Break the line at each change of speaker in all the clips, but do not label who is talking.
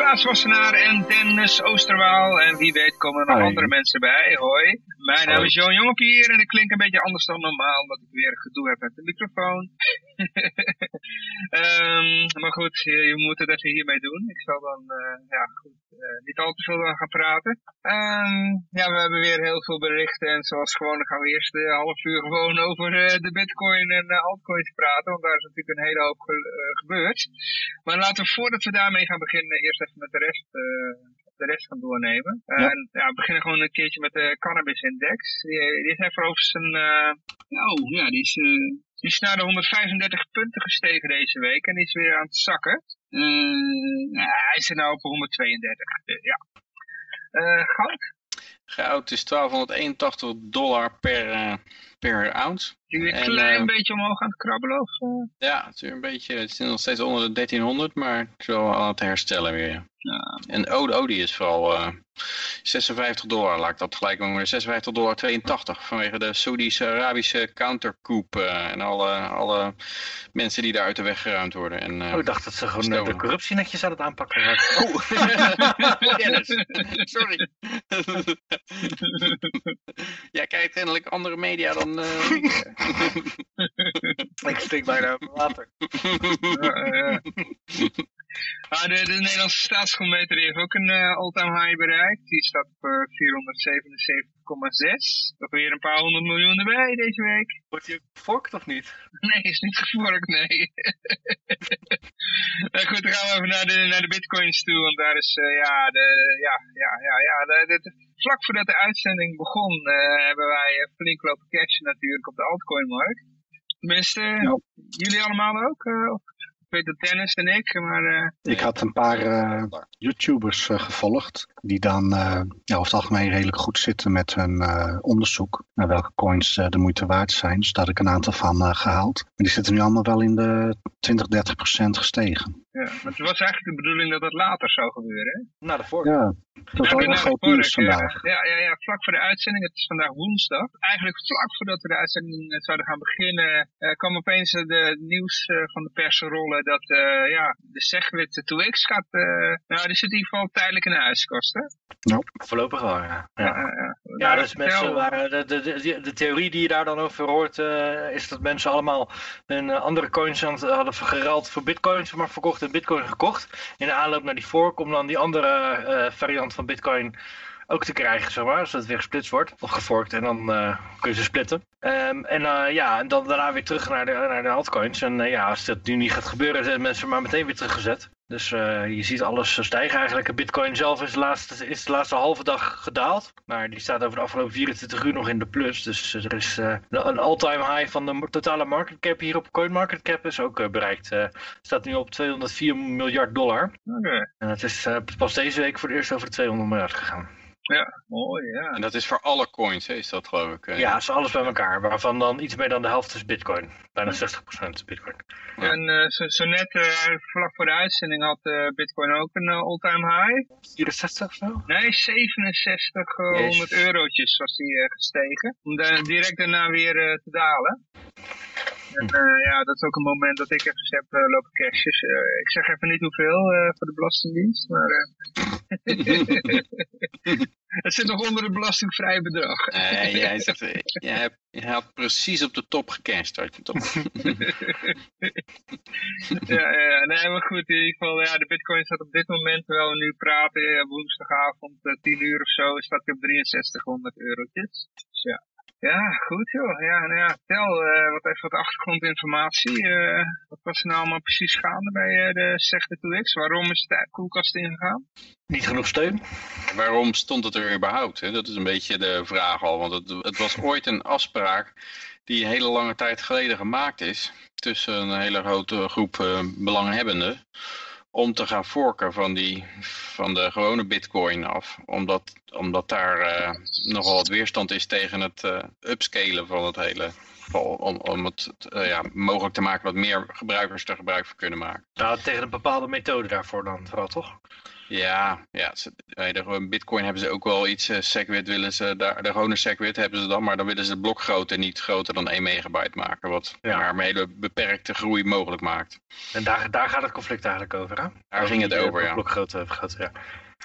Klaas Wassenaar en Dennis Oosterwaal. En wie weet komen er nog andere mensen bij. Hoi. Mijn naam is Johan Jongepier en ik klink een beetje anders dan normaal, omdat ik weer gedoe heb met de microfoon. Ehm, maar goed, je, je moet het even hiermee doen. Ik zal dan eh, ja, goed, niet al te veel gaan praten. Ehm, ja, we hebben weer heel veel berichten en zoals gewoonlijk gaan we eerst de half uur gewoon over eh, de bitcoin en eh, altcoins praten, want daar is natuurlijk een hele hoop ge- eh, gebeurd. Maar laten we voordat we daarmee gaan beginnen eerst even met de rest, eh, de rest gaan doornemen.
Ja.
En ja, we beginnen gewoon een keertje met de cannabis index. Die, die is even over zijn, eh, nou ja, die is, eh, die is naar de 135 punten gestegen deze week en is weer aan het zakken. Eh, nou, hij zit nou op 132, eh, ja. Eh, goud?
Goud is 1281 dollar per, eh, per ounce.
Is weer een
En,
klein
eh,
beetje omhoog aan het krabbelen? Of, eh?
Ja, het is weer een beetje, het is nog steeds onder de 1300, maar het is wel aan het herstellen weer. ja.
Ja.
En Ode Odi is vooral eh 56 dollar, laat ik dat gelijk maar 56 dollar 82 vanwege de Saoedische-Arabische countercoup eh, en alle, alle mensen die daar uit de weg geruimd worden. En, eh,
Oh, ik dacht dat ze gewoon eh, de corruptie netjes aan het aanpakken waren.
Dennis, sorry. Jij kijkt kennelijk andere media dan... Eh,
ik stik bijna over water.
Ah, de, de, Nederlandse staatsgrondmeter heeft ook een eh, all-time high bereikt. Die staat op eh, 477 dat weer een paar honderd miljoen erbij deze week.
Wordt je ook of niet?
Nee, is niet geforkt, nee. Nou, goed, dan gaan we even naar de, naar de bitcoins toe, want daar is, eh, ja, de, ja, ja, ja, ja, vlak voordat de uitzending begon, eh, hebben wij eh, flink lopen cashen natuurlijk op de altcoinmarkt. Tenminste, jullie allemaal ook? Uh, dat Dennis en ik, maar... eh,
Ik had een paar eh, YouTubers eh, gevolgd die dan eh, ja, over het algemeen redelijk goed zitten met hun eh, onderzoek naar welke coins eh, de moeite waard zijn. Dus daar had ik een aantal van eh, gehaald. En die zitten nu allemaal wel in de 20, 30 procent gestegen.
ja. Maar het was eigenlijk de bedoeling dat dat later zou gebeuren, hè?
Na de fork.
Ja, dat is
Ja,
wel groot nieuws vandaag.
Ja, ja, ja, vlak voor de uitzending, het is vandaag woensdag. Eigenlijk vlak voordat we de uitzending eh, zouden gaan beginnen, eh, kwam opeens de nieuws eh, van de pers rollen dat eh, ja, de Segwit 2X gaat, eh, nou die zit in ieder geval tijdelijk in de ijskosten.
Voorlopig wel, ja.
Ja,
Ja,
ja, ja.
ja dus mensen waren, de, de, de, de theorie die je daar dan over hoort, eh, is dat mensen allemaal hun andere coins aan hadden geruild voor bitcoins, maar verkocht en bitcoin gekocht. In de aanloop naar die fork, om dan die andere eh, van bitcoin ook te krijgen, zeg. Zodat het weer gesplitst wordt, of geforkt, en dan eh, kun je ze splitten. Ehm, en eh, ja, en dan daarna weer terug naar de, naar de altcoins. En eh, ja, als dat nu niet gaat gebeuren, zijn mensen maar meteen weer teruggezet. Dus eh, je ziet alles stijgen eigenlijk. Bitcoin zelf is de, laatste, is de laatste halve dag gedaald. Maar die staat over de afgelopen 24 uur nog in de plus. Dus er is eh, een all-time high van de totale market cap hier op CoinMarketCap is ook eh, bereikt. Eh staat nu op 204 miljard dollar.
Oké.
En het is eh, pas deze week voor het eerst over de 200 miljard gegaan.
Ja, mooi, ja.
en dat is voor alle coins, hè, is dat geloof ik. eh.
Ja, is alles bij elkaar. Waarvan dan iets meer dan de helft is bitcoin. Bijna 60% bitcoin.
Ja.
En eh, zo, zo net eh, vlak voor de uitzending had eh, Bitcoin ook een all-time high.
64 of zo?
Nee, 6700
Jezus.
eurotjes was die gestegen. Om dan direct daarna weer te dalen. En eh, ja, dat is ook een moment dat ik even heb lopen cashen. Dus, eh, ik zeg even niet hoeveel eh, voor de Belastingdienst, maar... eh het zit nog onder het belastingvrije bedrag.
Nee, jij zegt, eh, jij had precies op de top gecashed, had je toch?
ja, ja, nee, maar goed, in ieder geval, ja, de bitcoin staat op dit moment, terwijl we nu praten, eh, woensdagavond, eh, 10 uur of zo, staat hij op 6300 eurotjes. Ja. Goed joh. Ja, nou ja, vertel eh, wat even wat achtergrondinformatie. Eh, wat was er nou allemaal precies gaande bij eh, de Zegde 2X? Waarom is de koelkast ingegaan?
Niet genoeg steun.
Waarom stond het er überhaupt? Hè? Dat is een beetje de vraag al. Want het, het was ooit een afspraak die een hele lange tijd geleden gemaakt is. Tussen een hele grote groep belanghebbenden. Om te gaan forken van, die, van de gewone bitcoin af. Omdat, omdat daar uh, nogal wat weerstand is tegen het uh, upscalen van het hele om, om het uh, ja, mogelijk te maken wat meer gebruikers er gebruik van kunnen maken.
Nou, tegen een bepaalde methode daarvoor dan vooral, toch?
Ja, ja de bitcoin hebben ze ook wel iets, uh, SegWit willen ze, daar, de gewone SegWit hebben ze dan, maar dan willen ze de blokgrootte niet groter dan 1 megabyte maken, wat ja. maar een hele beperkte groei mogelijk maakt.
En daar, daar gaat het conflict eigenlijk over, hè?
Daar ging het over, ja.
Blokgrootte, ja.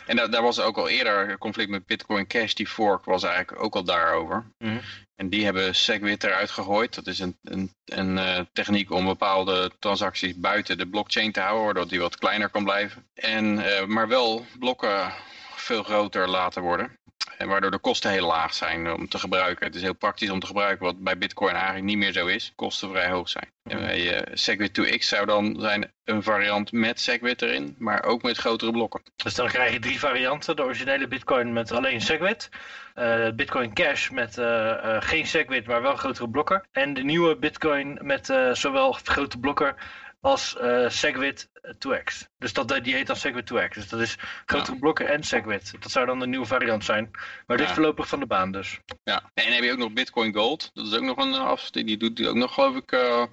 En daar, daar was ook al eerder conflict met Bitcoin Cash, die fork was eigenlijk ook al daarover. Mm. En die hebben SegWit eruit gegooid. Dat is een, een, een uh, techniek om bepaalde transacties buiten de blockchain te houden, waardoor die wat kleiner kan blijven. En, uh, maar wel blokken veel groter laten worden. En waardoor de kosten heel laag zijn om te gebruiken. Het is heel praktisch om te gebruiken, wat bij Bitcoin eigenlijk niet meer zo is. Kosten vrij hoog zijn. En bij uh, SegWit 2x zou dan zijn een variant met SegWit erin, maar ook met grotere blokken.
Dus dan krijg je drie varianten. De originele Bitcoin met alleen SegWit. Uh, Bitcoin Cash met uh, geen SegWit, maar wel grotere blokken. En de nieuwe Bitcoin met zowel grote blokken als uh, SegWit 2x. Dus dat, die heet dan SegWit 2x. Dus dat is grotere ja. blokken en SegWit. Dat zou dan de nieuwe variant zijn. Maar dit ja. voorlopig van de baan dus.
Ja, en dan heb je ook nog Bitcoin Gold. Dat is ook nog een af. Die doet die ook nog geloof ik... Uh,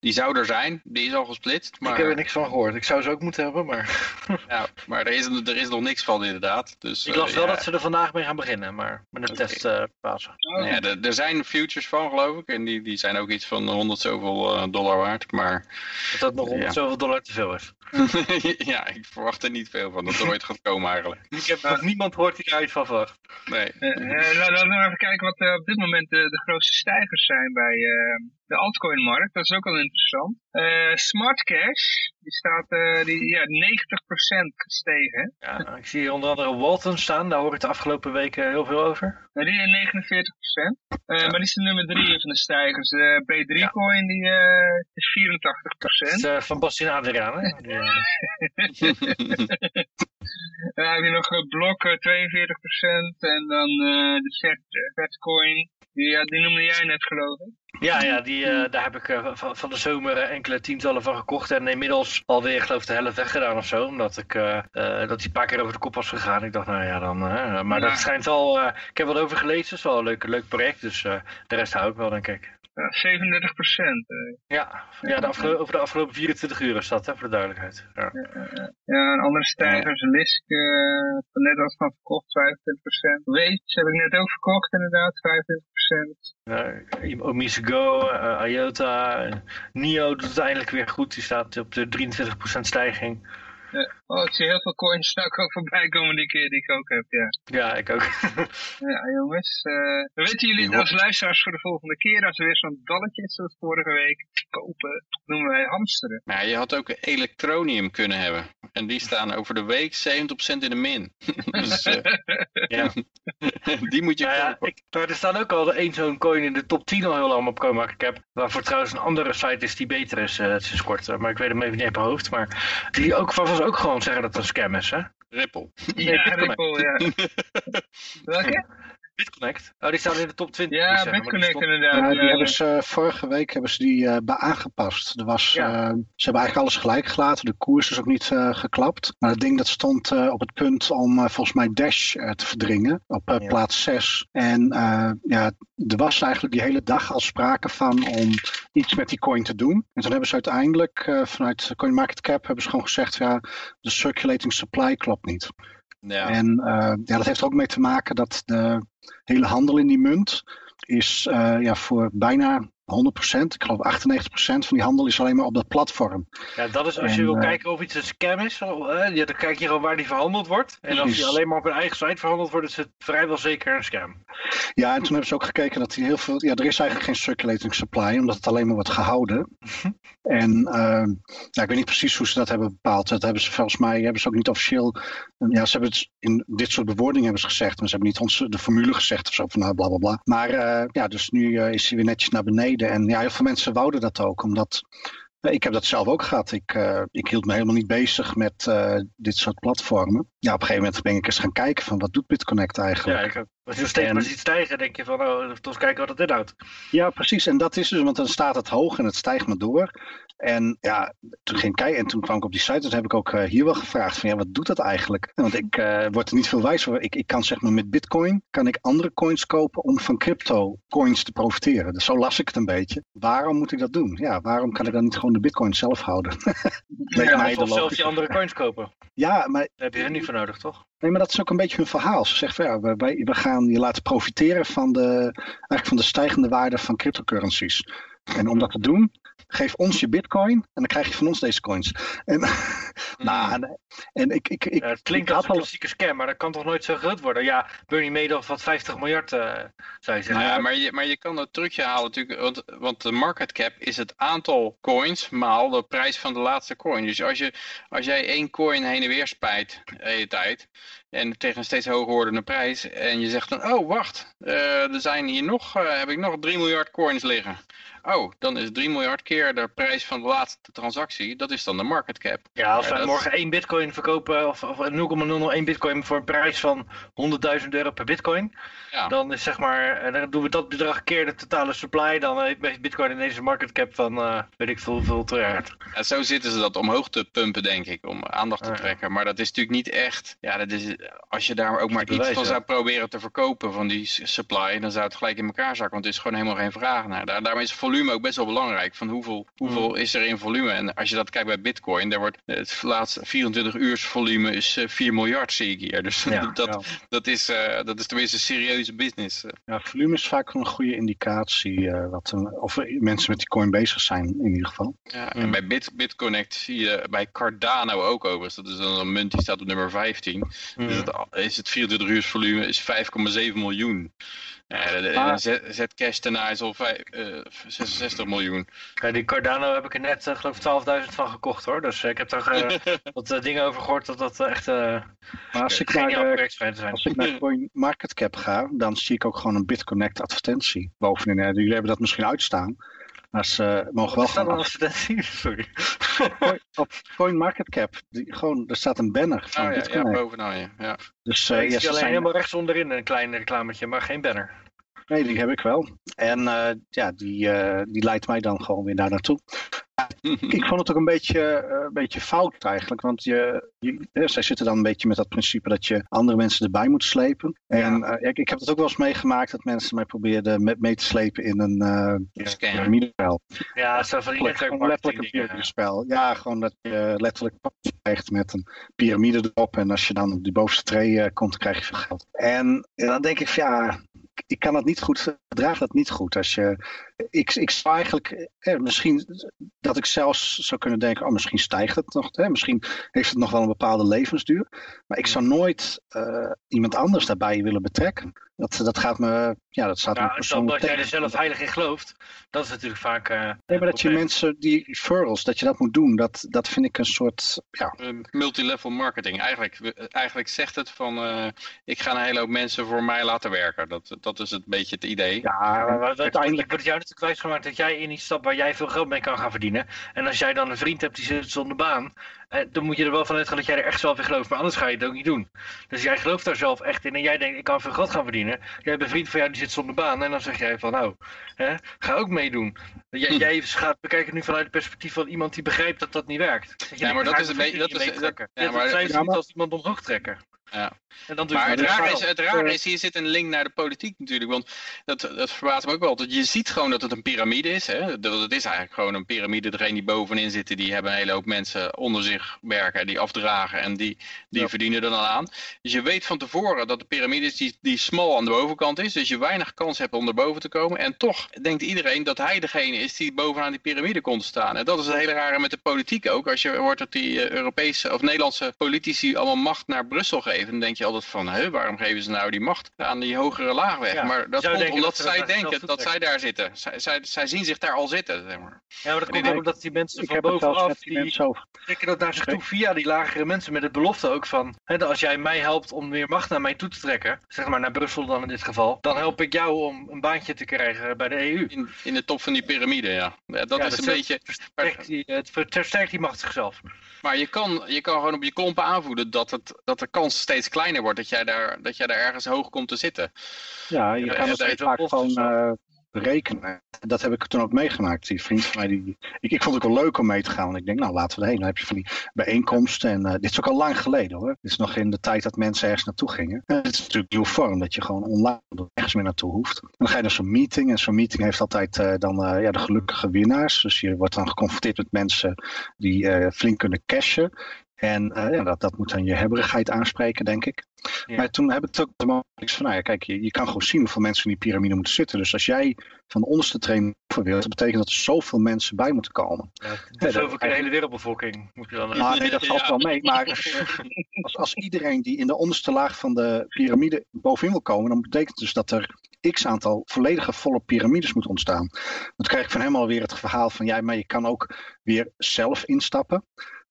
die zou er zijn. Die is al gesplitst. Maar...
Ik heb er niks van gehoord. Ik zou ze ook moeten hebben, maar...
ja, maar er is, er is nog niks van inderdaad. Dus,
ik las uh, wel ja. dat ze er vandaag mee gaan beginnen, maar met een okay. testfase.
Uh, ja, er, er zijn futures van geloof ik. En die, die zijn ook iets van 100 zoveel dollar waard. Maar...
Dat dat nog 100 zoveel dollar te veel is.
ja, ik verwacht er niet veel van dat er ooit gaat komen eigenlijk.
Ik heb nog niemand gehoord die iets van verwacht.
Nee.
Uh, laten we even kijken wat uh, op dit moment de, de grootste stijgers zijn bij de altcoin-markt. Dat is ook wel interessant. Smart Cash, die staat die, ja, 90% gestegen.
Ja, ik zie hier onder andere Walton staan, daar hoor ik de afgelopen weken heel veel over.
Die is 49%. Ja. Maar die is de nummer 3 van de stijgers. De B3-coin die is 84%.
Dat is van Bastien Adriaan, hè?
Dan heb je nog blok 42% en dan uh, de Vet, Vetcoin. Die, ja, die noemde jij net geloof ik.
Ja, ja die, uh, daar heb ik uh, van, van, de zomer enkele tientallen van gekocht. En inmiddels alweer geloof ik de helft weggedaan of zo. Omdat ik, uh, dat die een paar keer over de kop was gegaan. Ik dacht, nou ja, dan... maar ja. dat schijnt al... ik heb wat over gelezen. Het is wel een leuk, leuk project. Dus de rest hou ik wel, denk ik.
Ja, 37 procent.
Ja, ja de afgelopen, over de afgelopen 24 uur is dat, hè, voor de duidelijkheid. Ja,
ja, ja een andere stijgers, Lisk, uh, net als van verkocht, 25 procent. Waves heb ik net ook verkocht, inderdaad, 25 procent.
Uh, Omisego, uh, IOTA, NIO doet het eindelijk weer goed. Die staat op de 23 procent stijging.
Ja. Oh, ik zie heel veel coins daar ook voorbij komen die, keer die ik ook heb, ja.
Ja, ik ook.
ja, jongens. Uh, weten jullie als luisteraars voor de volgende keer, als er weer zo'n dalletje is zoals vorige week, kopen, noemen wij hamsteren.
Nou, je had ook elektronium kunnen hebben. En die staan over de week 70% in de min. dus, uh, ja. die moet je
nou ja, ik, Er staan ook al één zo'n coin in de top 10 al heel lang op CoinMarketCap. Waarvoor trouwens een andere site is die beter is uh, sinds kort. maar ik weet hem even niet uit mijn hoofd. Maar die ook, was ook gewoon zeggen dat het een scam is, hè?
Ripple.
Ja, Ripple, ja. Welke?
BitConnect. Oh, die staan in de top 20.
Ja, BitConnect inderdaad.
Ja, die hebben ze, vorige week hebben ze die uh, aangepast. Er was, ja. uh, ze hebben eigenlijk alles gelijk gelaten. De koers is ook niet uh, geklapt. Maar het ding dat stond op het punt om volgens mij Dash te verdringen. Op ja. plaats 6. En ja, er was eigenlijk die hele dag al sprake van om iets met die coin te doen. En toen hebben ze uiteindelijk vanuit CoinMarketCap hebben ze gewoon gezegd... ja, de circulating supply klopt niet. En uh, ja, dat heeft er ook mee te maken dat de hele handel in die munt is uh, ja, voor bijna 100%, ik geloof 98% van die handel is alleen maar op dat platform.
Ja, dat is als je wil uh, kijken of iets een scam is, uh, ja, dan kijk je gewoon waar die verhandeld wordt. En als die alleen maar op een eigen site verhandeld wordt, is het vrijwel zeker een scam.
Ja, en toen hebben ze ook gekeken dat die heel veel, ja, er is eigenlijk geen circulating supply, omdat het alleen maar wordt gehouden. en uh, ja, ik weet niet precies hoe ze dat hebben bepaald. Dat hebben ze volgens mij, hebben ze ook niet officieel, ja, ze hebben het in dit soort bewoordingen hebben ze gezegd, maar ze hebben niet ons de formule gezegd of zo van nou, bla bla bla. Maar ja, dus nu is hij weer netjes naar beneden. En ja, heel veel mensen wouden dat ook, omdat ik heb dat zelf ook gehad. Ik, uh, ik hield me helemaal niet bezig met uh, dit soort platformen. ja, op een gegeven moment ben ik eens gaan kijken van wat doet BitConnect eigenlijk.
Ja, als je nog steeds
En-
maar ziet stijgen, denk je van, oh, toch kijken wat het inhoudt.
Ja, precies. En dat is dus, want dan staat het hoog en het stijgt maar door. En ja, toen ging ik kijken en toen kwam ik op die site. Dus heb ik ook eh, hier wel gevraagd van ja, wat doet dat eigenlijk? Want ik eh, word er niet veel wijs voor. Ik, ik kan zeg maar met bitcoin, kan ik andere coins kopen om van crypto coins te profiteren. Dus zo las ik het een beetje. Waarom moet ik dat doen? Ja, waarom kan ik dan niet gewoon de bitcoin zelf houden?
Ja, of zelfs die
logische-
andere coins kopen.
Ja, maar
Daar heb je er niet voor nodig, toch?
Nee, maar dat is ook een beetje hun verhaal. Ze zeggen van ja, wij, we gaan je laten profiteren van de, eigenlijk van de stijgende waarde van cryptocurrencies. En om dat te doen, geef ons je bitcoin en dan krijg je van ons deze coins. En, nou, en, en ik, ik, ik,
Ja, het klinkt
ik
als een
al-
klassieke scam, maar dat kan toch nooit zo groot worden? Ja, Bernie Madoff had 50 miljard, eh, zou je zeggen.
Nou ja, maar je, maar je kan dat trucje halen natuurlijk, want, want de market cap is het aantal coins maal de prijs van de laatste coin. Dus als, je, als jij één coin heen en weer spijt de hele tijd en tegen een steeds hoger wordende prijs en je zegt dan, oh wacht, eh, er zijn hier nog, eh, heb ik nog 3 miljard coins liggen. Oh, dan is 3 miljard keer de prijs van de laatste transactie, dat is dan de market cap.
Ja, als wij
dat-
morgen één bitcoin verkopen, of, of 0,001 bitcoin voor een prijs van 100.000 euro per bitcoin,
Ja.
dan is zeg maar, en dan doen we dat bedrag keer de totale supply, dan heeft bitcoin ineens een market cap van, eh, weet ik veel, hoeveel miljard.
Ja, zo zitten ze dat omhoog te pumpen, denk ik, om aandacht te trekken. Maar dat is natuurlijk niet echt. Ja, dat is, als je daar ook maar iets van zou proberen te verkopen van die supply, dan zou het gelijk in elkaar zakken. Want er is gewoon helemaal geen vraag naar. Daar, daarom is volume ook best wel belangrijk. Van hoeveel, hoeveel is er in volume? En als je dat kijkt bij Bitcoin, daar wordt het laatste 24 uur volume is eh, 4 miljard, zie ik hier. Dus
Ja,
dat,
ja.
dat, is, eh, dat is tenminste serieuze business. eh.
ja, volume is vaak een goede indicatie eh, wat, een- of mensen met die coin bezig zijn in ieder geval.
Ja,
Mm.
en bij Bit, BitConnect zie je bij Cardano ook overigens. Dat is dan een munt die staat op nummer 15.
Mm.
Dus het, is het 24 uur volume is 5,7 miljoen. Ja, Zcash daarna is al vijf, eh, 66 miljoen.
Ja, die Cardano heb ik er net, eh, geloof ik, 12.000 van gekocht hoor. Dus eh, ik heb daar eh, wat dingen over gehoord dat dat echt eh
Maar als ik,
geen
naar,
zijn.
als ik naar Coin Market Cap ga, dan zie ik ook gewoon een BitConnect advertentie bovenin. Jullie hebben dat misschien uitstaan. Maar ze mogen wel
dat
gewoon
een
af-
advertentie? Sorry.
op Coin Market Cap. Die, gewoon, er staat een banner van
Oh ja, bovenaan je. Ja.
Dus eh,
ik
ja,
zie
ze
alleen
zijn,
helemaal rechts onderin een klein reclametje, maar geen banner.
nee, die heb ik wel. En eh, ja, die, eh, die leidt mij dan gewoon weer daar naartoe. Ik vond het ook een beetje, eh, een beetje fout eigenlijk. Want je, je, eh, zij zitten dan een beetje met dat principe dat je andere mensen erbij moet slepen. En eh, ik, ik heb het ook wel eens meegemaakt dat mensen mij probeerden met, mee te slepen in een eh piramidespel.
Ja, zo van
Letterlijk, een piramidespel. Ja, gewoon dat je letterlijk krijgt met een piramide erop. En als je dan op die bovenste tree eh, komt, dan krijg je veel geld. En dan denk ik van ja, ik kan dat niet goed, draag dat niet goed. Als je, ik, ik zou eigenlijk, eh, misschien dat ik zelfs zou kunnen denken, oh misschien stijgt het nog. Hè? Misschien heeft het nog wel een bepaalde levensduur. Maar ik zou nooit eh, iemand anders daarbij willen betrekken. Dat, dat gaat me, ja dat staat
Ja,
persoonlijk
dat jij er zelf heilig in gelooft, dat is natuurlijk vaak... eh,
Nee, maar dat je mensen, die referrals, dat je dat moet doen, dat, dat vind ik een soort, ja,
multilevel marketing. Eigenlijk, eigenlijk zegt het van, eh, ik ga een hele hoop mensen voor mij laten werken. Dat, dat is een beetje het idee.
ja,
maar
uiteindelijk,
wordt jou natuurlijk wijsgemaakt dat jij in iets stapt waar jij veel geld mee kan gaan verdienen. En als jij dan een vriend hebt die zit zonder baan, dan moet je er wel van uitgaan dat jij er echt zelf in gelooft. Maar anders ga je het ook niet doen. Dus jij gelooft daar zelf echt in en jij denkt, ik kan veel geld gaan verdienen. Jij hebt een vriend van jou die zit zonder baan en dan zeg jij van, nou, hè, ga ook meedoen. Jij,
Hm.
jij gaat bekijken nu vanuit het perspectief van iemand die begrijpt dat dat niet werkt. Dat je
Ja, maar dat is een beetje- dat is- dat- ja,
Ja,
maar-
dat zijn
ja,
ze niet
maar-
als iemand omhoog trekken.
Ja.
En dan
Maar het rare, is, het rare is, hier zit een link naar de politiek natuurlijk. Want dat, dat verbaast me ook wel. Dat je ziet gewoon dat het een piramide is. Hè? Dat het is eigenlijk gewoon een piramide. Degene die bovenin zitten, die hebben een hele hoop mensen onder zich werken. Die afdragen en die, die
Ja.
verdienen er dan aan. Dus je weet van tevoren dat de piramide is die, die smal aan de bovenkant is. Dus je weinig kans hebt om erboven te komen. En toch denkt iedereen dat hij degene is die bovenaan die piramide komt te staan. En dat is het hele rare met de politiek ook. Als je hoort dat die eh, Europese of Nederlandse politici allemaal macht naar Brussel geven geven, dan denk je altijd van, hè, waarom geven ze nou die macht aan die hogere laag weg?
Ja,
maar dat komt omdat
dat
zij denken dat zij daar zitten. Zij, zij, zij zien zich daar al zitten, zeg maar.
Ja, maar dat komt ook omdat die mensen
Ik
van bovenaf,
die
die trekken dat naar zich toe via die lagere mensen met het belofte ook van, hè, dat als jij mij helpt om meer macht naar mij toe te trekken, zeg maar naar Brussel dan in dit geval, dan help ik jou om een baantje te krijgen bij de EU.
In, in de top van die piramide, ja. Ja, dat
Ja,
is een beetje...
versterkt die, het versterkt die macht zichzelf.
Maar je kan, je kan gewoon op je klompen aanvoelen dat, het, dat de kans steeds kleiner wordt dat jij, daar, dat jij daar ergens hoog komt te zitten.
Ja, je kan het vaak gewoon. Berekenen. Dat heb ik toen ook meegemaakt. Die vriend van mij, die, ik, ik vond het ook wel leuk om mee te gaan. Want ik denk, nou laten we erheen. Dan heb je van die bijeenkomsten. En eh, dit is ook al lang geleden hoor. Dit is nog in de tijd dat mensen ergens naartoe gingen. En het is natuurlijk een nieuwe vorm. Dat je gewoon online ergens meer naartoe hoeft. En dan ga je naar zo'n meeting. En zo'n meeting heeft altijd eh, dan eh, ja, de gelukkige winnaars. Dus je wordt dan geconfronteerd met mensen die flink kunnen cashen. En eh, ja, dat, dat moet dan je hebberigheid aanspreken, denk ik.
Ja.
Maar toen heb ik het ook de mogelijkheid van, nou ja, kijk, je, je kan gewoon zien hoeveel mensen in die piramide moeten zitten. Dus als jij van de onderste trainer over wilt, dat betekent dat er zoveel mensen bij moeten komen.
Ja, zoveel keer de hele wereldbevolking moet je dan...
Nou, nee, dat valt
Ja.
wel mee. Maar als, als iedereen die in de onderste laag van de piramide bovenin wil komen, dan betekent dus dat er x aantal volledige volle piramides moet ontstaan. Dan krijg ik van hem alweer het verhaal van, ja, maar je kan ook weer zelf instappen.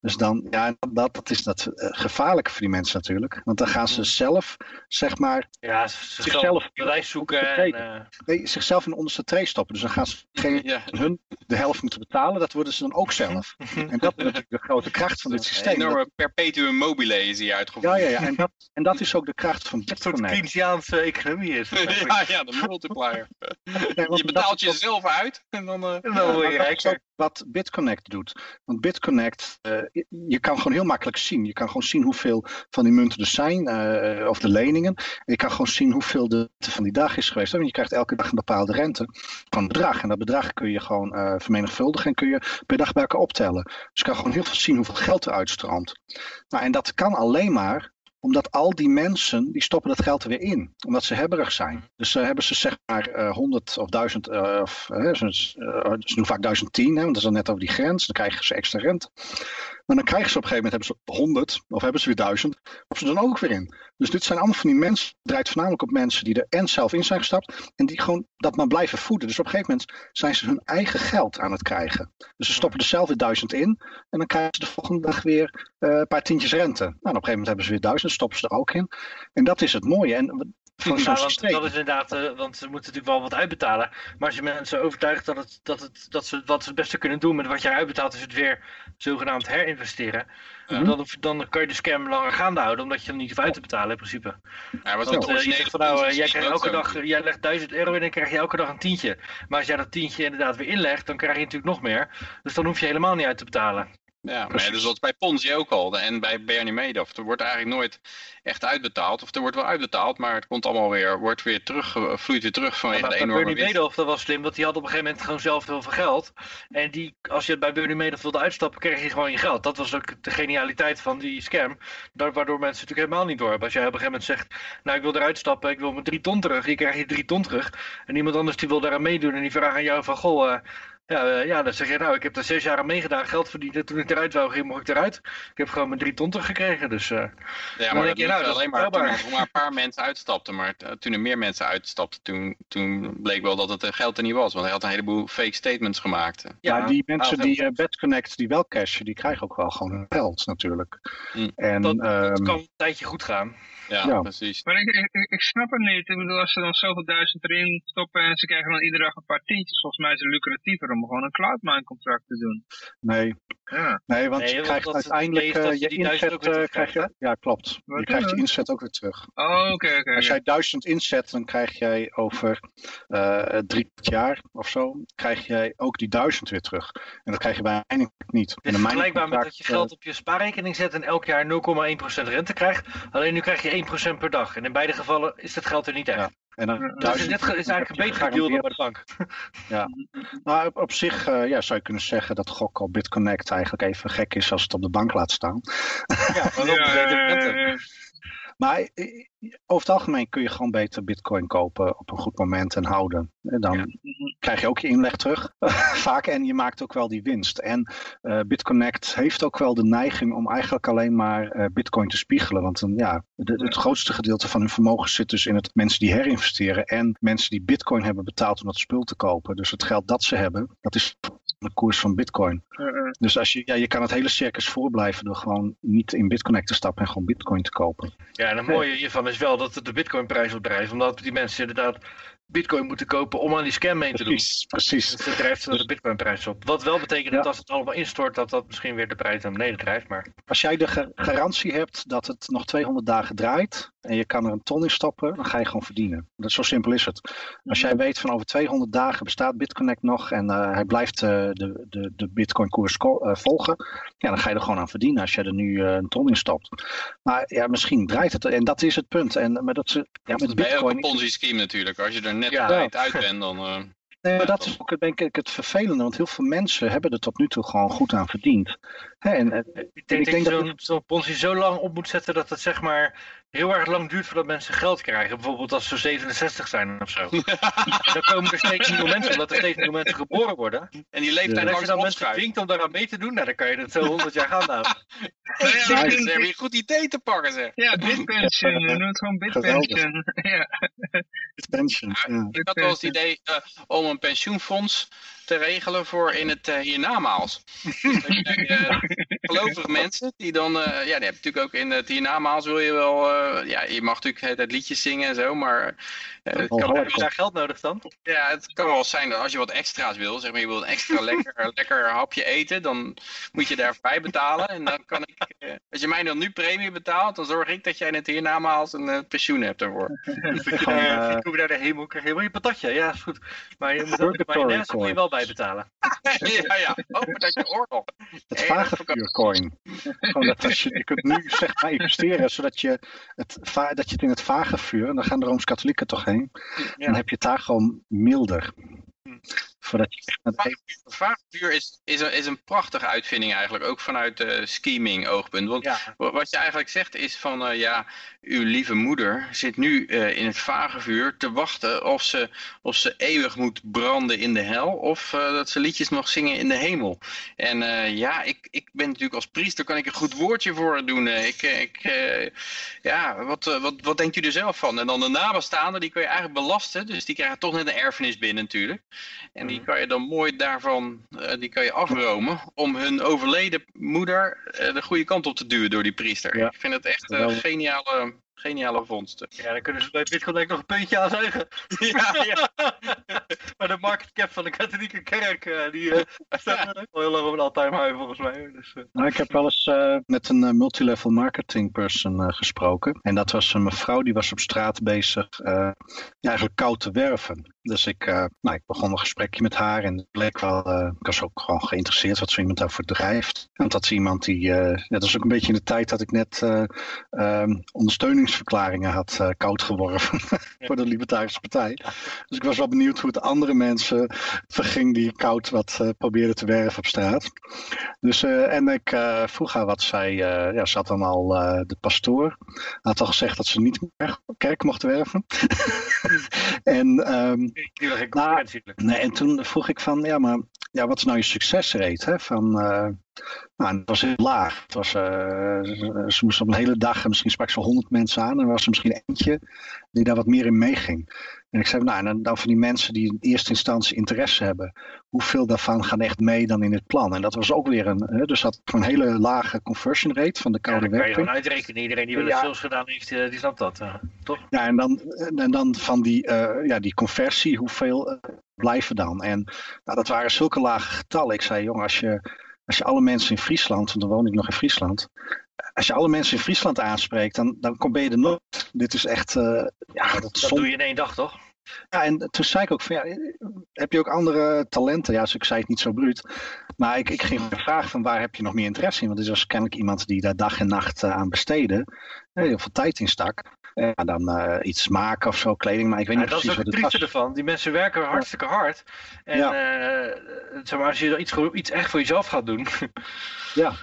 Dus dan, ja, dat, dat is dat eh, gevaarlijke voor die mensen natuurlijk. Want dan gaan ze zelf, zeg maar,
Ja, zichzelf
Zichzelf-
bewijs zoeken en... Eh,
nee, zichzelf in de onderste tree stoppen. Dus dan gaan ze geen
Ja,
hun de helft moeten betalen. Dat worden ze dan ook zelf. En dat is natuurlijk de grote kracht van dit
een
systeem. Dat-
enorme perpetuum mobile is hier
ja,
uitgevoerd.
ja, ja. En dat, en dat is ook de kracht van
een soort
BitConnect.
Keynesiaanse economie is.
ja, ja, de multiplier.
Nee,
Je betaalt
ook-
jezelf uit en dan... eh,
En dan word je
maar dat is
rijker.
ook wat BitConnect doet. Want BitConnect, eh, je- kan gewoon heel makkelijk zien. Je kan gewoon zien hoeveel van die munten er zijn, eh, of de leningen. En je kan gewoon zien hoeveel de rente van die dag is geweest. Want je krijgt elke dag een bepaalde rente van een bedrag. En dat bedrag kun je gewoon eh, vermenigvuldigen en kun je per dag bij elkaar optellen. Dus je kan gewoon heel veel zien hoeveel geld er uitstroomt. Nou, en dat kan alleen maar omdat al die mensen, die stoppen dat geld er weer in. Omdat ze hebberig zijn. Dus uh, hebben ze zeg maar uh, 100 of 1000, uh, of ze doen vaak 1010, hè, want dat is dan net over die grens. Dan krijgen ze extra rente. Maar dan krijgen ze op een gegeven moment hebben ze 100 of hebben ze weer 1000. Of ze dan ook weer in. Dus dit zijn allemaal van die mensen. Het draait voornamelijk op mensen die er en zelf in zijn gestapt. En die gewoon dat maar blijven voeden. Dus op een gegeven moment zijn ze hun eigen geld aan het krijgen. Dus ze stoppen er zelf weer 1000 in. En dan krijgen ze de volgende dag weer uh, een paar tientjes rente. Nou, op een gegeven moment hebben ze weer 1000. Stoppen ze er ook in. En dat is het mooie. En van zo'n
ja, want dat is inderdaad, uh, want ze moeten natuurlijk wel wat uitbetalen. Maar als je mensen overtuigt dat, het, dat, het, dat ze wat ze het beste kunnen doen met wat je uitbetaalt, is het weer zogenaamd herinvesteren. Ja. Dan, dan kan je de scam langer gaande houden, omdat je hem niet hoeft uit te betalen in principe.
Ja, wat
Want, uh, je zegt van nou, jij, krijgt elke dag, jij legt 1000 euro in en krijg je elke dag een tientje. Maar als jij dat tientje inderdaad weer inlegt, dan krijg je natuurlijk nog meer. Dus dan hoef je helemaal niet uit te betalen.
Ja, maar ja, dus dat is bij Ponzi ook al en bij Bernie Madoff. Er wordt eigenlijk nooit echt uitbetaald. Of er wordt wel uitbetaald, maar het komt allemaal weer, wordt weer terug, vloeit weer terug vanwege
ja,
de enorme
Bernie
winst.
Madoff, dat was slim, want die had op een gegeven moment gewoon zelf heel veel geld. En die, als je bij Bernie Madoff wilde uitstappen, kreeg je gewoon je geld. Dat was ook de genialiteit van die scam. Waardoor mensen natuurlijk helemaal niet door hebben. Als jij op een gegeven moment zegt, nou ik wil eruit stappen, ik wil mijn drie ton terug. Die krijg je drie ton terug. En iemand anders die wil daaraan meedoen en die vraagt aan jou van, goh... Uh, ja, uh, ja, dan zeg je nou, ik heb er zes jaar aan meegedaan, geld verdiend. Toen ik eruit wou ging, mocht ik eruit. Ik heb gewoon mijn drie ton teruggekregen. Dus, uh,
ja, maar dat je, nou, alleen maar toen er maar een paar mensen uitstapten. Maar toen er meer mensen uitstapten, toen, toen bleek wel dat het geld er niet was. Want hij had een heleboel fake statements gemaakt.
Ja, maar die mensen die uh, BetConnect, die wel cashen, die krijgen ook wel gewoon hun geld natuurlijk.
Mm. En, dat, dat um, kan een tijdje goed gaan.
Ja, ja, precies.
Maar ik, ik, ik, snap het niet. Ik bedoel, als ze dan zoveel duizend erin stoppen en ze krijgen dan iedere dag een paar tientjes, volgens mij is het lucratiever om gewoon een cloudmine contract te doen.
Nee.
Ja.
Nee, want nee, je krijgt uiteindelijk uh, je inzet, uh, krijg je, ja klopt. Wat je krijgt je inzet ook weer terug.
Oh, oké, okay, oké. Okay,
Als jij duizend inzet, dan krijg jij over uh, drie jaar of zo, krijg jij ook die duizend weer terug. En dat krijg je bij mining niet.
Het is vergelijkbaar met dat je geld op je spaarrekening zet en elk jaar 0,1% rente krijgt. Alleen nu krijg je 1% per dag. En in beide gevallen is het geld er niet echt. Ja.
En dan
dus dit is eigenlijk een betere deal dan bij de bank.
Ja, nou op, op zich uh, ja, zou je kunnen zeggen dat gok op BitConnect eigenlijk even gek is als het op de bank laat staan.
Ja, maar ook ja,
maar over het algemeen kun je gewoon beter bitcoin kopen op een goed moment en houden. En dan, ja. krijg je ook je inleg terug vaak en je maakt ook wel die winst. En uh, BitConnect heeft ook wel de neiging om eigenlijk alleen maar uh, Bitcoin te spiegelen. Want een, ja, de, het grootste gedeelte van hun vermogen zit dus in het mensen die herinvesteren en mensen die Bitcoin hebben betaald om dat spul te kopen. Dus het geld dat ze hebben, dat is de koers van bitcoin. Dus als je, ja, je kan het hele circus voorblijven door gewoon niet in bitconnect te stappen en gewoon bitcoin te kopen.
Ja, en het mooie hiervan is wel dat het de bitcoinprijs opdrijft. Omdat die mensen inderdaad bitcoin moeten kopen om aan die scam mee te doen.
Precies, precies.
Dus dat drijft de bitcoinprijs op. Wat wel betekent dat als het allemaal instort, dat dat misschien weer de prijs naar beneden drijft. Maar...
Als jij de garantie hebt dat het nog 200 dagen draait en je kan er een ton in stoppen, dan ga je gewoon verdienen. Dat zo simpel is het. Als jij weet van over 200 dagen bestaat Bitconnect nog en uh, hij blijft uh, de, de, de bitcoin koers uh, volgen, ja, dan ga je er gewoon aan verdienen als jij er nu een ton in stopt. Maar ja, misschien draait het en dat is het punt. En, maar dat ze, ja, met
bitcoin... een ponzi scheme natuurlijk. Als je er net ja. uit, uit bent, dan... Uh...
Nee, maar dat is ook denk ik het vervelende, want heel veel mensen hebben er tot nu toe gewoon goed aan verdiend.
Hè, en, en, ik denk, ik denk dat, zo'n zo ponzi zo lang op moet zetten dat het zeg maar heel erg lang duurt voordat mensen geld krijgen. Bijvoorbeeld als ze 67 zijn of zo. dan komen er steeds nieuwe mensen, omdat er steeds nieuwe mensen geboren worden.
En die leeftijd
En als je dan mensen dwingt om daaraan mee te doen, nou, dan kan je het zo 100 jaar gaan houden.
Ja, ja, ja, een goed idee te pakken, zeg.
Ja, bitpension. Je noemt gewoon bitpension. Ja.
Bitpension, ja.
Ik had wel eens het idee uh, om een pensioenfonds te regelen voor in het uh, hiernamaals. uh, gelovige mensen die dan, uh, ja, die hebben natuurlijk ook in het hiernamaals wil je wel, ja, je mag natuurlijk het liedjes zingen en zo, maar
het kan, heb je daar geld nodig dan?
Ja, het kan wel zijn dat als je wat extra's wil, zeg maar je wil een extra lekker, lekker hapje eten, dan moet je daarvoor betalen en dan kan ik, als je mij dan nu premie betaalt, dan zorg ik dat jij in het hiernamaals een pensioen hebt ervoor.
Dan kom je naar de hemel, krijg je helemaal je patatje, ja is goed. Maar je moet ook, maar moet je wel bijbetalen.
ja, ja. Open dat je oorlog.
Het vagevuurcoin. Dat als je, je kunt nu zeg maar investeren zodat je het, dat je het in het vagevuur, en dan gaan de Rooms-Katholieken toch heen, ja. dan heb je het daar gewoon milder. Voordat je
is, is, een, is een prachtige uitvinding eigenlijk, ook vanuit uh, scheming oogpunt. Want ja. wat je eigenlijk zegt is van, uh, ja, uw lieve moeder zit nu uh, in het vagevuur te wachten of ze, of ze eeuwig moet branden in de hel of dat ze liedjes mag zingen in de hemel. En ja, ik, ik ben natuurlijk als priester, kan ik een goed woordje voor doen. ik, ik, ja, wat, wat, wat denkt u er zelf van? En dan de nabestaanden, die kun je eigenlijk belasten, dus die krijgen toch net een erfenis binnen natuurlijk. En die kan je dan mooi daarvan, uh, die kan je afromen om hun overleden moeder uh, de goede kant op te duwen door die priester. Ja. Ik vind het echt een geniale, geniale vondst.
Ja, dan kunnen ze bij Bitcoin nog een puntje aan zuigen. ja, ja. maar de market cap van de katholieke kerk, uh, die staat al heel lang op een all-time high volgens mij. Dus,
nou, ik heb wel eens met een multilevel marketing person gesproken. En dat was een mevrouw die was op straat bezig eigenlijk koud te werven. Dus ik, uh, nou, ik begon een gesprekje met haar en het bleek wel, uh, ik was ook gewoon geïnteresseerd wat zo iemand daarvoor drijft. Want dat is iemand die, uh, ja, dat is ook een beetje in de tijd dat ik net um, ondersteuningsverklaringen had koud geworven voor de Libertarische Partij. Dus ik was wel benieuwd hoe het andere mensen verging die koud wat probeerden te werven op straat. Dus, en ik vroeg haar wat zij, ja, ze had dan al de pastoor, had al gezegd dat ze niet meer kerk mocht werven. en um, nou, nee, en toen vroeg ik van, ja, maar ja, wat is nou je succesrate? Hè? Van, uh, nou, het was heel laag. Het was, uh, ze moesten op een hele dag, misschien sprak ze honderd mensen aan. En er was er misschien eentje die daar wat meer in meeging. En ik zei, nou, en dan van die mensen die in eerste instantie interesse hebben, hoeveel daarvan gaan echt mee dan in het plan? En dat was ook weer een, dus dat een hele lage conversion rate van de koude
ja,
werking.
kan je gewoon uitrekenen. Iedereen die wel sales gedaan heeft, die snapt dat, uh, toch?
Ja, en dan, en dan van die, uh, ja, die conversie, hoeveel uh, blijven dan? En nou, dat waren zulke lage getallen. Ik zei, jongen, als je, als je alle mensen in Friesland, want dan woon ik nog in Friesland, als je alle mensen in Friesland aanspreekt, dan, dan ben je er nooit. Dit is echt, uh, ja, dat,
dat doe je in één dag, toch?
Ja, en toen zei ik ook van, ja, heb je ook andere talenten? Ja, dus ik zei het niet zo bruut. Maar ik, ik ging vragen van waar heb je nog meer interesse in? Want er was kennelijk iemand die daar dag en nacht uh, aan besteedde. Heel veel tijd in stak. Ja, dan uh, iets maken of zo, kleding. Maar ik weet
ja,
niet
dat
precies
is ook
wat
het
het
trieste ervan. Die mensen werken hartstikke hard. En ja. uh, zeg maar, als je iets, iets echt voor jezelf gaat doen.
ja.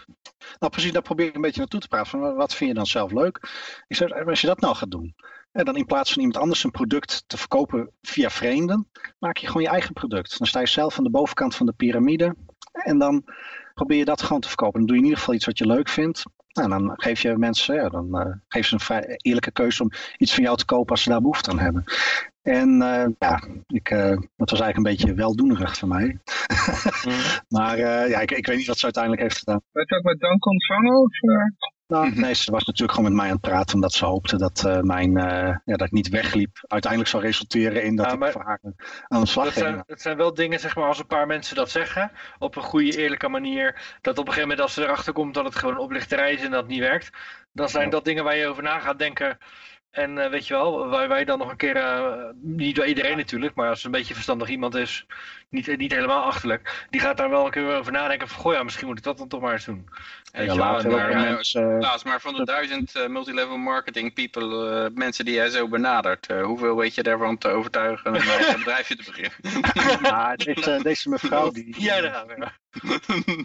Nou precies, daar probeer ik een beetje naartoe te praten. Van, wat vind je dan zelf leuk? Ik zeg, als je dat nou gaat doen. En dan in plaats van iemand anders een product te verkopen via vreemden, maak je gewoon je eigen product. Dan sta je zelf aan de bovenkant van de piramide en dan probeer je dat gewoon te verkopen. Dan doe je in ieder geval iets wat je leuk vindt. Nou, dan geef je mensen, ja, dan uh, geef ze een eerlijke keuze om iets van jou te kopen als ze daar behoefte aan hebben. En uh, ja, ik, uh, dat was eigenlijk een beetje weldoenerig voor mij. mm. maar ja, ik, ik weet niet wat ze uiteindelijk heeft gedaan.
Werd je ook met dank ontvangen? Of,
nou, nee, ze was natuurlijk gewoon met mij aan het praten omdat ze hoopte dat, uh, mijn, uh, ja, dat ik niet wegliep. Uiteindelijk zou resulteren in dat ja, ik voor haar aan de slag
het
ging.
Zijn, het zijn wel dingen, zeg maar, als een paar mensen dat zeggen, op een goede, eerlijke manier, dat op een gegeven moment als ze erachter komt dat het gewoon oplichterij is en dat het niet werkt, dan zijn ja. dat dingen waar je over na gaat denken. En uh, weet je wel, waar wij dan nog een keer, uh, niet door iedereen natuurlijk, maar als het een beetje verstandig iemand is, niet, niet helemaal achterlijk, die gaat daar wel een keer over nadenken van, goh ja, misschien moet ik dat dan toch maar eens doen.
Ja, ja later, maar, maar, mensen, laatst, maar van de duizend uh, multilevel marketing people, mensen die jij zo benadert, hoeveel weet je daarvan te overtuigen om een bedrijfje te beginnen?
ja, deze, deze mevrouw die...
Ja, daar.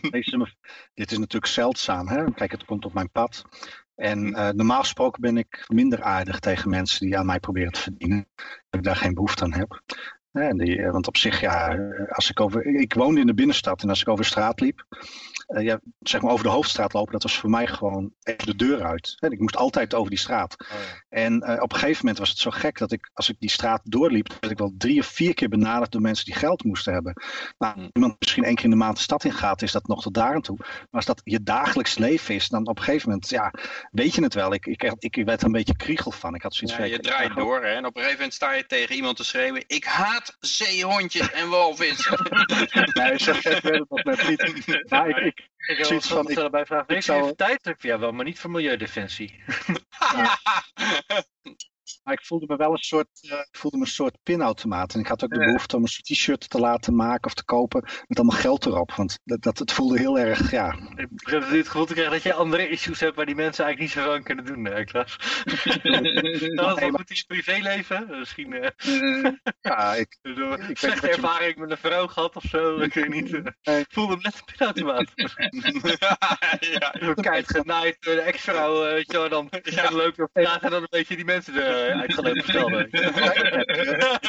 Deze mev... Dit is natuurlijk zeldzaam, hè? kijk het komt op mijn pad. En uh, normaal gesproken ben ik minder aardig tegen mensen die aan mij proberen te verdienen. Dat ik daar geen behoefte aan heb. En die, want op zich, ja, als ik over. Ik woonde in de binnenstad en als ik over straat liep. Uh, ja, zeg maar over de hoofdstraat lopen, dat was voor mij gewoon even de deur uit. En ik moest altijd over die straat. Oh, ja. En uh, op een gegeven moment was het zo gek dat ik, als ik die straat doorliep, werd ik wel drie of vier keer benaderd door mensen die geld moesten hebben. Nou,
Hm.
iemand misschien één keer in de maand de stad in gaat, is dat nog tot daar aan toe. Maar als dat je dagelijks leven is, dan op een gegeven moment, ja, weet je het wel. Ik, ik, ik werd er een beetje kriegel van. Ik had zoiets
Ja,
van,
je draait door hè, en op een gegeven moment sta je tegen iemand te schreeuwen, ik haat zeehondjes en walvissen.
Nee, zo gek werd het nog net niet. Maar ik, ik,
Ik heb wel
van, ik-
bij vraag.
ik
Deze
zou-
heeft tijd, ik, ja wel, maar niet voor milieudefensie.
maar ik voelde me wel een soort, eh, ik voelde me een soort pinautomaat. En ik had ook de
Ja.
behoefte om een soort t-shirt te laten maken of te kopen met allemaal geld erop. Want dat, dat, het voelde heel erg, ja,
Ik begrijp dat u het gevoel te krijgen dat je andere issues hebt waar die mensen eigenlijk niet zoveel aan kunnen doen, eh, Klaas. dat is wel goed in je privéleven. Misschien Eh,
ja ik, niet
slechte
je-
ervaring met een vrouw gehad of zo. Ik weet niet. eh. Ik voelde hem net een pinautomaat.
ja,
Zo keihard genaaid door de ex-vrouw, weet je wel. Dan, dan loop je op straat en dan een beetje die mensen eruit gaan lopen schelden.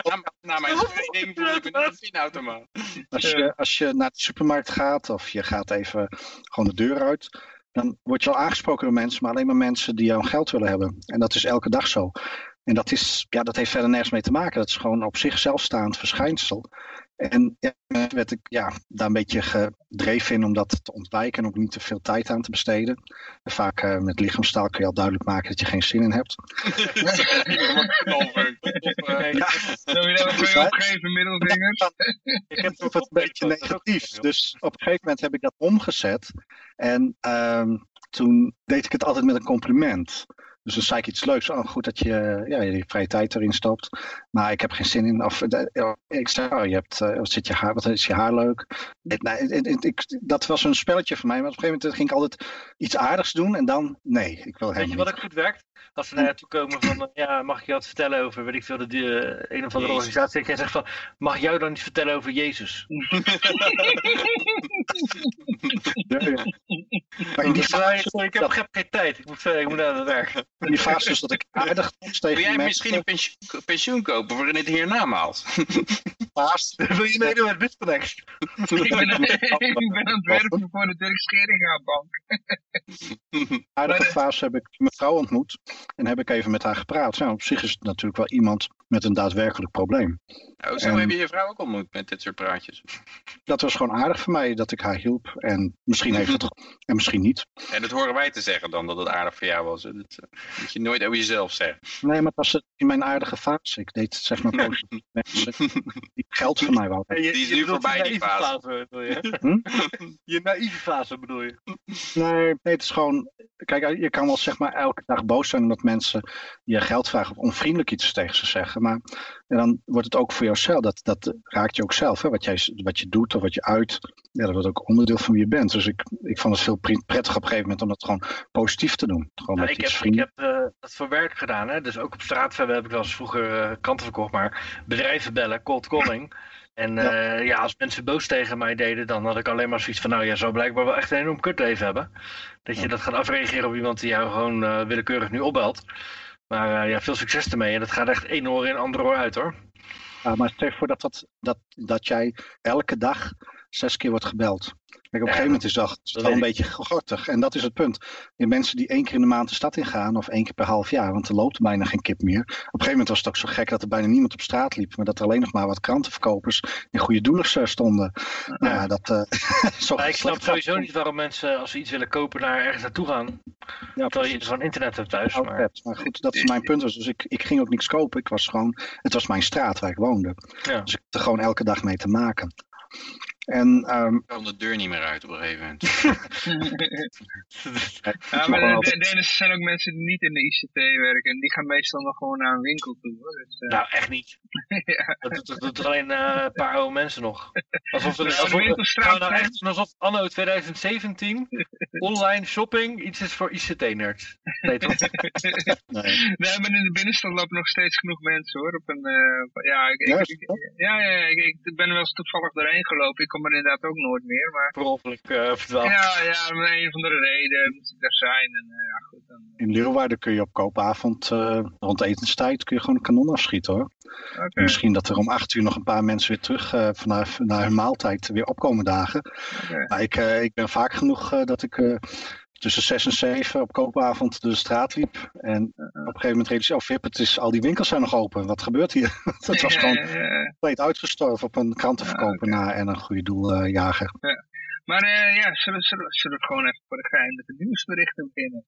na, na mijn voel ik me niet een
als, je, als je naar de supermarkt gaat of je gaat even gewoon de deur uit, dan word je al aangesproken door mensen, maar alleen maar mensen die jouw geld willen hebben. En dat is elke dag zo. En dat, is, ja, dat heeft verder nergens mee te maken. Dat is gewoon op zichzelf staand verschijnsel. En ja, werd ik ja, daar een beetje gedreven in om dat te ontwijken en ook niet te veel tijd aan te besteden. En vaak eh, met lichaamstaal kun je al duidelijk maken dat je geen zin in hebt.
Ik heb
het een beetje negatief. Dus op een gegeven moment heb ik dat omgezet. En ehm, toen deed ik het altijd met een compliment. Dus dan zei ik iets leuks. Oh, goed dat je ja, je vrije tijd erin stopt. Maar ik heb geen zin in. Of eh, ik zei, oh, je hebt, eh, wat, zit je haar, wat is je haar leuk? Ik- nee, ik- ik- ik- dat was een spelletje voor mij. Maar op een gegeven moment ging ik altijd iets aardigs doen. En dan, nee, ik wil
Weet je
helemaal
wat ook goed werkt? Als ze naar je toe komen van, eh, ja, mag ik je wat vertellen over, weet ik veel, de, de, een of andere
Jezus.
organisatie. En jij zegt van, mag ik jou dan iets vertellen over Jezus?
Ja, ja. Maar in die fase,
ik, heb, geen tijd, ik moet, verder, ik moet aan het werk.
In die fase dus dat ik aardig was tegen
Wil jij misschien een pensioen, pensioen kopen voor in het hiernamaals?
Fase-
Wil je meedoen met BitConnect?
ik, ben, ik ben aan het werken voor de Dirk Scheringa Bank.
aardige fase heb ik mijn vrouw ontmoet en heb ik even met haar gepraat. Nou, op zich is het natuurlijk wel iemand met een daadwerkelijk probleem.
Oh, zo
En-
heb je je vrouw ook ontmoet met dit soort praatjes.
Dat was gewoon aardig voor mij dat ik haar hielp en misschien heeft het en misschien niet.
En dat horen wij te zeggen dan, dat het aardig voor jou was. Dat eh, moet je nooit over jezelf zeggen.
Nee, maar het was in mijn aardige fase. Ik deed zeg maar positief mensen die geld van mij wouden.
Je,
Die is nu voorbij, die fase.
bedoel je?
Hm?
Je naïeve fase bedoel je?
Nee, nee, het is gewoon. Kijk, je kan wel zeg maar elke dag boos zijn omdat mensen je geld vragen of onvriendelijk iets tegen ze zeggen. Maar ja, dan wordt het ook voor jouzelf. Dat, dat raakt je ook zelf. Hè? Wat, jij, wat je doet of wat je uit. Ja, dat wordt ook onderdeel van wie je bent. Dus ik, ik vond het veel prettiger op een gegeven moment om dat gewoon positief te doen. Gewoon
Nou,
met
ik
iets
heb, ik heb eh, dat voor werk gedaan, hè? dus ook op straat verder heb ik wel eens vroeger eh, kanten verkocht, maar bedrijven bellen, cold calling. En
Ja.
ja. ja, als mensen boos tegen mij deden, dan had ik alleen maar zoiets van, nou jij zou blijkbaar wel echt een enorm kutleven hebben. Dat je
Ja.
dat gaat afreageren op iemand die jou gewoon eh, willekeurig nu opbelt. Maar uh, ja, veel succes ermee. En dat gaat echt één oor in, ander oor uit hoor.
Uh, maar stel voor dat, dat, dat, dat jij elke dag zes keer wordt gebeld. Kijk, op een gegeven moment is dat, dat wel een beetje gortig. En dat is het punt. Je mensen die één keer in de maand de stad ingaan, of één keer per half jaar, want er loopt bijna geen kip meer. Op een gegeven moment was het ook zo gek dat er bijna niemand op straat liep, maar dat er alleen nog maar wat krantenverkopers in goede doelers stonden. Ja, ja dat, uh,
zo ik snap sowieso niet waarom mensen, als ze iets willen kopen, naar ergens naartoe gaan. Ja, terwijl je van internet hebt thuis.
Maar... maar goed, dat is mijn punt. Dus ik, ik ging ook niks kopen. Ik was gewoon, het was mijn straat waar ik woonde. Ja. Dus ik had er gewoon elke dag mee te maken. En, um,
kwam de deur niet meer uit op een gegeven moment.
ja, maar de, de, zijn ook mensen die niet in de ICT werken. En die gaan meestal nog gewoon naar een winkel toe. Dus,
uh... Nou, echt niet. ja. Dat, dat, doet alleen uh, een paar oude mensen nog. Alsof, er, alsof, nou, nou echt, alsof anno 2017 online shopping iets is voor ICT-nerds. Nee, toch?
nee. nee, maar in de binnenstad lopen nog steeds genoeg mensen hoor. Op een, uh, ja, ik, ik, ik, ja, ja, ik, ik ben wel eens toevallig doorheen gelopen. Ik kom er inderdaad ook nooit meer. Maar...
Per ongeluk uh, verdwaald.
Ja, ja, om een of andere reden moet ik daar zijn. En, uh, ja, goed, dan...
In Leeuwarden kun je op koopavond uh, rond etenstijd kun je gewoon een kanon afschieten hoor. Okay. Misschien dat er om acht uur nog een paar mensen weer terug uh, vanuit naar hun maaltijd weer opkomen dagen. Okay. Maar ik, ik ben vaak genoeg dat ik tussen 6 en 7 op koopavond de straat liep. En op een gegeven moment realiseerde ik, oh Vip, het is, al die winkels zijn nog open. Wat gebeurt hier? het was gewoon compleet uitgestorven op een krantenverkoper na en een goede doeljager.
Uh, ja. Maar uh, ja, zullen, zullen, zullen we gewoon even voor de gein met de nieuwsberichten beginnen?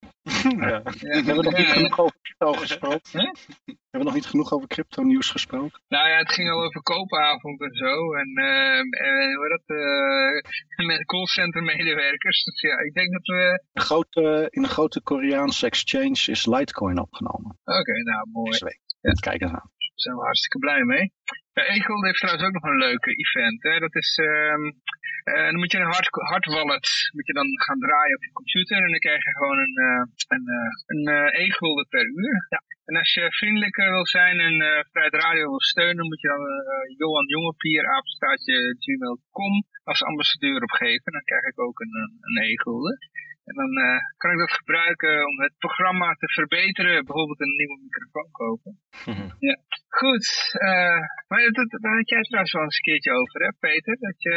ja. ja. We hebben nog niet genoeg over crypto gesproken. Huh? We hebben nog niet genoeg over crypto nieuws gesproken.
Nou ja, het ging al over koopavond en zo. En, uh, en hoe dat, uh, met callcenter medewerkers. Dus ja, ik denk dat we...
Een grote, in een grote Koreaanse exchange is Litecoin opgenomen.
Oké, okay, nou mooi.
Deze week. Ja. Kijk eens aan.
Daar zijn we hartstikke blij mee. Egel heeft trouwens ook nog een leuke event. Hè? Dat is, um, uh, dan moet je een hard, hard wallet moet je dan gaan draaien op je computer. En dan krijg je gewoon een, uh, een, uh, een e-gulden per uur. Ja. En als je vriendelijk wil zijn en uh, Vrijheid Radio wil steunen, moet je dan uh, Johan Jongepier, apenstaatje gmail.com als ambassadeur opgeven. Dan krijg ik ook een, een e-gulden. En dan uh, kan ik dat gebruiken om het programma te verbeteren. Bijvoorbeeld een nieuwe microfoon kopen. ja. Goed. Uh, maar dat, daar had jij trouwens wel eens een keertje over, hè Peter? Dat je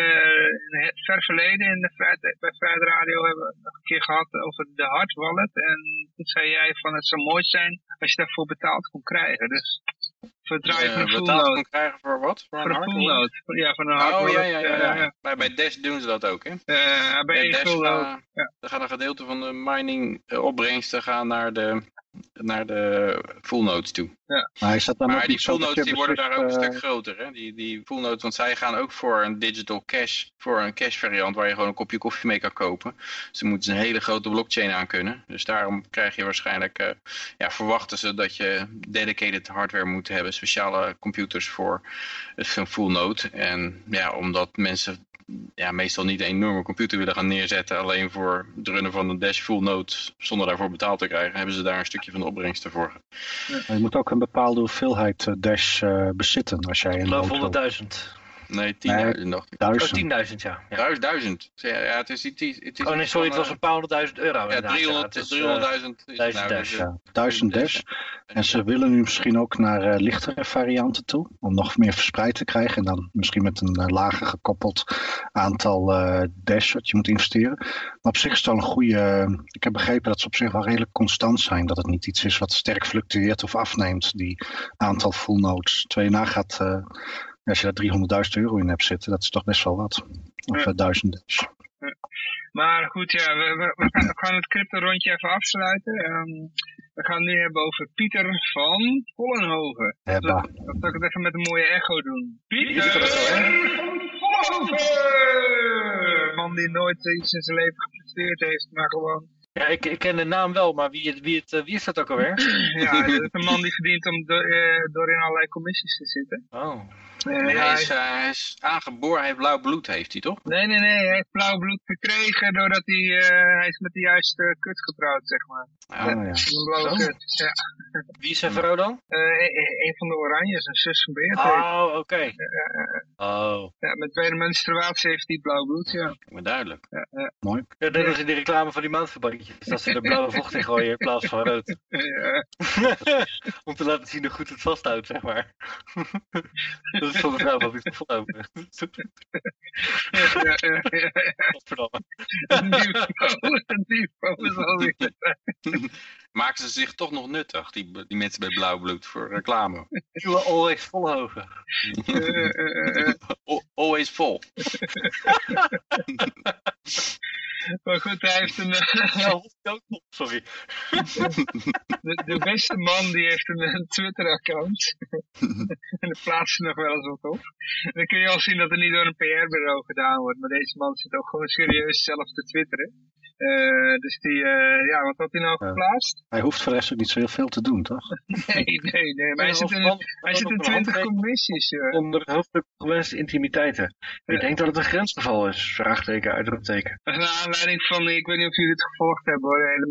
in het ver verleden in de Vrijheid, bij Vrijheid Radio hebben we nog een keer gehad over de hard wallet. En toen zei jij van het zou mooi zijn als je daarvoor betaald kon krijgen. Dus voor het draaien van een full
kon krijgen voor wat?
Voor, voor een full node. Ja, van een hard
Oh ja, ja, ja. ja. ja. Bij, bij Dash doen ze dat ook, hè?
Uh, bij Dash
gaat, ja. Dan gaat een gedeelte van de mining opbrengsten gaan naar de naar de full nodes toe.
Ja. Maar, is dat dan
maar die full nodes die worden daar ook een stuk groter. Hè? Die, die full nodes, want zij gaan ook voor een digital cash, voor een cash variant waar je gewoon een kopje koffie mee kan kopen. Dus dan moeten ze een hele grote blockchain aan kunnen. Dus daarom krijg je waarschijnlijk, uh, ja, verwachten ze dat je dedicated hardware moet hebben, speciale computers voor een full node. En ja, omdat mensen ja, meestal niet een enorme computer willen gaan neerzetten alleen voor het runnen van een Dash full node zonder daarvoor betaald te krijgen, hebben ze daar een stukje van de opbrengst voor.
Ja. Je moet ook een bepaalde hoeveelheid uh, Dash uh, bezitten als jij een.
Ik geloof 100.000.
Nee, 10.000 nee, nog.
Duizend. Oh, 10.000, ja.
ja. Duizend. Ja, het is, het is, het is
oh nee, sorry, het was een paar honderdduizend euro.
Ja, 300, ja, 300.000.
Uh, duizend dash.
Ja, duizend dash. En ze willen nu misschien ook naar uh, lichtere varianten toe, om nog meer verspreid te krijgen. En dan misschien met een uh, lager gekoppeld aantal uh, dash wat je moet investeren. Maar op zich is het wel een goede... ik heb begrepen dat ze op zich wel redelijk constant zijn. Dat het niet iets is wat sterk fluctueert of afneemt, die aantal full nodes. Terwijl je nagaat als je daar 300.000 euro in hebt zitten, dat is toch best wel wat. Of ja. duizend.
Ja. Maar goed, ja, we, we, we, gaan, we gaan het crypto rondje even afsluiten. Um, we gaan het nu hebben over Pieter van Vollenhoven. Dat, dat zal ik het even met een mooie echo doen. Pieter van Vollenhoven! Man die nooit iets in zijn leven gepresteerd heeft, maar gewoon
ja, ik, ik ken de naam wel, maar wie, wie, het, wie is dat ook alweer?
ja, dat is een man die verdient om do, uh, door in allerlei commissies te zitten.
Oh.
Uh, nee, hij, is, uh, hij is aangeboren, hij heeft blauw bloed, heeft hij toch?
Nee, nee, nee, hij heeft blauw bloed gekregen doordat hij, hij is met de juiste kut getrouwd, zeg maar.
Oh, ja. ja.
Een blauwe kut, ja.
Wie is zijn vrouw dan?
een, een van de Oranjes, een zus van Beert.
Oh, oké. Okay. oh.
Ja, met tweede menstruatie heeft hij blauw bloed, ja.
Maar duidelijk.
Ja,
Mooi.
Ja, dat is in de reclame van die maandverbandjes Dat ze er blauwe vocht in gooien in plaats van rood.
Ja.
Om te laten zien hoe goed het vasthoudt, zeg maar. dat is volgens mij wat ik volhouden.
Ja, ja, ja.
Godverdamme.
Niveau, is alweer.
Maken ze zich toch nog nuttig, die, die mensen bij blauw bloed, voor reclame.
Always volhouden.
Eh, eh, eh.
Al- Always vol.
Maar goed, hij heeft een, eh,
sorry.
de, de beste man die heeft een, een Twitter-account. en daar plaatst nog wel eens wat op. En dan kun je al zien dat er niet door een PR-bureau gedaan wordt. Maar deze man zit ook gewoon serieus zelf te twitteren. Eh, dus die, eh, ja, wat had hij nou geplaatst?
Hij hoeft voor de rest ook niet zo heel veel te doen, toch?
Nee, nee, nee. Maar hij zit in, hij zit in 20 commissies.
Onder het hoofdstuk gewenste intimiteiten. Ik denk dat het een grensgeval is. Vraagteken, uitroepteken.
Dat is naar aanleiding van, ik weet niet of jullie het gevolgd hebben hoor, de hele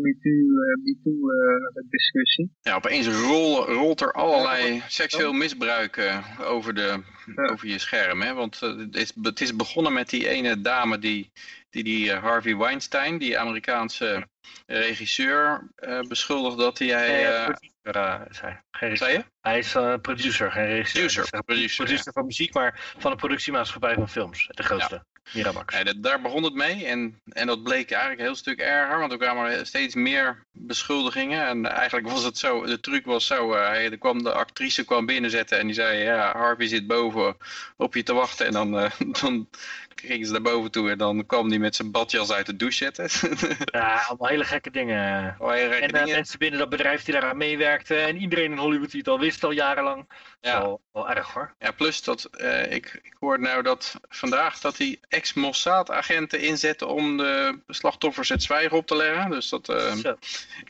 MeToo-discussie.
Ja, opeens rol, rolt er allerlei seksueel misbruik eh, over, de, over je scherm. Hè? Want eh, het, is, het is begonnen met die ene dame die die, die eh, Harvey Weinstein, die Amerikaanse regisseur, eh beschuldigt dat hij... Eh,
eh. Geen
zei je?
Hij is eh, producer, geen regisseur.
Producer,
eh,
producer,
producer van muziek, maar van een productiemaatschappij van films. De grootste. Miramax.
Nee, dat, daar begon het mee en, en dat bleek eigenlijk een heel stuk erger, want er kwamen steeds meer beschuldigingen. En eigenlijk was het zo, de truc was zo, eh, hij- er kwam, de actrice kwam binnenzetten en die zei, ja, Harvey zit boven op je te wachten. En dan, eh, dan gingen ze naar boven toe en dan kwam hij met zijn badjas uit de douche zetten.
Ja, allemaal hele gekke dingen.
Oh, hele gekke
En eh,
dingen.
mensen binnen dat bedrijf die daaraan meewerkten. En iedereen in Hollywood die het al wist al jarenlang.
Ja.
Wel, wel erg hoor.
Ja, plus dat eh, ik, ik hoor nou dat vandaag dat die ex-Mossad-agenten inzetten om de slachtoffers het zwijgen op te leggen. Dus dat, eh,
Zo.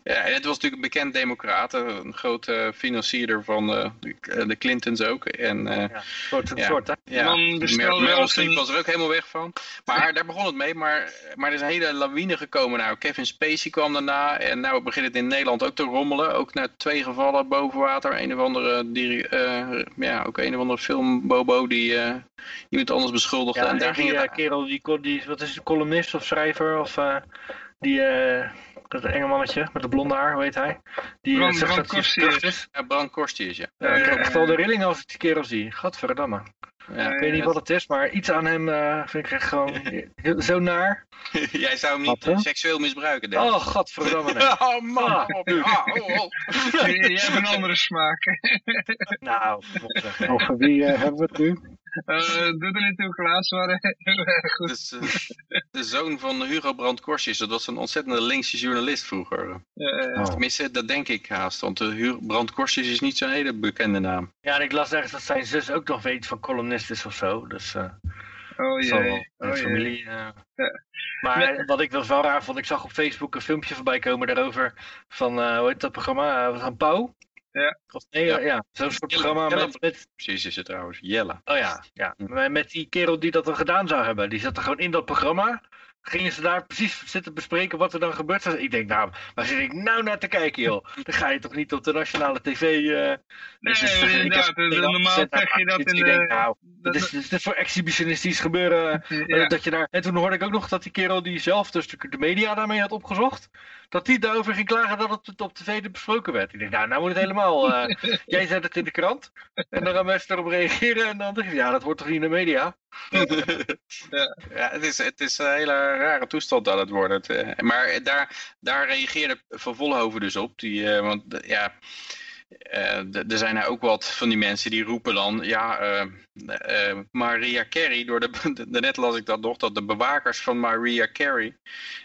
ja, en het was natuurlijk een bekend democrat, eh, een grote financierder van eh, de, de Clintons ook. En eh,
Ja, soort,
Ja.
soort hè.
ja,
bestelde
Meryl Streep was er ook helemaal weg van. Maar daar begon het mee, maar, maar er is een hele lawine gekomen. Nou, Kevin Spacey kwam daarna en nou begint het in Nederland ook te rommelen. Ook na twee gevallen boven water. Een of andere, die, eh, ja, ook een of andere filmbobo die eh, iemand anders beschuldigde.
Ja,
en daar
en
ging
die
het...
eh, kerel, die, die, wat is het, columnist of schrijver? Of die, dat enge mannetje met de blonde haar, hoe heet hij? Die zegt dat hij is.
Ja, Bran Korstius, ja.
Ja, ik krijg echt wel de rillingen als ik die kerel zie. Gadverdamme.
Ja.
Ik weet niet wat het is, maar iets aan hem eh, vind ik echt gewoon heel- zo naar.
Jij zou hem niet
Wat, hè?
seksueel misbruiken, denk ik.
Oh, gadverdamme. nee.
Oh man,
Ah.
op, ah, oh, oh.
Jij jij hebt een andere smaak.
Nou, kom op, zeg.
Over wie eh, hebben we het nu?
Eh doe er niet toe, Klaas, maar eh, heel erg goed.
Dus, eh, de zoon van Hugo Brandt Korstius, dat was een ontzettende linkse journalist vroeger.
Eh,
Oh.
Tenminste, dat denk ik haast, want uh, Hu- Brandt Korstius is niet zo'n hele bekende naam.
Ja, en ik las ergens dat zijn zus ook nog weet van columnist is of zo. Dus eh
oh jee. Oh jee.
familie.
Ja.
Maar wat ik wel raar vond, ik zag op Facebook een filmpje voorbij komen daarover van, eh, hoe heet dat programma, uh, van Pauw?
Ja.
Of, nee,
Ja.
zo'n soort
Jelle-
programma
Jelle-
met, met,
Precies is het trouwens, Jelle.
oh ja, ja.
Hm.
Met- met die kerel die dat dan gedaan zou hebben. Die zat er gewoon in dat programma. Gingen ze daar precies zitten bespreken wat er dan gebeurd was. Ik denk, nou, waar zit ik nou naar te kijken, joh? Dan ga je toch niet op de nationale tv... eh
Nee,
dus
inderdaad. de- Normaal zeg je dat in
Ik denk,
de...
nou,
dat-
is, is voor exhibitionistisch gebeuren. eh,
ja.
dat je daar... En toen hoorde ik ook nog dat die kerel die zelf dus de, de media daarmee had opgezocht, dat die daarover ging klagen dat het op tv besproken werd. Ik denk, nou, nou moet het helemaal. eh, jij zet het in de krant en dan gaan mensen erop reageren en dan denk je, ja, dat hoort toch niet in de media?
Ja, het is, het is een hele rare toestand aan het worden. Eh, maar daar, daar reageerde Van Vollenhoven dus op. Die, eh, want eh, ja, er zijn nou ook wat van die mensen die roepen dan, ja, eh, Maria Carey, door de, daarnet las ik dat nog, dat de bewakers van Maria Carey,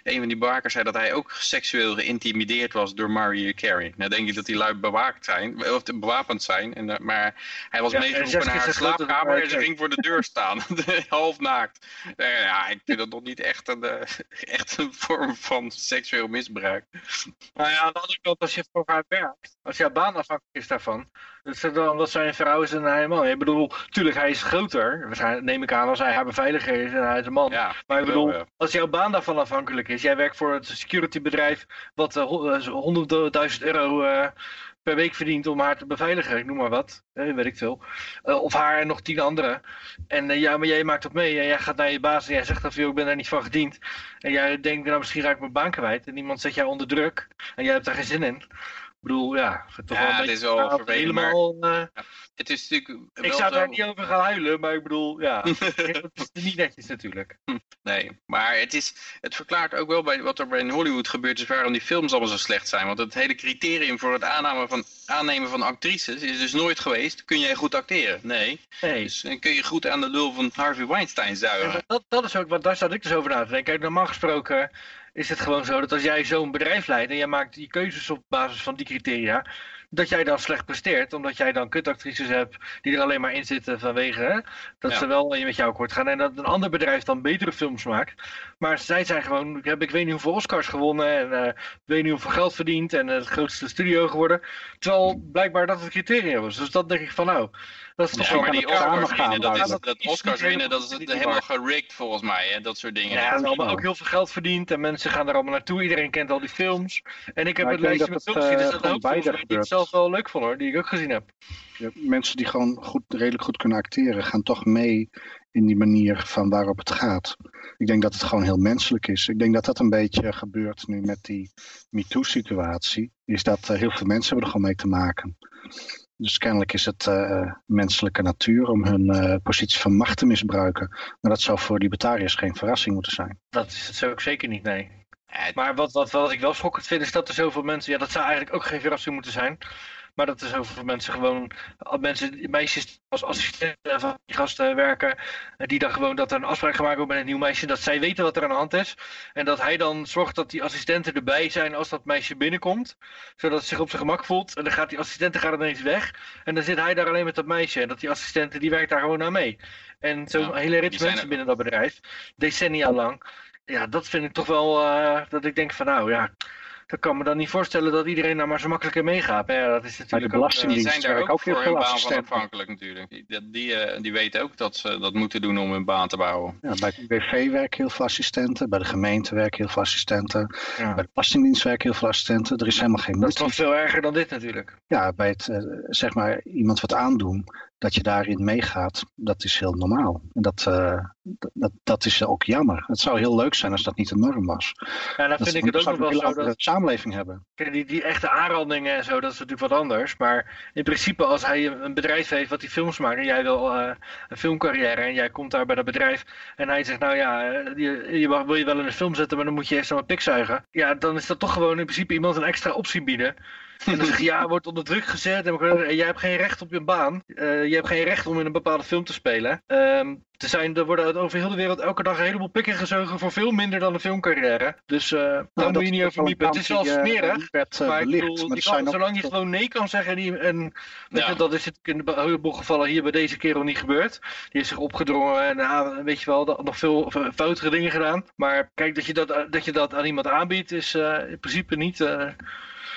een van die bewakers zei dat hij ook seksueel geïntimideerd was door Maria Carey. Nou denk ik dat die lui bewaakt zijn, of bewapend zijn, en, eh, maar hij was
Ja,
meegeroepen naar haar slaapkamer en ze ging voor de deur staan, half naakt. Ja, ik vind dat nog niet echt een, eh, echt een vorm van seksueel misbruik.
Nou ja, aan de andere kant, als je voor haar werkt, als jouw baan afhankelijk is daarvan, dus dan omdat zij een vrouw is en hij een man. Ik bedoel, tuurlijk, hij is groter, waarschijnlijk neem ik aan als hij haar beveiliger is en hij is een man.
Ja,
Maar ik bedoel,
ja.
als jouw baan daarvan afhankelijk is, jij werkt voor het securitybedrijf wat eh, ho- eh, 100.000 euro eh, per week verdient om haar te beveiligen, ik noem maar wat, eh, weet ik veel. Uh, of haar en nog tien anderen. En uh, ja, maar jij maakt op mee en jij gaat naar je baas en jij zegt dat ik ben daar niet van gediend. En jij denkt, nou misschien raak ik mijn baan kwijt. En iemand zet jou onder druk en jij hebt daar geen zin in. Bedoel, ja,
toch wel een het is wel vervelend, helemaal,
maar, uh, het is natuurlijk Ik zou daar niet over gaan huilen, maar ik bedoel, ja, het is niet netjes natuurlijk.
Nee, maar het, is, het verklaart ook wel bij wat er bij in Hollywood gebeurt is waarom die films allemaal zo slecht zijn. Want het hele criterium voor het aannemen van, aannemen van actrices is dus nooit geweest, kun jij goed acteren? Nee. nee. Dus kun je goed aan de lul van Harvey Weinstein zuigen.
Dat, dat is ook, want daar zat ik dus over na te denken. Kijk, normaal gesproken is het gewoon zo dat als jij zo'n bedrijf leidt en jij maakt die keuzes op basis van die criteria, dat jij dan slecht presteert, omdat jij dan kutactrices hebt die er alleen maar in zitten vanwege hè, dat ze wel met jou akkoord gaan en dat een ander bedrijf dan betere films maakt. Maar zij zijn gewoon, ik, heb, ik weet niet hoeveel Oscars gewonnen en uh, weet niet hoeveel geld verdiend en het grootste studio geworden. Terwijl blijkbaar dat het criterium was. Dus dat denk ik van nou, dat is toch
maar die Oscars winnen, dat, is, dat, Oscars winnen, dat is het helemaal gerikt volgens mij, hè, dat soort dingen.
Ja, ze hebben allemaal ook heel veel geld verdiend en mensen gaan er allemaal naartoe. Iedereen kent al die films. En ik heb het lijstje met films gezien, dus dat ook films die ik zelf wel leuk vond hoor, die ik ook gezien heb.
Ja, mensen die gewoon goed, redelijk goed kunnen acteren, gaan toch mee in die manier van waarop het gaat. Ik denk dat het gewoon heel menselijk is. Ik denk dat dat een beetje gebeurt nu met die MeToo-situatie. Is dat uh, heel veel mensen hebben er gewoon mee te maken. Dus kennelijk is het uh, menselijke natuur om hun uh, positie van macht te misbruiken. Maar dat zou voor libertariërs geen verrassing moeten zijn.
Dat is het zo ook zeker niet, nee. Maar wat, wat, wat ik wel schokkend vind is dat er zoveel mensen... Ja, dat zou eigenlijk ook geen verrassing moeten zijn. Maar dat er zoveel mensen gewoon, mensen, meisjes als assistenten van die gasten werken, die dan gewoon dat er een afspraak gemaakt wordt met een nieuw meisje, dat zij weten wat er aan de hand is. En dat hij dan zorgt dat die assistenten erbij zijn als dat meisje binnenkomt, zodat ze zich op zijn gemak voelt. En dan gaat die assistenten gaat ineens weg. En dan zit hij daar alleen met dat meisje. En dat die assistenten, die werkt daar gewoon aan mee. En zo'n hele rits mensen binnen dat bedrijf, decennia lang. Ja, dat vind ik toch wel, uh, dat ik denk van nou ja, ik kan me dan niet voorstellen dat iedereen daar maar zo makkelijk in meegaat. Ja, dat is natuurlijk
maar de belastingdienst zijn daar ook, ook voor hun baan van afhankelijk natuurlijk. Die, die, uh, die weten ook dat ze dat moeten doen om hun baan te bouwen.
Ja, bij het BV werken heel veel assistenten, bij de gemeente werken heel veel assistenten, ja. bij de belastingdienst werken heel veel assistenten. Er is helemaal geen
Dat is nog veel erger dan dit natuurlijk.
Ja, bij het, uh, zeg maar, iemand wat aandoen, dat je daarin meegaat, dat is heel normaal. En dat, uh, dat, dat is ook jammer. Het zou heel leuk zijn als dat niet de norm was.
Ja, dan vind ik het ook nog wel zo dat...
samenleving hebben.
Die, die echte aanrandingen en zo, dat is natuurlijk wat anders. Maar in principe als hij een bedrijf heeft wat die films maakt en jij wil uh, een filmcarrière en jij komt daar bij dat bedrijf en hij zegt nou ja, eh, je, je mag, wil je wel in een film zetten, maar dan moet je eerst een pik zuigen. Ja, dan is dat toch gewoon in principe iemand een extra optie bieden. En dan zeg je, ja, wordt onder druk gezet. En jij hebt geen recht op je baan. Uh, je hebt geen recht om in een bepaalde film te spelen. Um, er, zijn, er worden over heel de wereld elke dag een heleboel pikken gezogen voor veel minder dan een filmcarrière. Dus uh, nou, daar moet je niet over miepen. Het is wel eh, smerig. Werd, uh, maar ik bedoel, die kan, zolang je gewoon nee kan zeggen. En, die, en ja. je, dat is het in een heleboel gevallen hier bij deze kerel niet gebeurd. Die is zich opgedrongen en uh, weet je wel, nog veel foutere dingen gedaan. Maar kijk, dat je dat, dat, je dat aan iemand aanbiedt is in principe niet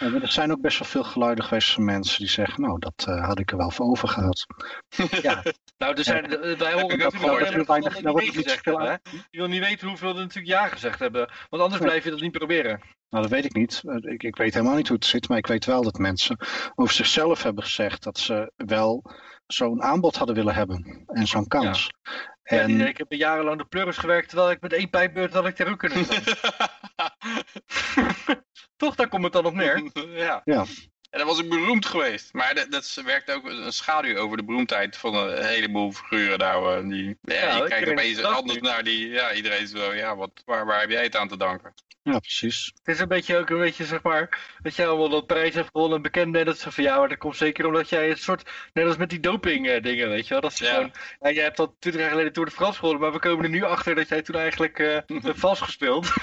er zijn ook best wel veel geluiden geweest van mensen die zeggen, nou, dat uh, had ik er wel voor over gehad.
ja, nou, er zijn, ja. wij horen dat weinig, nou wordt niet veel Je wil niet weten hoeveel er natuurlijk ja gezegd hebben, want anders blijf je dat niet proberen.
Nou, dat weet ik niet. Eh, ik, ik weet helemaal niet hoe het zit, maar ik weet wel dat mensen over zichzelf hebben gezegd dat ze wel zo'n aanbod hadden willen hebben en zo'n kans.
Ja. En... Ja, ik heb jarenlang de plurris gewerkt, terwijl ik met één pijpbeurt had ik ter kunnen Toch, daar komt het dan op neer.
ja. ja. En dat was ik beroemd geweest. Maar dat, dat werkt ook een schaduw over de beroemdheid van een heleboel figuren. Nou, die, ja, ja, je kijkt opeens anders naar die... Ja, iedereen zo, ja, wat, waar, waar heb jij het aan te danken?
Ja, precies.
Het is een beetje ook een beetje, zeg maar, dat jij allemaal dat prijs hebt gewonnen en bekend bent. Dat ze van jou, maar dat komt zeker omdat jij een soort, net als met die doping uh, dingen, weet je wel. Dat is ja. gewoon, ja, jij hebt al 20 jaar geleden Tour de France gewonnen, maar we komen er nu achter dat jij toen eigenlijk uh, hebt vals gespeeld.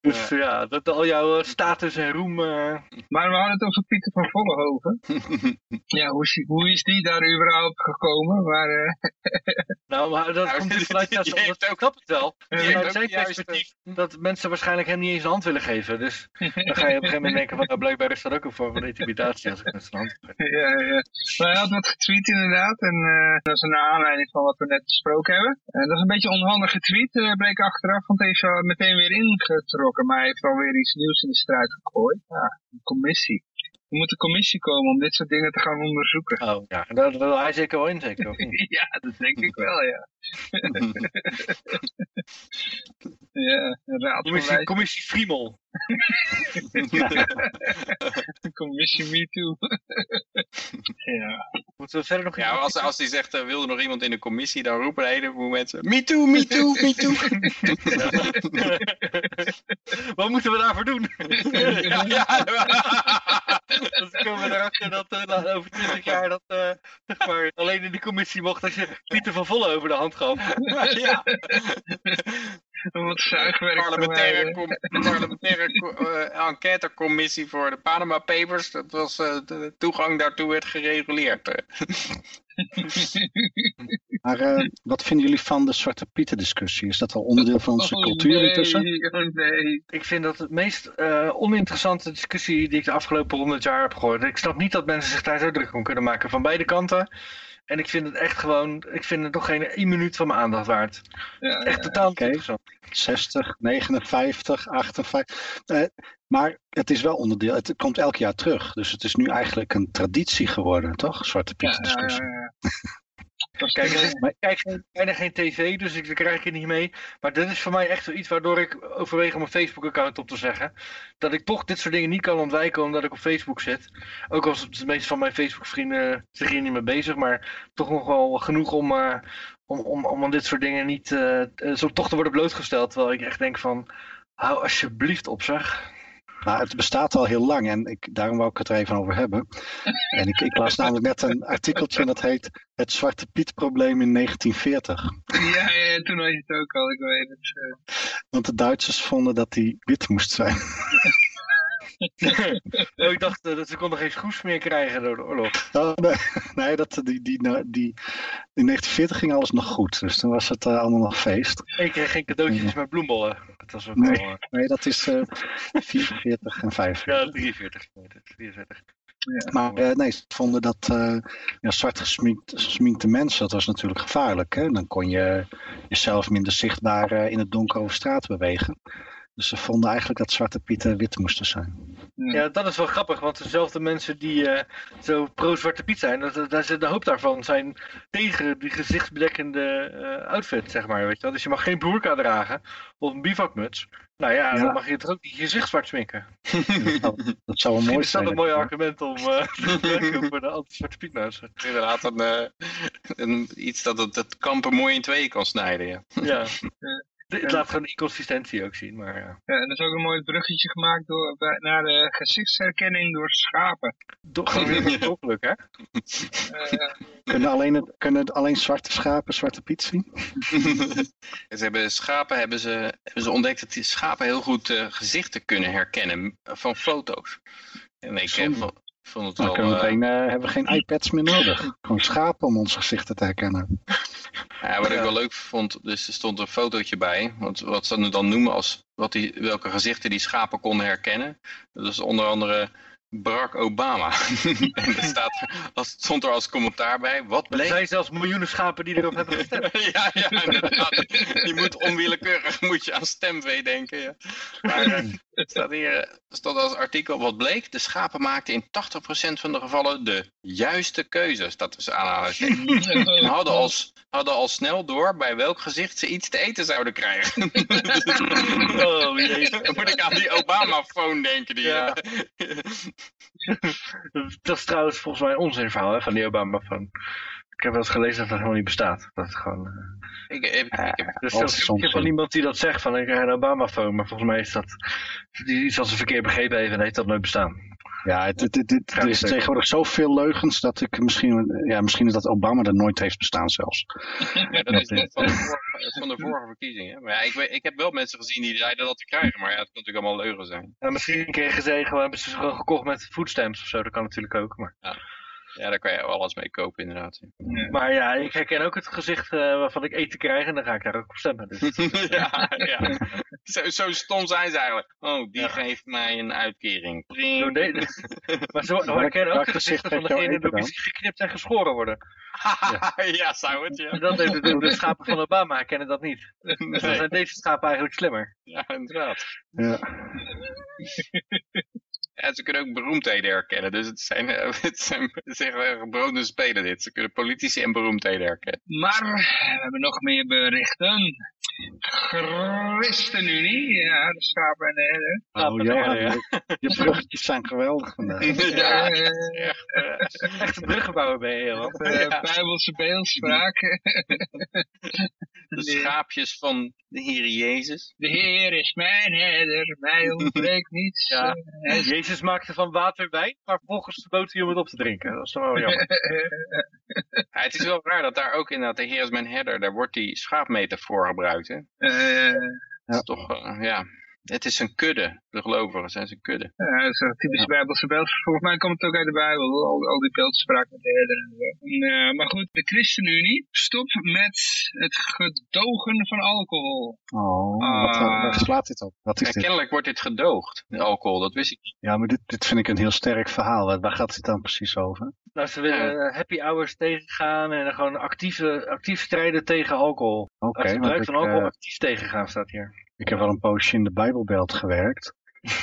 Dus ja, ja dat al jouw eh, status en roem... Uh...
Maar we hadden het over Pieter van Vollenhoven. ja, hoe is, die, hoe is die daar überhaupt gekomen? Maar, uh...
nou, maar dat komt dus vanuit... Ja, dat, ik snap het wel. Vanuit zijn perspectief dat mensen waarschijnlijk hem niet eens een hand willen geven. Dus dan ga je op een gegeven moment denken van... Nou, blijkbaar is dat ook een vorm van intimidatie als ik met zijn hand
Ja, ja. Maar hij had wat getweet inderdaad. En uh, dat is naar aanleiding van wat we net besproken hebben. En dat is een beetje een onhandig getweet, bleek achteraf. Want hij is meteen weer ingetrokken maar hij heeft alweer iets nieuws in de strijd gegooid. Ja, een commissie. Er moet een commissie komen om dit soort dingen te gaan onderzoeken.
Oh, ja. Daar wil hij zeker wel in, zeker. Of niet?
ja, dat denk ik wel, ja. ja, een raad van
Commissie,
wijs.
commissie Friemel.
Commissie Me Too. ja.
Moeten we verder nog
Ja, als, als hij zegt, eh, wil er nog iemand in de commissie, dan roepen een heleboel mensen, me too, me too, me too.
Wat moeten we daarvoor doen?
ja, ja.
Dan komen we erachter dat na- over 20 jaar dat eh, zeg maar, alleen in de commissie mocht als je Pieter van Volle over de hand gaf.
ja.
Moet zuigwerk
Parlementaire, com- parlementaire co- eh, enquêtecommissie voor de Panama Papers, dat was, eh, de toegang daartoe werd gereguleerd.
Maar eh, wat vinden jullie van de Zwarte Pieten discussie? Is dat wel onderdeel van onze
Oh,
cultuur
nee,
intussen?
Oh nee.
Ik vind dat het meest eh, oninteressante discussie die ik de afgelopen 100 jaar heb gehoord. Ik snap niet dat mensen zich daar zo druk om kunnen maken van beide kanten. En ik vind het echt gewoon, ik vind het nog geen één minuut van mijn aandacht waard.
Ja,
Echt totaal niet interessant.
60, 59, 58. Eh, maar het is wel onderdeel, het komt elk jaar terug. Dus het is nu eigenlijk een traditie geworden, toch? Zwarte
ja,
Pieten
ja, ja,
Kijk,
toch-
ik kijk geen- bijna geen tv, dus ik, daar krijg ik het niet mee. Maar dit is voor mij echt zoiets waardoor ik overweeg om een Facebook-account op te zeggen. Dat ik toch dit soort dingen niet kan ontwijken omdat ik op Facebook zit. Ook als de meeste van mijn Facebook-vrienden zich hier niet mee bezig, maar toch nog wel genoeg om, eh, om, om, om aan dit soort dingen niet eh, eh, zo toch te worden blootgesteld. Terwijl ik echt denk van, hou alsjeblieft op zeg.
Maar het bestaat al heel lang en ik, daarom wou ik het er even over hebben. En ik, ik las namelijk net een artikeltje en dat heet Het Zwarte Piet probleem in 1940.
Ja, ja, toen had je het ook al, ik weet het.
Want de Duitsers vonden dat hij wit moest zijn.
oh, ik dacht eh, dat ze konden geen schroes meer krijgen door de oorlog.
Oh, nee, nee dat, die, die, nou, die, in 1940 ging alles nog goed. Dus toen was het eh, allemaal nog feest.
Ik kreeg geen cadeautjes met bloembollen. Dat was ook
Nee.
wel... eh,
Nee, dat is eh 44 en 45.
Ja, 43. 43.
Maar nee, ze vonden dat ja, zwart gesminkt, gesminkte mensen, dat was natuurlijk gevaarlijk. Hè? Dan kon je jezelf minder zichtbaar in het donker over straat bewegen. Dus ze vonden eigenlijk dat zwarte pieten wit moesten zijn.
Ja, dat is wel grappig, want dezelfde mensen die eh, zo pro-Zwarte Piet zijn, dat, dat, dat- de hoop daarvan zijn tegen die gezichtsbedekkende eh, outfit, zeg maar. Weet je wel? Dus je mag geen burka dragen of een bivakmuts. Nou ja,
Ja.
dan mag je toch ook niet je gezicht zwart sminken.
Dat zou wel
Misschien
mooi
is dat
zijn.
een mooi argument om eh, te gebruiken voor de anti-Zwarte Piet mensen.
Inderdaad, een, eh, een, iets dat het, het kampen mooi in tweeën kan snijden. Ja.
Ja. Het laat gewoon inconsistentie ook zien, maar ja.
Ja, en er is ook een mooi bruggetje gemaakt door, bij- naar de gezichtsherkenning door schapen.
Toch gewoon weer hè?
Eh,
Kunnen alleen, het, kunnen alleen zwarte schapen zwarte piet zien?
ze hebben schapen hebben ze, hebben ze ontdekt dat die schapen heel goed eh, gezichten kunnen herkennen van foto's. En ik eh,
Zonde.
vond, vond het
Dan
wel...
kunnen we,
eh,
geen, eh, hebben we geen iPads meer nodig. Gewoon schapen om onze gezichten te herkennen.
Ja, wat ik wel leuk vond, dus er stond een fotootje bij. Want wat ze dan noemen als wat die, welke gezichten die schapen konden herkennen. Dat is onder andere Barack Obama. en er staat, als, stond er als commentaar bij, wat
Er
bleek...
zijn zelfs miljoenen schapen die erop hebben gestemd.
ja, ja, inderdaad. Je moet onwillekeurig moet je aan stemvee denken. Ja. Maar er staat hier, eh, stond als artikel, wat bleek, de schapen maakten in 80% van de gevallen de juiste keuzes. Dat is aanhalingstekens. En hadden al, hadden al snel door bij welk gezicht ze iets te eten zouden krijgen.
Oh jee.
Dan moet ik aan die Obama-phone denken. Die,
Ja.
eh,
Dat is trouwens volgens mij een onzinverhaal hè, van die Obama van. Ik heb wel eens gelezen dat dat helemaal niet bestaat. Dat het gewoon. eh,
ik, ik, ik, heb-
is van iemand die dat zegt van ik krijg een Obama-phone, maar volgens mij is dat die iets als een verkeerd begrepen heeft en heeft dat nooit bestaan.
Ja, het, het, er is tegenwoordig zoveel leugens dat ik misschien, ja, misschien is dat Obama er nooit heeft bestaan zelfs.
ja, dat is nog van de vorige, van de vorige verkiezingen. Maar ja, ik, weet- ik heb wel mensen gezien die zeiden dat te krijgen. Maar ja, het kan natuurlijk allemaal leugen zijn.
Nou, misschien kregen ze gewoon, hebben ze ze gewoon gekocht met foodstamps of zo, dat kan natuurlijk ook. Maar,
Ja, daar kan je wel alles mee kopen inderdaad.
maar ja, ik herken ook het gezicht eh, waarvan ik eten krijg en dan ga ik daar ook op stemmen. Dus.
ja, ja. Zo, zo stom zijn ze eigenlijk. Oh, die
Ja.
geeft mij een uitkering.
Nee, maar zo herkennen ook de
gezicht
gezichten van degene ze geknipt en geschoren worden.
ja, zou het, ja.
Dat heeft de, de schapen van Obama herkennen dat niet. Dus dan zijn deze schapen eigenlijk slimmer.
ja, inderdaad.
Ja.
En ze kunnen ook beroemdheden herkennen. Dus het zijn, eh, het zijn, gebroden spelen dit. Ze kunnen politici en beroemdheden herkennen.
Maar we hebben nog meer berichten. ChristenUnie, ja, de schapen en de herder.
Oh, Johan, je, je bruggetjes zijn geweldig vandaag.
Ja, echt,
Echte bruggenbouwer ben je, Johan.
eh,
Ja.
Bijbelse beeldspraak.
de schaapjes van de Heer Jezus.
De Heer is mijn herder, mij ontbreekt niets.
Ja. Jezus maakte van water wijn, maar vervolgens verbood hij om het op te drinken. Dat is dan wel jammer.
Ja, het is wel raar dat daar ook inderdaad, de Heer is mijn herder, daar wordt die schaapmetafoor gebruikt. Hè?
Eh,
Dat is toch, eh, ja, het is een kudde. De gelovigen zijn zijn kudde.
Ja, dat is een typisch Bijbelse beeld. Volgens mij komt het ook uit de Bijbel, al, al die beeldspraak met de herder en zo. En, eh, maar goed, de ChristenUnie stopt met het gedogen van alcohol.
Oh, wat,
Ah.
waar slaat dit op? Wat is
Ja,
dit?
kennelijk wordt dit gedoogd, de alcohol, dat wist ik niet.
Ja, maar dit, dit vind ik een heel sterk verhaal. Waar- gaat het dan precies over?
Nou, ze willen eh, happy hours tegengaan en gewoon actieve, actief strijden tegen alcohol.
Oké,
het
want
gebruik
ik,
van alcohol
eh,
actief tegengaan staat hier.
Ik heb wel een poosje in de Bijbelbelt gewerkt.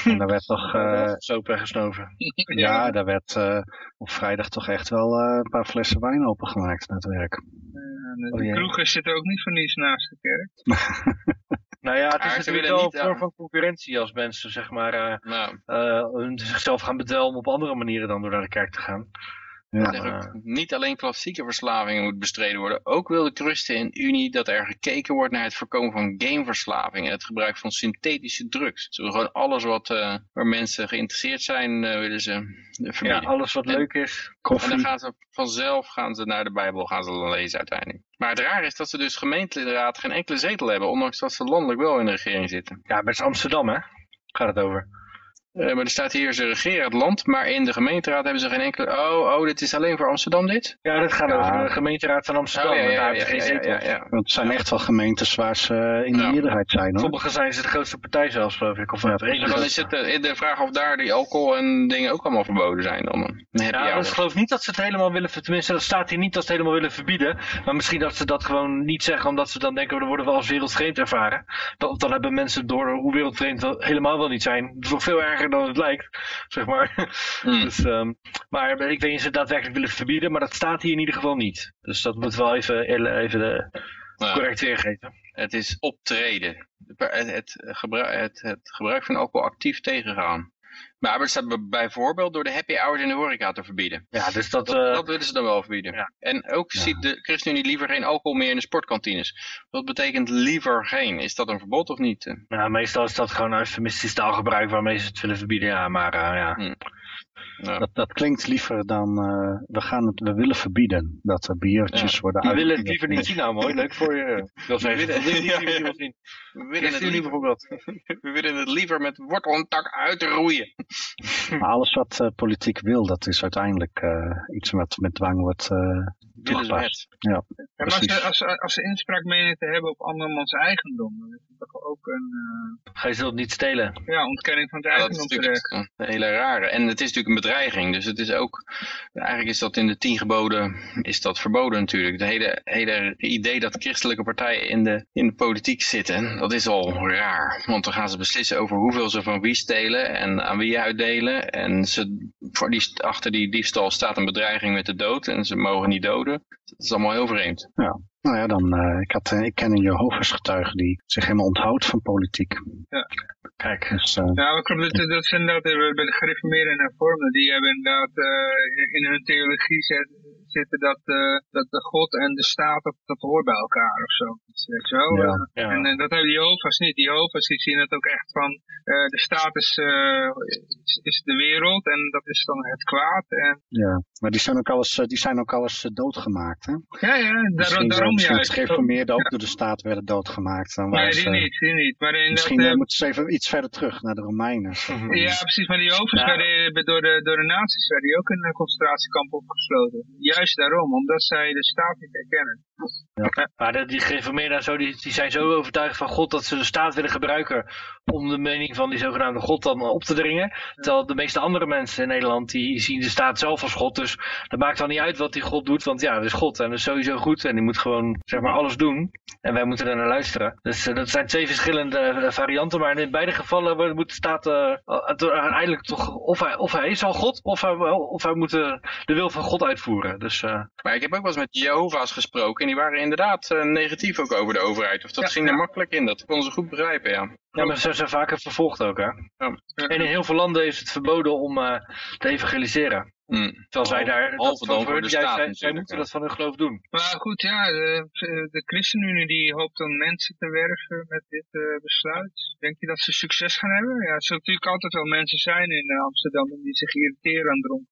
En daar werd toch, eh,
Zo gesnoven.
ja, daar werd eh, op vrijdag toch echt wel eh, een paar flessen wijn opengemaakt na het werk.
En
Oh
de
jee.
kroegen zitten ook niet voor niets naast de kerk.
Nou ja, het is natuurlijk wel
niet
een vorm van concurrentie als mensen zeg maar eh,
Nou,
eh, hun zichzelf gaan bedwelmen op andere manieren dan door naar de kerk te gaan.
Ja.
niet alleen klassieke verslavingen moet bestreden worden, ook wil de ChristenUnie dat er gekeken wordt naar het voorkomen van gameverslaving en het gebruik van synthetische drugs. Ze willen gewoon alles wat, eh, waar mensen geïnteresseerd zijn, eh, willen ze eh,
ja,
verbieden.
alles wat
En-
leuk is.
En dan
Koffie.
gaan ze vanzelf gaan ze naar de Bijbel gaan ze dan lezen uiteindelijk. Maar het raar is dat ze dus gemeenteraad geen enkele zetel hebben, ondanks dat ze landelijk wel in de regering zitten.
Ja, met Amsterdam hè, gaat het over.
Eh, maar er staat hier, ze regeren het land, maar in de gemeenteraad hebben ze geen enkele... Oh, oh, dit is alleen voor Amsterdam dit?
Ja, dit gaat
Ja.
over de gemeenteraad van Amsterdam.
Oh, ja,
want
ja,
daar
ja,
hebben ze
ja,
geen
ja,
zetel.
ja, ja.
Want het zijn echt wel gemeentes waar ze eh, in de meerderheid zijn hoor.
Sommige zijn ze de grootste partij zelfs, geloof ik. Of
Ja,
dan is het eh, de vraag of daar die alcohol en dingen ook allemaal verboden zijn dan.
Ja, dus ik geloof niet dat ze het helemaal willen, ver- tenminste dat staat hier niet dat ze het helemaal willen verbieden. Maar misschien dat ze dat gewoon niet zeggen omdat ze dan denken, dan worden we als wereldvreemd ervaren. Dan, dan hebben mensen door hoe wereldvreemd we helemaal wel niet zijn. Het is nog veel erger dan het lijkt, zeg maar.
Hmm.
Dus, ehm, maar ik weet niet of ze het daadwerkelijk willen verbieden, maar dat staat hier in ieder geval niet. Dus dat moet wel even, even de,
Nou,
correct weergeven.
het is optreden. Het, het, gebruik, het, het gebruik van alcohol actief tegengaan. Maar er staat bijvoorbeeld door de happy hours in de horeca te verbieden.
Ja, dus dat...
Dat,
eh,
dat willen ze dan wel verbieden.
ja.
En ook
Ja.
ziet de ChristenUnie liever geen alcohol meer in de sportkantines. Wat betekent liever geen? Is dat een verbod of niet?
nou, meestal is dat gewoon eufemistisch taalgebruik waarmee ze het willen verbieden. Ja, maar eh, ja.
Dat, dat klinkt liever dan eh, we, gaan het, we willen verbieden dat er biertjes
Ja.
worden
Die willen het liever niet zien. Nou, mooi. Leuk voor je. Dat zijn
willen- Ja,
liever zien.
we, willen het liever,
bijvoorbeeld.
we willen het liever met wortel en tak uitroeien.
Maar alles wat eh, politiek wil, dat is uiteindelijk eh, iets wat met dwang wordt eh, toegepast.
het.
Ja, maar als
Precies.
ze, als, ze, als ze inspraak menen te hebben op andermans eigendom, dan is het toch ook een
Ga je ze dat niet stelen?
eh, ja, ontkenning van het
Ja, dat is
eigendomsrecht.
natuurlijk een hele rare. En het is natuurlijk een bedreiging. Dus het is ook, eigenlijk is dat in de tien geboden, is dat verboden natuurlijk. Het hele, hele idee dat christelijke partijen in de, in de politiek zitten, dat is al raar. Want dan gaan ze beslissen over hoeveel ze van wie stelen en aan wie uitdelen. En ze, voor die, achter die diefstal staat een bedreiging met de dood en ze mogen niet doden. Dat is allemaal heel vreemd.
Nou ja, dan, eh, ik, had, eh, ik ken een Jehovah's getuige die zich helemaal onthoudt van politiek.
Kijk.
Dus, eh,
Ja, klopt, dat, dat zijn inderdaad bij de gereformeerden en hervormden, die hebben inderdaad eh, in hun theologie zet- zitten dat, eh, dat de God en de staat, dat, dat hoort bij elkaar of zo. Dus, weet je wel?
Ja.
Ja.
En dat hebben Jehovah's niet. Die Jehovah's die zien het ook echt van, eh, de staat is, is, is de wereld en dat is dan het kwaad. En,
ja. Maar die zijn ook alles, eh, die zijn ook alles eh, doodgemaakt. Hè?
ja, ja, daarom,
Misschien,
daarom
misschien
juist.
gereformeerden ook door de staat werden doodgemaakt. Dan
Nee,
waren
die
ze-
niet, die niet. Maar
Misschien
eh,
eh, moeten ze even iets verder terug naar de Romeinen.
Ja, precies. Maar die
Ja.
werden door de, door de nazi's werden die ook in een concentratiekamp opgesloten. Juist daarom, omdat zij de staat niet herkennen.
Maar de, die gereformeerden en zo, die, die zijn zo overtuigd van God dat ze de staat willen gebruiken om de mening van die zogenaamde God dan op te dringen. Terwijl de meeste andere mensen in Nederland, die zien de staat zelf als God. Dus dat maakt dan niet uit wat die God doet, want ja, dat is God en dat is sowieso goed. En die moet gewoon, zeg maar, alles doen. En wij moeten er naar luisteren. Dus dat zijn twee verschillende varianten. Maar in beide gevallen moet, staat uiteindelijk toch of hij, of hij is al God of hij, of hij moet de wil van God uitvoeren. Dus,
Maar ik heb ook wel eens met Jehovah's gesproken. En die waren inderdaad negatief ook over de overheid. Of dat ging er makkelijk in. Dat konden ze goed begrijpen, ja.
Ja, maar ze zijn vaker vervolgd ook, hè? Ja. En in heel veel landen is het verboden om te evangeliseren. Mm. Terwijl zij daar,
dat van voor de staat
zij, zij moeten dat van hun geloof doen.
Maar goed, ja, de, de ChristenUnie die hoopt dan mensen te werven met dit uh, besluit. Denk je dat ze succes gaan hebben? Ja, er zullen natuurlijk altijd wel mensen zijn in uh, Amsterdam die zich irriteren aan dronken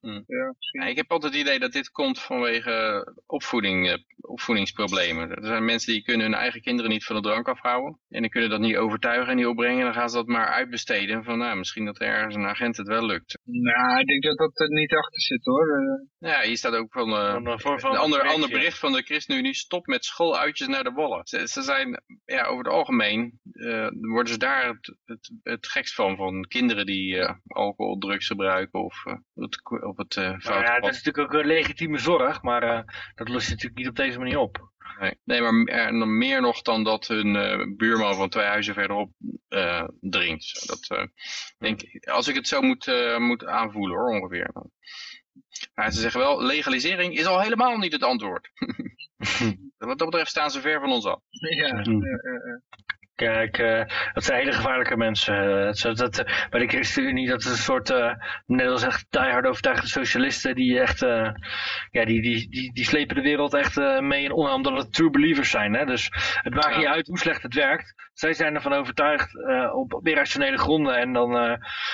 mm. ja, ja, ik heb altijd het idee dat dit komt vanwege opvoeding, uh, opvoedingsproblemen. Er zijn mensen die kunnen hun eigen kinderen niet van de drank afhouden. En die kunnen dat niet overtuigen en niet opbrengen. Dan gaan ze dat maar uitbesteden. Van nou, misschien dat ergens een agent het wel lukt.
Nou, ik denk dat dat niet achter zit hoor.
Eh. Ja, hier staat ook van, uh, van, van een ander, ander bericht van de ChristenUnie. Stop met schooluitjes naar de wallen. Ze, ze zijn, ja, over het algemeen uh, worden ze daar het, het, het gekst van. Van kinderen die uh, alcohol, drugs gebruiken of het, op het uh,
nou ja, dat is natuurlijk ook een legitieme zorg. Maar dat lost je natuurlijk niet op deze manier op.
Nee, nee maar er, meer nog dan dat hun uh, buurman van twee huizen verderop uh, drinkt. Dat, uh, denk, als ik het zo moet, moet aanvoelen hoor, ongeveer. Maar ze zeggen wel, legalisering is al helemaal niet het antwoord. Wat dat betreft staan ze ver van ons af.
Ja,
Kijk, uh, dat zijn hele gevaarlijke mensen. Uh, dat, uh, bij de ChristenUnie, dat is een soort, uh, Nederlands echt diehard overtuigde socialisten, die echt, ja, die, die, die, die slepen de wereld echt mee in onheil, omdat het true believers zijn. Hè? Dus het maakt niet uit hoe slecht het werkt. Zij zijn ervan overtuigd op, op irrationele gronden. En dan,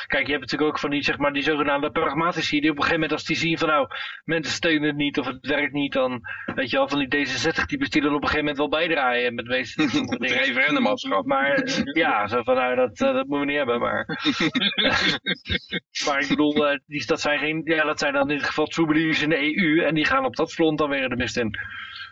kijk, je hebt natuurlijk ook van die, zeg maar, die zogenaamde pragmatici, die op een gegeven moment als die zien van, nou, mensen steunen het niet of het werkt niet, dan, weet je wel, van die D66-types die dan op een gegeven moment wel bijdraaien met meeste
Het referendum afschaffen.
Maar ja, zo van, nou, dat, eh, dat moeten we niet hebben. Maar, maar ik bedoel, uh, die, dat, zijn geen, ja, dat zijn dan in dit geval true in de EU. En die gaan op dat front dan weer de mist in.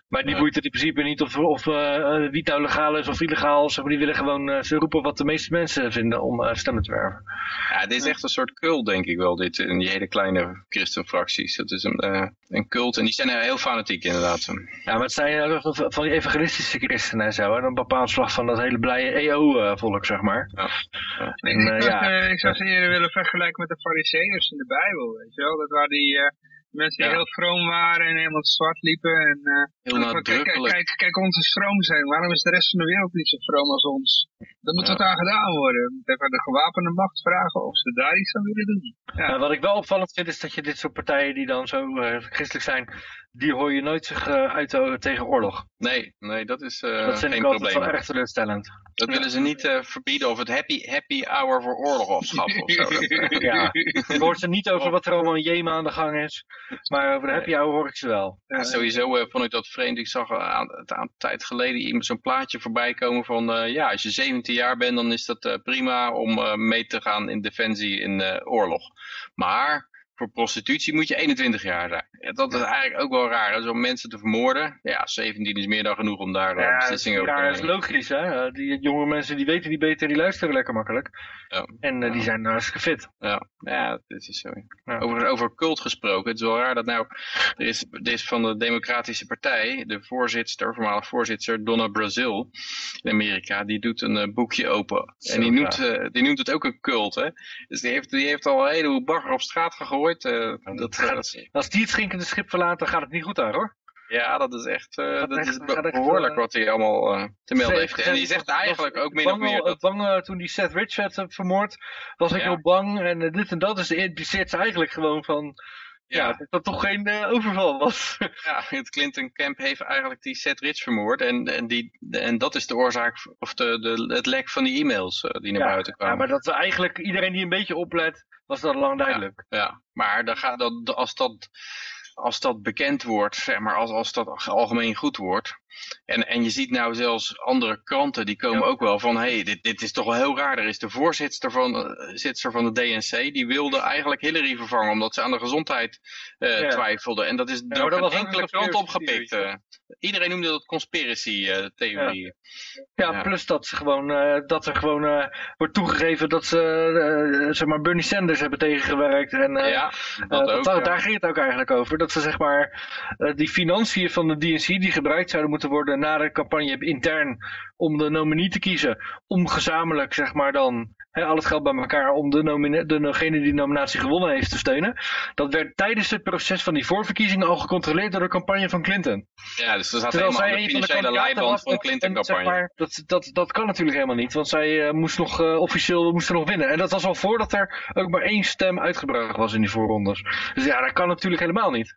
Maar die boeit het in principe niet of, of uh, wiet nou legaal is of illegaal. Zeg maar, die willen gewoon, uh, ze roepen wat de meeste mensen vinden om uh, stemmen te werven.
Ja, dit is echt een soort cult, denk ik wel, dit, in die hele kleine christenfracties. Het is een, een cult en die zijn heel fanatiek inderdaad.
Ja, maar het zijn van die evangelistische christenen en zo. En een bepaald slag van dat hele blije EO-volk, zeg maar. Ja.
ja. En, ik, zou, ik zou ze eerder willen vergelijken met de fariseërs in de Bijbel, weet je wel. Dat waren die Mensen die heel vroom waren en helemaal zwart liepen. En, uh,
heel
kijk, kijk, kijk, onze stroom zijn. Waarom is de rest van de wereld niet zo vroom als ons? Dat moet ja. wat aan gedaan worden. We moeten even de gewapende macht vragen of ze daar iets aan willen doen.
Ja. wat ik wel opvallend vind is dat je dit soort partijen die dan zo uh, christelijk zijn, die hoor je nooit zich uh, uiten tegen oorlog.
Nee, nee, dat is uh,
dat vind
geen
ik
probleem.
wel erg teleurstellend.
Dat willen ze niet uh, verbieden of het happy, happy hour voor oorlog afschaffen of zo.
Ja, ik hoor ze niet over wat er allemaal in Jemen aan de gang is, maar over de happy hour hoor ik ze wel.
Ja, sowieso vond ik dat vreemd. Ik zag aan, een tijd geleden iemand zo'n plaatje voorbij komen van, ja, als je 17 jaar bent, dan is dat prima om mee te gaan in defensie in oorlog. Maar voor prostitutie moet je 21 jaar zijn. Dat is eigenlijk ook wel raar. Dus om mensen te vermoorden, ja, 17 is meer dan genoeg om daar ja, beslissingen over te
nemen. Ja, dat is logisch. Hè? Die jonge mensen die weten niet beter, die luisteren lekker makkelijk. Ja. En uh, die zijn hartstikke fit.
Ja, ja dat is zo. Ja. Over, over cult gesproken, het is wel raar dat nou, er is, er is van de Democratische Partij, de voorzitter, voormalig voorzitter Donna Brazil in Amerika, die doet een uh, boekje open. Zo, en die noemt, uh, die noemt het ook een cult. Hè? Dus die heeft, die heeft al een heleboel bagger op straat gegooid uh, dat,
als die het schinkende schip verlaten, gaat het niet goed daar hoor.
Ja, dat is echt, uh, dat, is behoorlijk wat hij allemaal uh, te melden heeft. En die zegt eigenlijk ook min of meer...
Dat... Bang, toen die Seth Rich werd vermoord, was ik ja. heel bang. En dit en dat, dus impliceert ze eigenlijk gewoon van... Ja, dat dat toch geen uh, overval was.
ja, het Clinton camp heeft eigenlijk die Seth Rich vermoord. En, en, die, en dat is de oorzaak, of de, de, het lek van die e-mails uh, die naar
ja,
buiten kwamen.
Ja, maar dat eigenlijk, iedereen die een beetje oplet, was dat lang duidelijk.
Ja, ja. maar dan gaat dat, als dat als dat bekend wordt, zeg maar, als, als dat algemeen goed wordt. En, en je ziet nou zelfs andere kranten, die komen ook wel van, hé, hey, dit, dit is toch wel heel raar. Er is de voorzitter van, uh, van de DNC, die wilde eigenlijk Hillary vervangen, omdat ze aan de gezondheid uh, ja. twijfelde. En dat is door ja, enkele krant opgepikt. Uh, iedereen noemde dat conspiracy-theorie.
Ja. ja. plus dat, ze gewoon, dat er gewoon wordt toegegeven dat ze, zeg maar, Bernie Sanders hebben tegengewerkt. En,
ja, dat ook,
dat, daar ging het ook eigenlijk over dat ze zeg maar eh, die financiën van de DNC die gebruikt zouden moeten worden na de campagne intern om de nominee te kiezen, om gezamenlijk zeg maar dan hè, al het geld bij elkaar om de degene die de nominatie gewonnen heeft te steunen. Dat werd tijdens het proces van die voorverkiezingen al gecontroleerd door de campagne van Clinton.
Ja, dus er zat
Terwijl
helemaal aan de
een van de
financiële leiband van de
zeg
Clinton-campagne.
maar, dat, dat, dat kan natuurlijk helemaal niet, want zij eh, moest nog eh, officieel moest er nog winnen. En dat was al voordat er ook maar één stem uitgebracht was in die voorrondes. Dus ja, dat kan natuurlijk helemaal niet.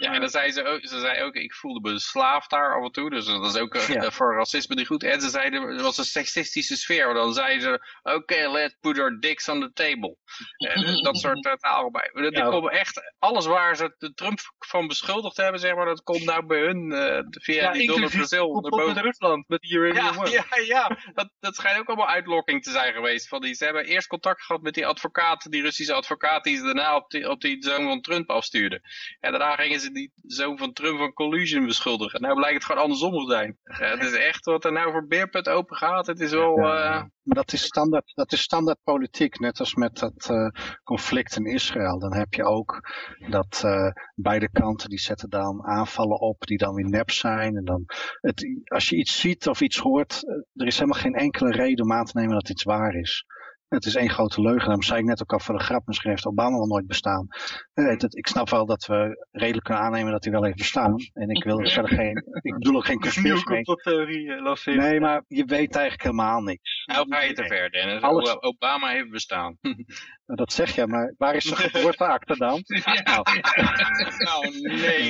Ja, en dan zei ze ook, ze zei ook, ik voelde me slaaf daar af en toe. Dus dat is ook eh,
Ja.
voor racisme niet goed. En ze zeiden, er was een seksistische sfeer. Maar dan zeiden ze, oké, let's put our dicks on the table. En dat soort taal bij. Die
Ja.
komen echt, alles waar ze de Trump van beschuldigd hebben, zeg maar, dat komt nou bij hun eh, via die Donald Brazil naar boven.
Rusland, met die
Ja, ja, ja. Dat, dat schijnt ook allemaal uitlokking te zijn geweest. Van die, ze hebben eerst contact gehad met die advocaat, die Russische advocaat, die ze daarna op die, op die zoon van Trump afstuurde. En daarna gingen ze die zoon van Trump van collusion beschuldigen. Nou blijkt het gewoon andersom te zijn. Ja, het is echt wat er nou voor beerput open gaat. Het is wel...
Ja.
eh,
dat is, standaard, dat is standaard politiek, net als met dat eh, conflict in Israël. Dan heb je ook dat eh, beide kanten die zetten dan aanvallen op die dan weer nep zijn. En dan het, als je iets ziet of iets hoort, er is helemaal geen enkele reden om aan te nemen dat iets waar is. Het is één grote leugen. Daarom zei ik net ook al voor de grap, misschien heeft Obama wel nooit bestaan. Eh, het- ik snap wel dat we redelijk kunnen aannemen dat hij wel heeft bestaan. En ik wil er verder geen, ik bedoel ook geen conspiracy mee.
eh.
Nee, maar je weet eigenlijk helemaal niks.
nou ga je te ver, Dennis.
Alles-
Obama heeft bestaan.
Nou, Dat zeg je, maar waar is de geboorteakte dan? Nou,
nou, nee.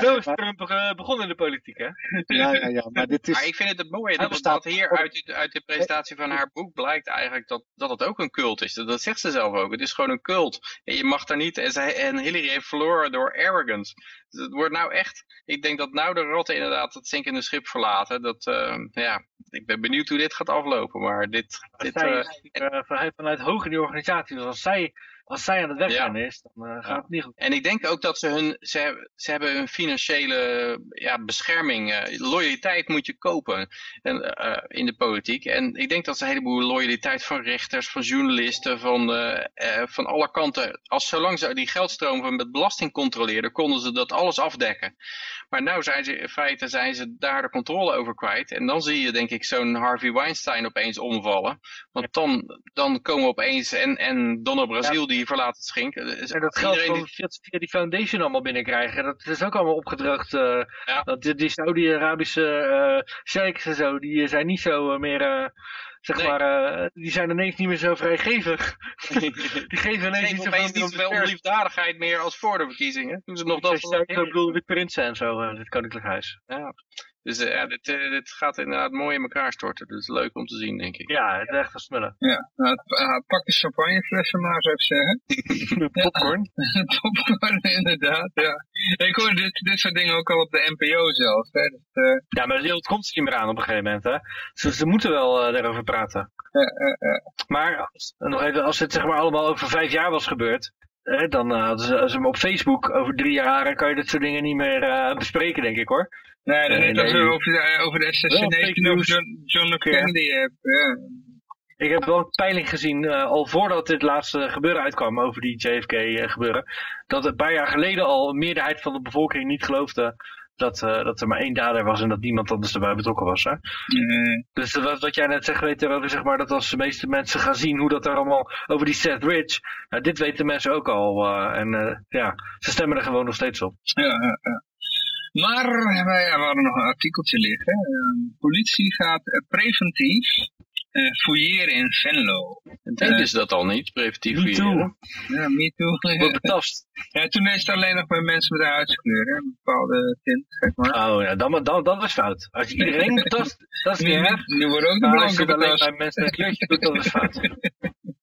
Zo is
maar-
Trump eh, begonnen in de politiek, hè?
ja, ja, ja, maar dit
Maar
is...
ik vind het het mooie dat,
bestaat-
dat hier uit, de- uit de presentatie van haar boek blijkt eigenlijk dat, dat het ook een cult is. Dat, dat zegt ze zelf ook. Het is gewoon een cult. En je mag daar niet... En, zij, en Hillary heeft verloren door arrogance. Dus het wordt nou echt... Ik denk dat nou de rotten inderdaad het zinkende schip verlaten. Dat, eh, ja, ik ben benieuwd hoe dit gaat aflopen. Maar dit... dit
Zij
eh,
is natuurlijk, eh, vanuit, vanuit hoog in die organisatie. Dus als zij, als zij aan het wegrennen is, dan eh, gaat het niet goed.
En ik denk ook dat ze hun, ze, ze hebben hun financiële ja, bescherming, eh, loyaliteit moet je kopen en, eh, in de politiek. En ik denk dat ze een heleboel loyaliteit van rechters, van journalisten, van, van alle kanten, als zolang ze die geldstromen met belasting controleerden, konden ze dat alles afdekken. Maar nu zijn ze, in feite zijn ze daar de controle over kwijt. En dan zie je denk ik zo'n Harvey Weinstein opeens omvallen. Want dan, dan komen opeens, en, en Donald Brazil die verlaat het schink. Dus
En dat geld van, via, via die foundation allemaal binnenkrijgen, dat is ook allemaal opgedrukt. eh,
Ja.
dat die, die Saudi-Arabische eh sheiks en zo, die zijn niet zo eh, meer, eh, zeg
Nee.
maar, eh, die zijn ineens niet meer zo vrijgevig. die geven ineens
Nee,
niet zoveel
niet zoveel om liefdadigheid meer als voor de verkiezingen. Toen ze nog dat...
Ik bedoel, de prinsen en zo, eh, dit koninklijk huis.
Ja. Dus eh, ja, dit, eh, dit gaat inderdaad mooi in elkaar storten. Dus leuk om te zien, denk ik.
Ja, het is echt een smullen.
Ja, nou, het- ah, pak de champagneflessen maar, zou ik zeggen.
Popcorn.
Popcorn, inderdaad, ja. Ik hoor dit, dit soort dingen ook al op de NPO zelf. Hè. Dus, eh,
Ja, maar het komt er niet meer aan op een gegeven moment, hè. Ze, ze moeten wel eh, daarover praten.
eh, eh, eh.
Maar als, nog even, als het zeg maar allemaal over vijf jaar was gebeurd, dan eh, hadden ze, hem op Facebook over drie jaar kan je dat soort dingen niet meer eh, bespreken, denk ik hoor.
Nee, dat net als we over de, over de assassination over
news.
John, John F. Kennedy. Ja.
Ik heb wel een peiling gezien, eh, al voordat dit laatste gebeuren uitkwam over die JFK eh, gebeuren, dat een paar jaar geleden al een meerderheid van de bevolking niet geloofde dat, eh, dat er maar één dader was en dat niemand anders erbij betrokken was. Hè?
Eh,
Dus wat, wat jij net zegt, weet erover, zeg maar, dat als de meeste mensen gaan zien hoe dat er allemaal over die Seth Rich, nou, dit weten mensen ook al. eh, en eh, ja, ze stemmen er gewoon nog steeds op.
ja, ja, ja. Maar wij we hadden nog een artikeltje liggen. Eh, politie gaat eh, preventief eh, fouilleren in Venlo.
En deden ze dat al niet, preventief
Me
fouilleren?
too.
Ja, me too.
Wordt betast.
Ja, toen is het alleen nog bij mensen met een huidskleur, hè, een bepaalde tint, zeg maar.
Oh ja, dan, dan, dat is fout. Als je iedereen betast, dat is niet erg.
nu, nu worden ook de
als je het alleen
betast.
bij mensen met een kleurtje doet, dat is fout.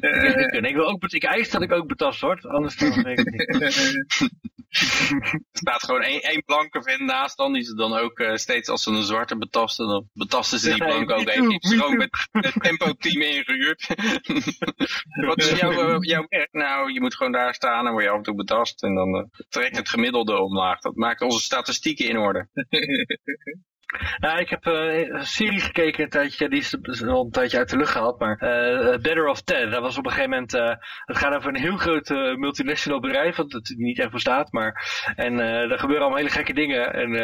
Eh,
Ik, wil ook, ik eis dat ik ook betast word, anders dan ik niet.
Er staat gewoon één, één blanke vent naast dan, die ze dan ook eh, steeds als ze een zwarte betasten, dan betasten ze die blanke ook even. Die gewoon met het tempo team ingehuurd. Wat is jouw, eh, jouw werk? Nou, je moet gewoon daar staan en word je af en toe betast en dan trekt het gemiddelde omlaag. Dat maakt onze statistieken in orde.
Nou, ik heb een serie gekeken een tijdje, die is al een tijdje uit de lucht gehaald, maar uh, Better of Ted. Dat was op een gegeven moment, het gaat over een heel groot multinational bedrijf, wat het niet echt bestaat, maar en er gebeuren allemaal hele gekke dingen. En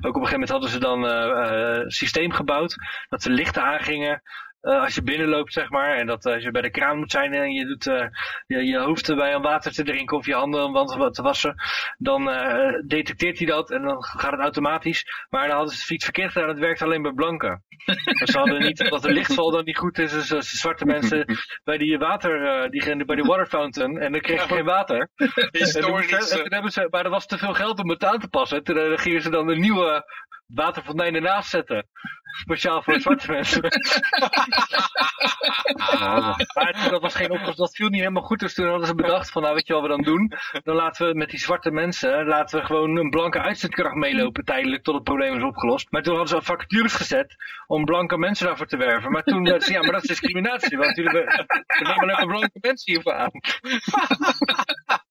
ook op een gegeven moment hadden ze dan een systeem gebouwd, dat ze lichten aangingen uh, als je binnenloopt, zeg maar, en dat als je bij de kraan moet zijn en je doet uh, je, je hoofd bij een water te drinken of je handen om te wassen, dan uh, detecteert hij dat en dan gaat het automatisch. Maar dan hadden ze iets verkeerd gedaan, het werkt alleen bij blanken. dus ze hadden niet dat de lichtval dan niet goed is, dus, dus zwarte mensen bij die water, die, bij die water fountain, en dan kreeg je geen water. En, toen hebben ze, maar er was te veel geld om het aan te passen. Toen gingen ze dan een nieuwe waterfontein ernaast zetten. Speciaal voor zwarte mensen. maar dat was geen oplossing, dat viel niet helemaal goed. Dus toen hadden ze bedacht van, nou weet je wat we dan doen? Dan laten we met die zwarte mensen, laten we gewoon een blanke uitzendkracht meelopen tijdelijk tot het probleem is opgelost. Maar toen hadden ze vacatures gezet om blanke mensen daarvoor te werven. Maar toen zeiden ze, ja maar dat is discriminatie, want jullie we nemen alleen maar blanke mensen hiervoor aan.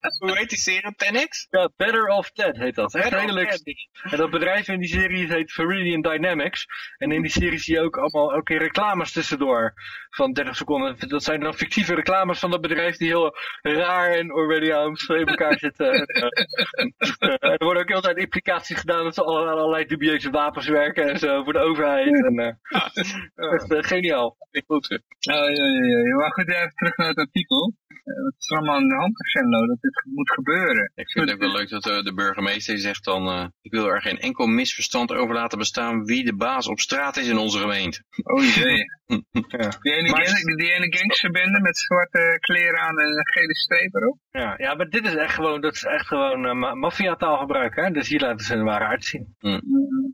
Hoe heet die serie? Tenix?
Ja, Better of Ted heet dat. Echt leuke En dat bedrijf in die serie heet Viridian Dynamics. En in die serie zie je ook allemaal elke keer reclames tussendoor van 30 seconden. Dat zijn dan fictieve reclames van dat bedrijf die heel raar en Orwelliaans in elkaar zitten. en, uh, er worden ook altijd implicaties gedaan dat ze allerlei, allerlei dubieuze wapens werken en zo voor de overheid. En, uh, echt geniaal.
Goed. Oh, ja, ja, ja. Maar goed, even terug naar het artikel. Het is allemaal aan de hand Venlo, dat dit moet gebeuren.
Ik vind het ook wel leuk dat de burgemeester zegt dan, ik wil er geen enkel misverstand over laten bestaan wie de baas op straat is in onze gemeente.
Oh jee. ja. Die ene, maar, gang, die ene gangsterbende met zwarte kleren aan en gele streep erop.
Ja, ja, maar dit is echt gewoon, dat is echt gewoon uh, maffiataalgebruik, hè? Dus hier laten ze een ware uitzien.
Hm.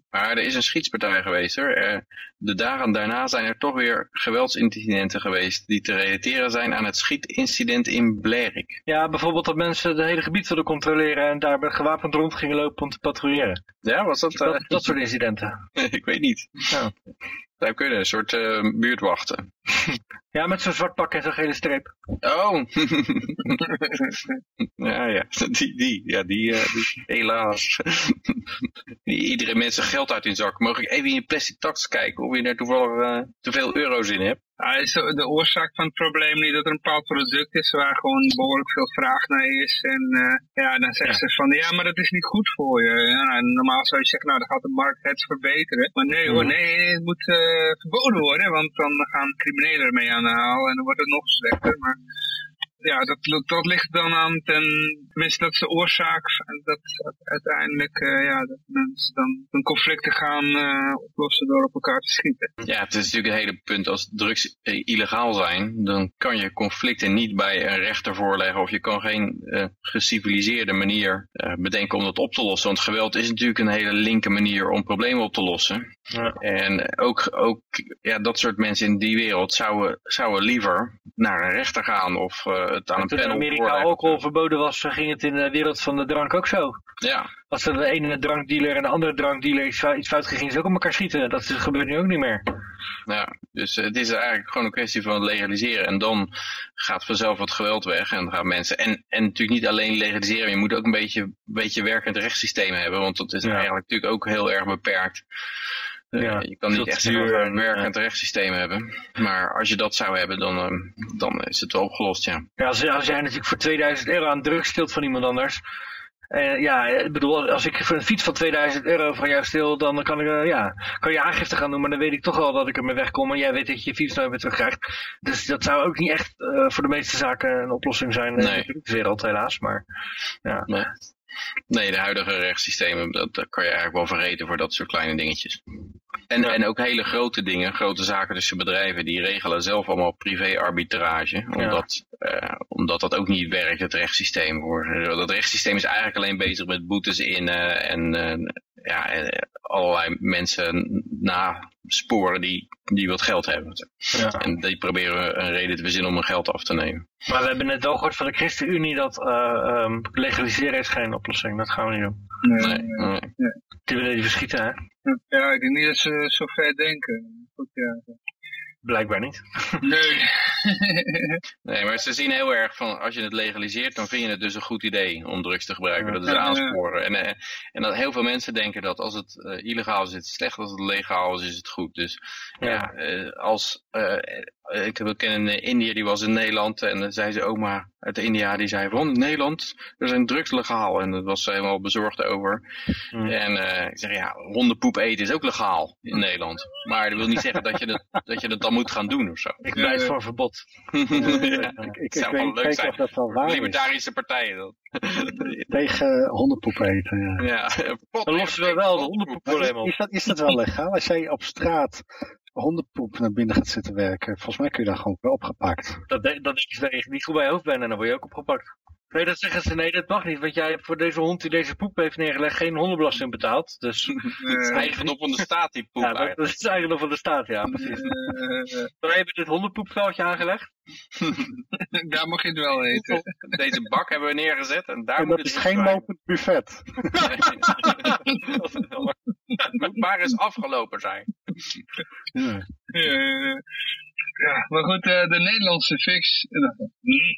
Maar er is een schietspartij geweest, hoor. Uh, de dagen daarna zijn er toch weer geweldsincidenten geweest die te relateren zijn aan het schietincident in Blerik.
Ja, bijvoorbeeld dat mensen het hele gebied wilden controleren en daar gewapend rond gingen lopen om te patrouilleren.
Ja, was dat...
Uh... Dat, dat soort incidenten.
ik weet niet. Ja. Zou kunnen, een soort uh, buurtwachten.
Ja, met zo'n zwart pak en zo'n gele streep.
Oh. ja, ja. Die, die, ja, die, uh, die helaas. Iedereen mensen geld uit in zak. Mag ik even in je plastic tax kijken of je er toevallig uh, te veel euro's in hebt?
Ja, is de oorzaak van het probleem niet dat er een bepaald product is waar gewoon behoorlijk veel vraag naar is. En uh, ja, dan zeggen ze van ja, maar dat is niet goed voor je. Ja, normaal zou je zeggen, nou dan gaat de markt het verbeteren. Maar nee hoor, mhm. nee, het moet verboden worden, want dan gaan criminelen ermee aan de haal en dan wordt het nog slechter. Maar ja, dat, dat ligt dan aan ten, tenminste dat is de oorzaak dat, uiteindelijk uh, ja, dat mensen dan hun conflicten gaan uh, oplossen door op elkaar te schieten.
Ja, het is natuurlijk een hele punt als drugs eh, illegaal zijn, dan kan je conflicten niet bij een rechter voorleggen of je kan geen geciviliseerde manier bedenken om dat op te lossen. Want geweld is natuurlijk een hele linker manier om problemen op te lossen. Ja. En ook, ook ja, dat soort mensen in die wereld zouden, zouden liever naar een rechter gaan of het aan een
Toen in Amerika alcohol verboden was, ging het in de wereld van de drank ook zo.
Ja.
Als er de ene drankdealer en de andere drankdealer iets, iets fout ging, ze ook op elkaar schieten. Dat gebeurt nu ook niet meer.
Ja, dus het is eigenlijk gewoon een kwestie van legaliseren. En dan gaat vanzelf wat geweld weg en dan gaan mensen... En, en natuurlijk niet alleen legaliseren, je moet ook een beetje, een beetje werkend rechtssysteem hebben. Want dat is eigenlijk natuurlijk ook heel erg beperkt. Eh, ja, je kan niet echt een werkend rechtssysteem hebben. Maar als je dat zou hebben, dan, ehm, dan is het wel opgelost, ja.
ja als, als jij natuurlijk voor 2000 euro aan drugs stilt van iemand anders... Uh, ja, ik bedoel, als ik voor een fiets van 2000 euro van jou stil, dan kan, ik, uh, ja, kan je aangifte gaan doen, maar dan weet ik toch al dat ik ermee wegkom en jij weet dat je je fiets nooit meer terugkrijgt. Dus dat zou ook niet echt uh, voor de meeste zaken een oplossing zijn nee. in de wereld helaas, maar ja.
Nee. Nee, de huidige rechtssystemen, dat, kan je eigenlijk wel vergeten voor dat soort kleine dingetjes. En, en ook hele grote dingen, grote zaken tussen bedrijven, die regelen zelf allemaal privé-arbitrage. Omdat, uh, omdat dat ook niet werkt, het rechtssysteem. Voor. Dat rechtssysteem is eigenlijk alleen bezig met boetes in uh, en uh, ja, allerlei mensen nasporen die, die wat geld hebben. Ja. En die proberen een reden te verzinnen om hun geld af te nemen.
Maar we hebben net wel gehoord van de ChristenUnie dat um, legaliseren is geen oplossing. Dat gaan we niet doen.
Nee, nee. nee.
Die willen die verschieten, hè?
Ja, ik denk niet dat ze zo ver denken. Goed, ja.
Blijkbaar niet.
Nee.
Nee, maar ze zien heel erg van, als je het legaliseert, dan vind je het dus een goed idee om drugs te gebruiken. Dat is aansporen. En, eh, en dat heel veel mensen denken dat als het eh, illegaal is, is het slecht. Als het legaal is, is het goed. Dus ja, eh, als, eh, ik heb ook een in India, die was in Nederland. En dan zei ze oma uit India, die zei van, Nederland, er zijn drugs legaal. En daar was ze helemaal bezorgd over.
Hmm.
En eh, ik zeg, ja, hondenpoep eten is ook legaal in Nederland. Maar dat wil niet zeggen dat je het, dat je het dan moet gaan doen of zo.
Ik pleit voor verbod.
Ja,
Ik,
zou wel
weet
leuk zijn.
of dat wel waar is.
Libertarische partijen. Dat.
Tegen hondenpoep eten, ja.
Ja.
Dan lossen we wel de hondenpoepprobleem op.
is, dat, is dat wel legaal? Als jij op straat hondenpoep naar binnen gaat zitten werken, volgens mij kun je daar gewoon opgepakt.
Dat, de, dat is je niet goed bij je hoofd bent en dan word je ook opgepakt. Nee, dat zeggen ze, nee, dat mag niet. Want jij hebt voor deze hond die deze poep heeft neergelegd geen hondenbelasting betaald. Dus
Het is eigendom van de staat die poep
ja, dat, is eigendom van de staat, ja, precies.
Eh,
Wij hebben dit hondenpoepveldje aangelegd.
daar mag je het wel eten.
Deze bak hebben we neergezet en daar
En
moet
dat
het
is geen lopend buffet.
Het moet maar eens afgelopen zijn.
Ja.
Eh, ja, maar goed, eh, de Nederlandse fix. eh,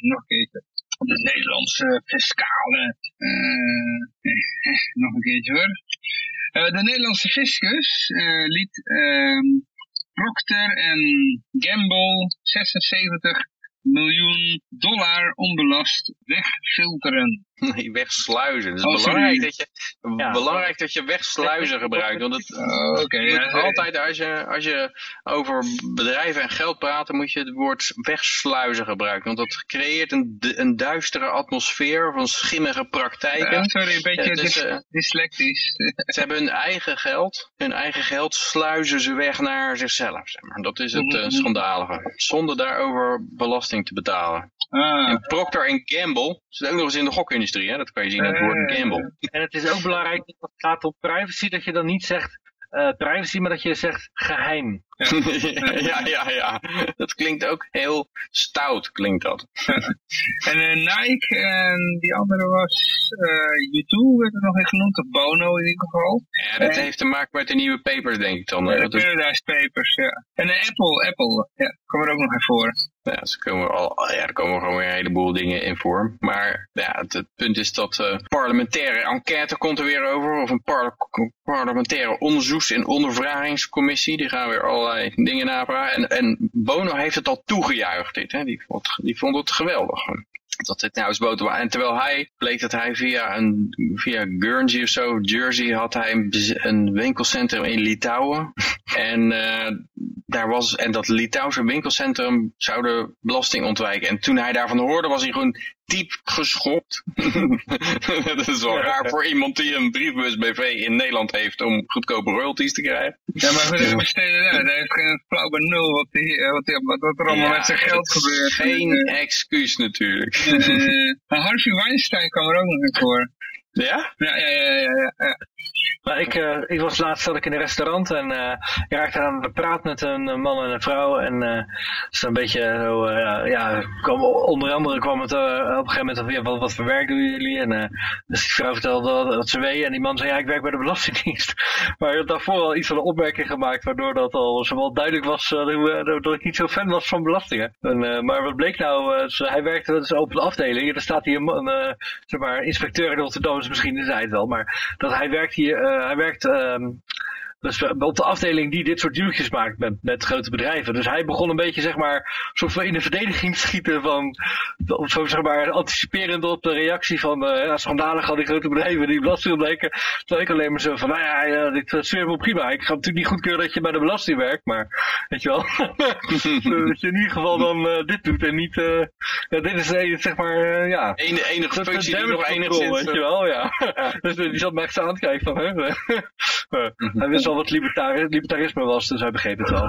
nog keertje. De Nederlandse fiscale. eh, eh, nog een keertje hoor. Eh, de Nederlandse fiscus eh, liet ehm, Procter en Gamble 76 miljoen dollar onbelast wegfilteren.
Nee, wegsluizen. Het is
Oh,
belangrijk, dat je,
Ja.
belangrijk dat je wegsluizen gebruikt. Want het,
Oh, ja,
altijd als je, als je over bedrijven en geld praat, dan moet je het woord wegsluizen gebruiken. Want dat creëert een, een duistere atmosfeer van schimmige praktijken.
ja, sorry, een beetje
Ja, dus,
dys-
eh,
dyslectisch.
Ze hebben hun eigen geld. Hun eigen geld sluizen ze weg naar zichzelf. Zeg maar. Dat is het eh,
Mhm.
schandalige. Zonder daarover belasting te betalen.
Ah,
En Procter Gamble zit ook nog eens in de Hè? Dat kan je zien aan het woord
Eh.
gamble.
En het is ook belangrijk dat het gaat om privacy, dat je dan niet zegt eh, privacy, maar dat je zegt geheim.
ja, ja, ja. Dat klinkt ook heel stout, klinkt dat.
En eh, Nike en die andere was U2, werd er nog in genoemd, of Bono in ieder geval.
Ja, dat heeft te maken met de nieuwe papers, denk ik dan.
de Paradise Papers, ja. En Apple, Apple, ja, komen er ook nog in voor.
Ja, ze komen al, ja, er komen gewoon weer een heleboel dingen in voor. Maar ja, het, punt is dat eh parlementaire enquête komt er weer over. Of een parle- parlementaire onderzoeks- en ondervragingscommissie. Die gaan weer allerlei dingen navragen. En, en Bono heeft het al toegejuicht, dit. Hè? Die, vond, die vond het geweldig. Dat dit nou eens boter was. En terwijl hij, bleek dat hij via, een, via Guernsey of zo, Jersey, had hij een, winkelcentrum in Litouwen. En eh, daar was, en dat Litouwse winkelcentrum zou de belasting ontwijken. En toen hij daarvan hoorde, was hij gewoon diep geschokt. dat is wel raar voor iemand die een briefbus BV in Nederland heeft om goedkope royalties te krijgen.
Ja, maar goed, dat besteden daar. Daar heeft geen flauw benul wat, die, eh, wat, die, wat er allemaal
Ja,
met zijn geld gebeurt.
Geen
Eh,
excuus natuurlijk.
eh, maar Harvey Weinstein kwam er ook nog in voor.
Ja?
Ja, ja, ja, ja, ja.
Maar ik, eh, ik was laatst zat ik in een restaurant en eh, ik raakte aan de praat met een man en een vrouw. En eh is een beetje zo, ja, onder andere kwam het op een gegeven moment over, ja, wat, wat voor werk doen jullie? En dus die vrouw vertelde dat ze weet en die man zei, ja, ik werk bij de Belastingdienst. Maar hij had daarvoor al iets van een opmerking gemaakt, waardoor dat al zowel duidelijk was dat ik niet zo fan was van belastingen. En, maar wat bleek nou, ze- hij werkte dus op een afdeling, er staat hier een, zeg maar, inspecteur in Rotterdam, dus misschien is hij het wel, maar dat hij werkt hier, hij werkt ehm, dus op de afdeling die dit soort dealtjes maakt met, met grote bedrijven. Dus hij begon een beetje zeg maar soort van in de verdediging te schieten van zo zeg maar anticiperend op de reactie van eh ja, schandalig al die grote bedrijven die belasting ontwijken. Terwijl ik alleen maar zo van nou ja, ja dit sfeer wel prima. Ik ga natuurlijk niet goedkeuren dat je bij de belasting werkt, maar weet je wel. dat je in ieder geval dan uh, dit doet en niet uh, ja, dit is zeg maar ja.
Eén, enige
Dat
functie die nog enigszins...
weet je wel, ja. dus die zat me echt zo aan het kijken van, hè. Hij wist wat libertari libertarisme was, dus hij begreep het wel.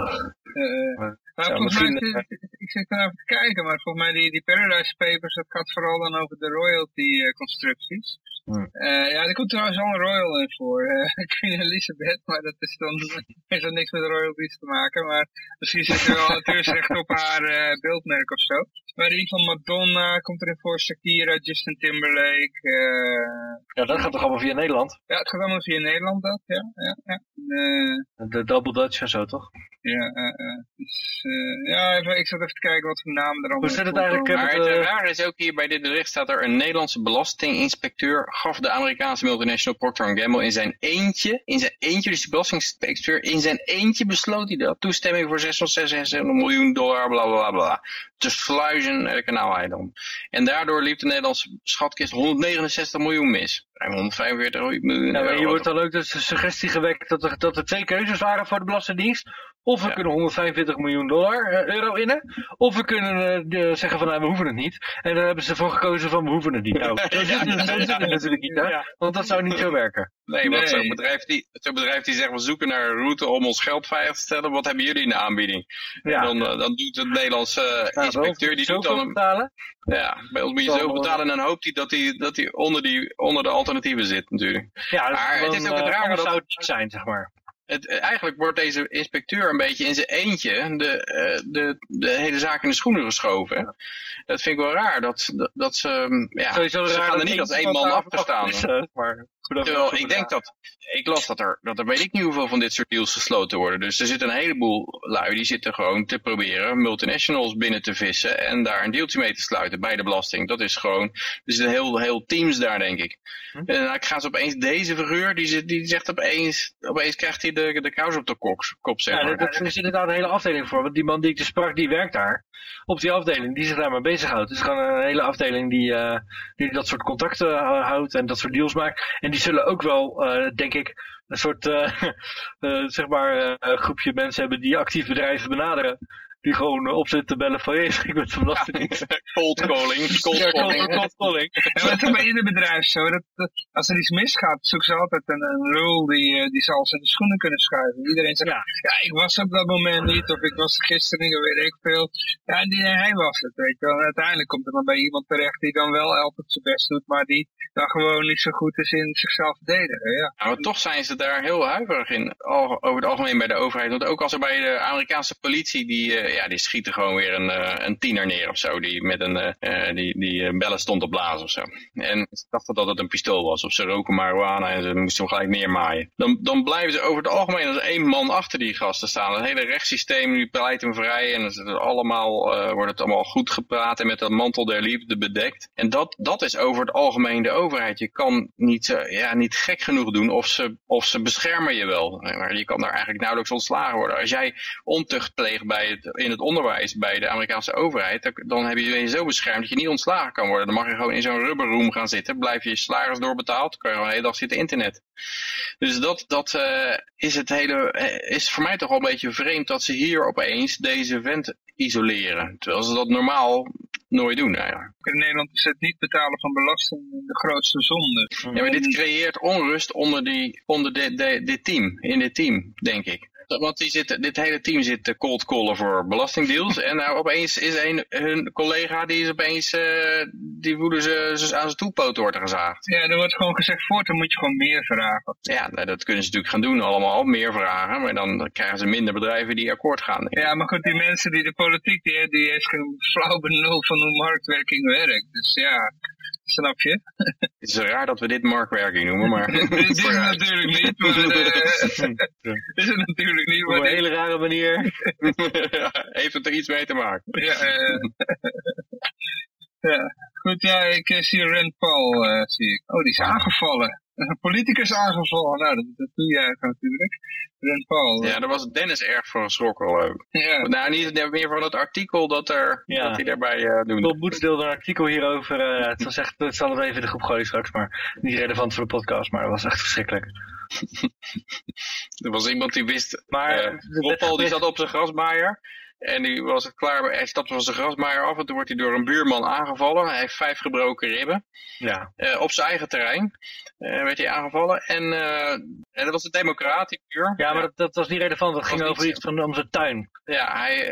Uh, maar
Ja,
volgens mij,
misschien,
ik, zit er even te kijken, maar volgens mij die, die Paradise Papers, dat gaat vooral dan over de royalty constructies.
Hmm.
Uh, ja, er komt trouwens al een royal in voor. Uh, Queen Elizabeth, maar dat is dan, heeft dan niks met royalties te maken. Maar misschien zit er wel auteursrecht op haar uh, beeldmerk of zo. Maar die van Madonna komt erin voor, Shakira, Justin Timberlake. uh,
ja, dat gaat toch allemaal via Nederland?
Ja, het gaat allemaal via Nederland dat, ja. ja, ja.
de Double Dutch en zo, toch?
Ja, eh, eh, dus, eh, ja even, ik zat even te kijken wat voor namen er allemaal
Hoe zit het
in
eigenlijk,
voorkomen.
Maar het
eh,
rare is ook hier bij dit bericht staat er een Nederlandse belastinginspecteur gaf de Amerikaanse multinational Procter Gamble in zijn eentje, in zijn eentje, dus die belastinginspecteur, in zijn eentje besloot hij dat toestemming voor 666 miljoen dollar, bla bla bla bla, te sluizen naar de kanaaleiland. En daardoor liep de Nederlandse schatkist 169 miljoen mis. Ruim 145 miljoen euro.
hier wordt dan ook de suggestie gewekt dat er, dat er twee keuzes waren voor de Belastingdienst. Of we
Ja.
kunnen 145 miljoen dollar, eh, euro innen. Of we kunnen eh, de- zeggen van nou, we hoeven het niet. En daar hebben ze voor gekozen van we hoeven het niet. Nou, zo zit het, het natuurlijk niet, hè? Want dat zou niet zo werken.
Nee, want
Nee.
zo'n bedrijf, die, zo'n bedrijf die zegt we zoeken naar een route om ons geld veilig te stellen. Wat hebben jullie in de aanbieding?
Ja.
Dan, eh, dan doet de Nederlandse inspecteur,
moet
die
je
doet dan een,
betalen.
Ja, bij ons moet je
Dan,
zo betalen en dan hoopt hij dat hij, dat hij onder, die, onder de alternatieven zit natuurlijk.
Ja, dat
Maar het is ook het rare
anders
dat-
zou het niet zijn, zeg maar.
Het, eh, eigenlijk wordt deze inspecteur een beetje in zijn eentje de, eh, de, de hele zaak in de schoenen geschoven. Dat vind ik wel raar. Dat, dat, dat ze, mm, ja,
Sowieso
ze gaan er niet als
één
man
iemand
achter staan.
is, maar goed, dat
Terwijl ik denk dat, ik las dat er, dat er weet ik niet hoeveel van dit soort deals gesloten worden. Dus er zitten een heleboel lui die zitten gewoon te proberen multinationals binnen te vissen en daar een deeltje mee te sluiten bij de belasting. Dat is gewoon, er zitten heel, heel teams daar denk ik.
Hm.
En dan gaan ze opeens deze figuur, die, die zegt opeens, opeens krijgt hij de, de kous op de kop, kop zeg
Ja,
maar.
daar er zit inderdaad een hele afdeling voor. Want die man die ik dus sprak, die werkt daar. Op die afdeling, die zich daar maar bezighoudt. Het is gewoon een hele afdeling die, eh, die dat soort contacten eh, houdt en dat soort deals maakt. En die zullen ook wel, eh, denk ik, een soort, zeg maar, groepje mensen hebben die actief bedrijven benaderen. Die gewoon eh, op zitten te bellen van, hé, ik ben de belastingdienst.
Cold calling, cold
Ja,
calling.
cold- cold calling.
Ja, maar dat is ook bij ieder bedrijf zo. Dat, dat, als er iets misgaat, zoeken ze altijd een, een rol die, eh, die zal ze in de schoenen kunnen schuiven. Iedereen zegt,
Ja.
ja. ik was op dat moment niet, of ik was gisteren niet, of weet ik veel. Ja, die, hij was het, weet je wel. En uiteindelijk komt er dan bij iemand terecht die dan wel altijd zijn best doet, maar die dan gewoon niet zo goed is in zichzelf verdedigen. Ja.
Ja, maar toch zijn ze daar heel huiverig in, al- over het algemeen bij de overheid. Want ook als er bij de Amerikaanse politie, die, eh, ja, die schieten gewoon weer een, eh, een tiener neer of zo, die met een, eh, eh, die, die bellen stond te blazen of zo. En ze dachten dat het een pistool was, of ze roken marijuana en ze moesten hem gelijk neermaaien. Dan, dan blijven ze over het algemeen als één man achter die gasten staan. Het hele rechtssysteem, die pleit hem vrij en het allemaal, eh, wordt het allemaal goed gepraat en met dat mantel der liefde bedekt. En dat, dat is over het algemeen de overheid. Je kan niet, ja, niet gek genoeg doen of ze, of ze beschermen je wel. Maar je kan daar eigenlijk nauwelijks ontslagen worden. Als jij ontucht pleegt bij het, in het onderwijs bij de Amerikaanse overheid, dan, heb je je zo beschermd dat je niet ontslagen kan worden. Dan mag je gewoon in zo'n rubberroom gaan zitten, blijf je je salaris doorbetaald, kan je gewoon de hele dag zitten internet. Dus dat, dat eh, is het hele, eh, is voor mij toch wel een beetje vreemd dat ze hier opeens deze vent isoleren. Terwijl ze dat normaal nooit doen eigenlijk.
In Nederland is het niet betalen van belasting de grootste zonde.
Ja, maar dit creëert onrust onder, die, onder de, de, dit team, in dit team, denk ik. Want die zit, dit hele team zit te cold callen voor belastingdeals. en nou opeens is een, hun collega, die is opeens, eh, die voelen ze, ze aan zijn toepoot worden gezaagd.
Ja, er wordt gewoon gezegd, voortaan moet je gewoon meer vragen.
Ja, nou, dat kunnen ze natuurlijk gaan doen allemaal, meer vragen. Maar dan krijgen ze minder bedrijven die akkoord gaan.
Ja, maar goed, die mensen die de politiek, die, die heeft geen flauw benul van hoe marktwerking werkt. Dus ja, snap je?
Het is raar dat we dit marktwerking noemen, maar...
dit is het natuurlijk niet, maar... dit is het natuurlijk niet,
Op een
maar...
hele rare manier.
Heeft het er iets mee te maken?
Ja, eh, ja, goed, ja, ik eh, zie Rand Paul, eh, zie ik. Oh, die is aangevallen. Een politicus aangevallen. Nou, dat, dat doe jij natuurlijk. Rand Paul.
Ja, daar was Dennis erg voor geschrokken ook.
ja.
Nou, niet meer van het artikel dat, er,
Ja.
dat hij daarbij eh doet.
Bob Boets deelde een artikel hierover. eh, het was echt, het zal het even in de groep gooien straks, maar niet relevant voor de podcast, maar het was echt verschrikkelijk.
Er was iemand die wist,
Maar
eh, Rob
werd
Paul die zat op zijn grasmaaier. En die was het klaar, hij stapte van zijn grasmaaier af en toen wordt hij door een buurman aangevallen. Hij heeft vijf gebroken ribben.
Ja,
Eh, op zijn eigen terrein eh, werd hij aangevallen. En, eh, en dat was een democraat, die buur.
ja maar dat, dat was niet relevant. Dat ging over iets van om zijn tuin.
Ja, hij,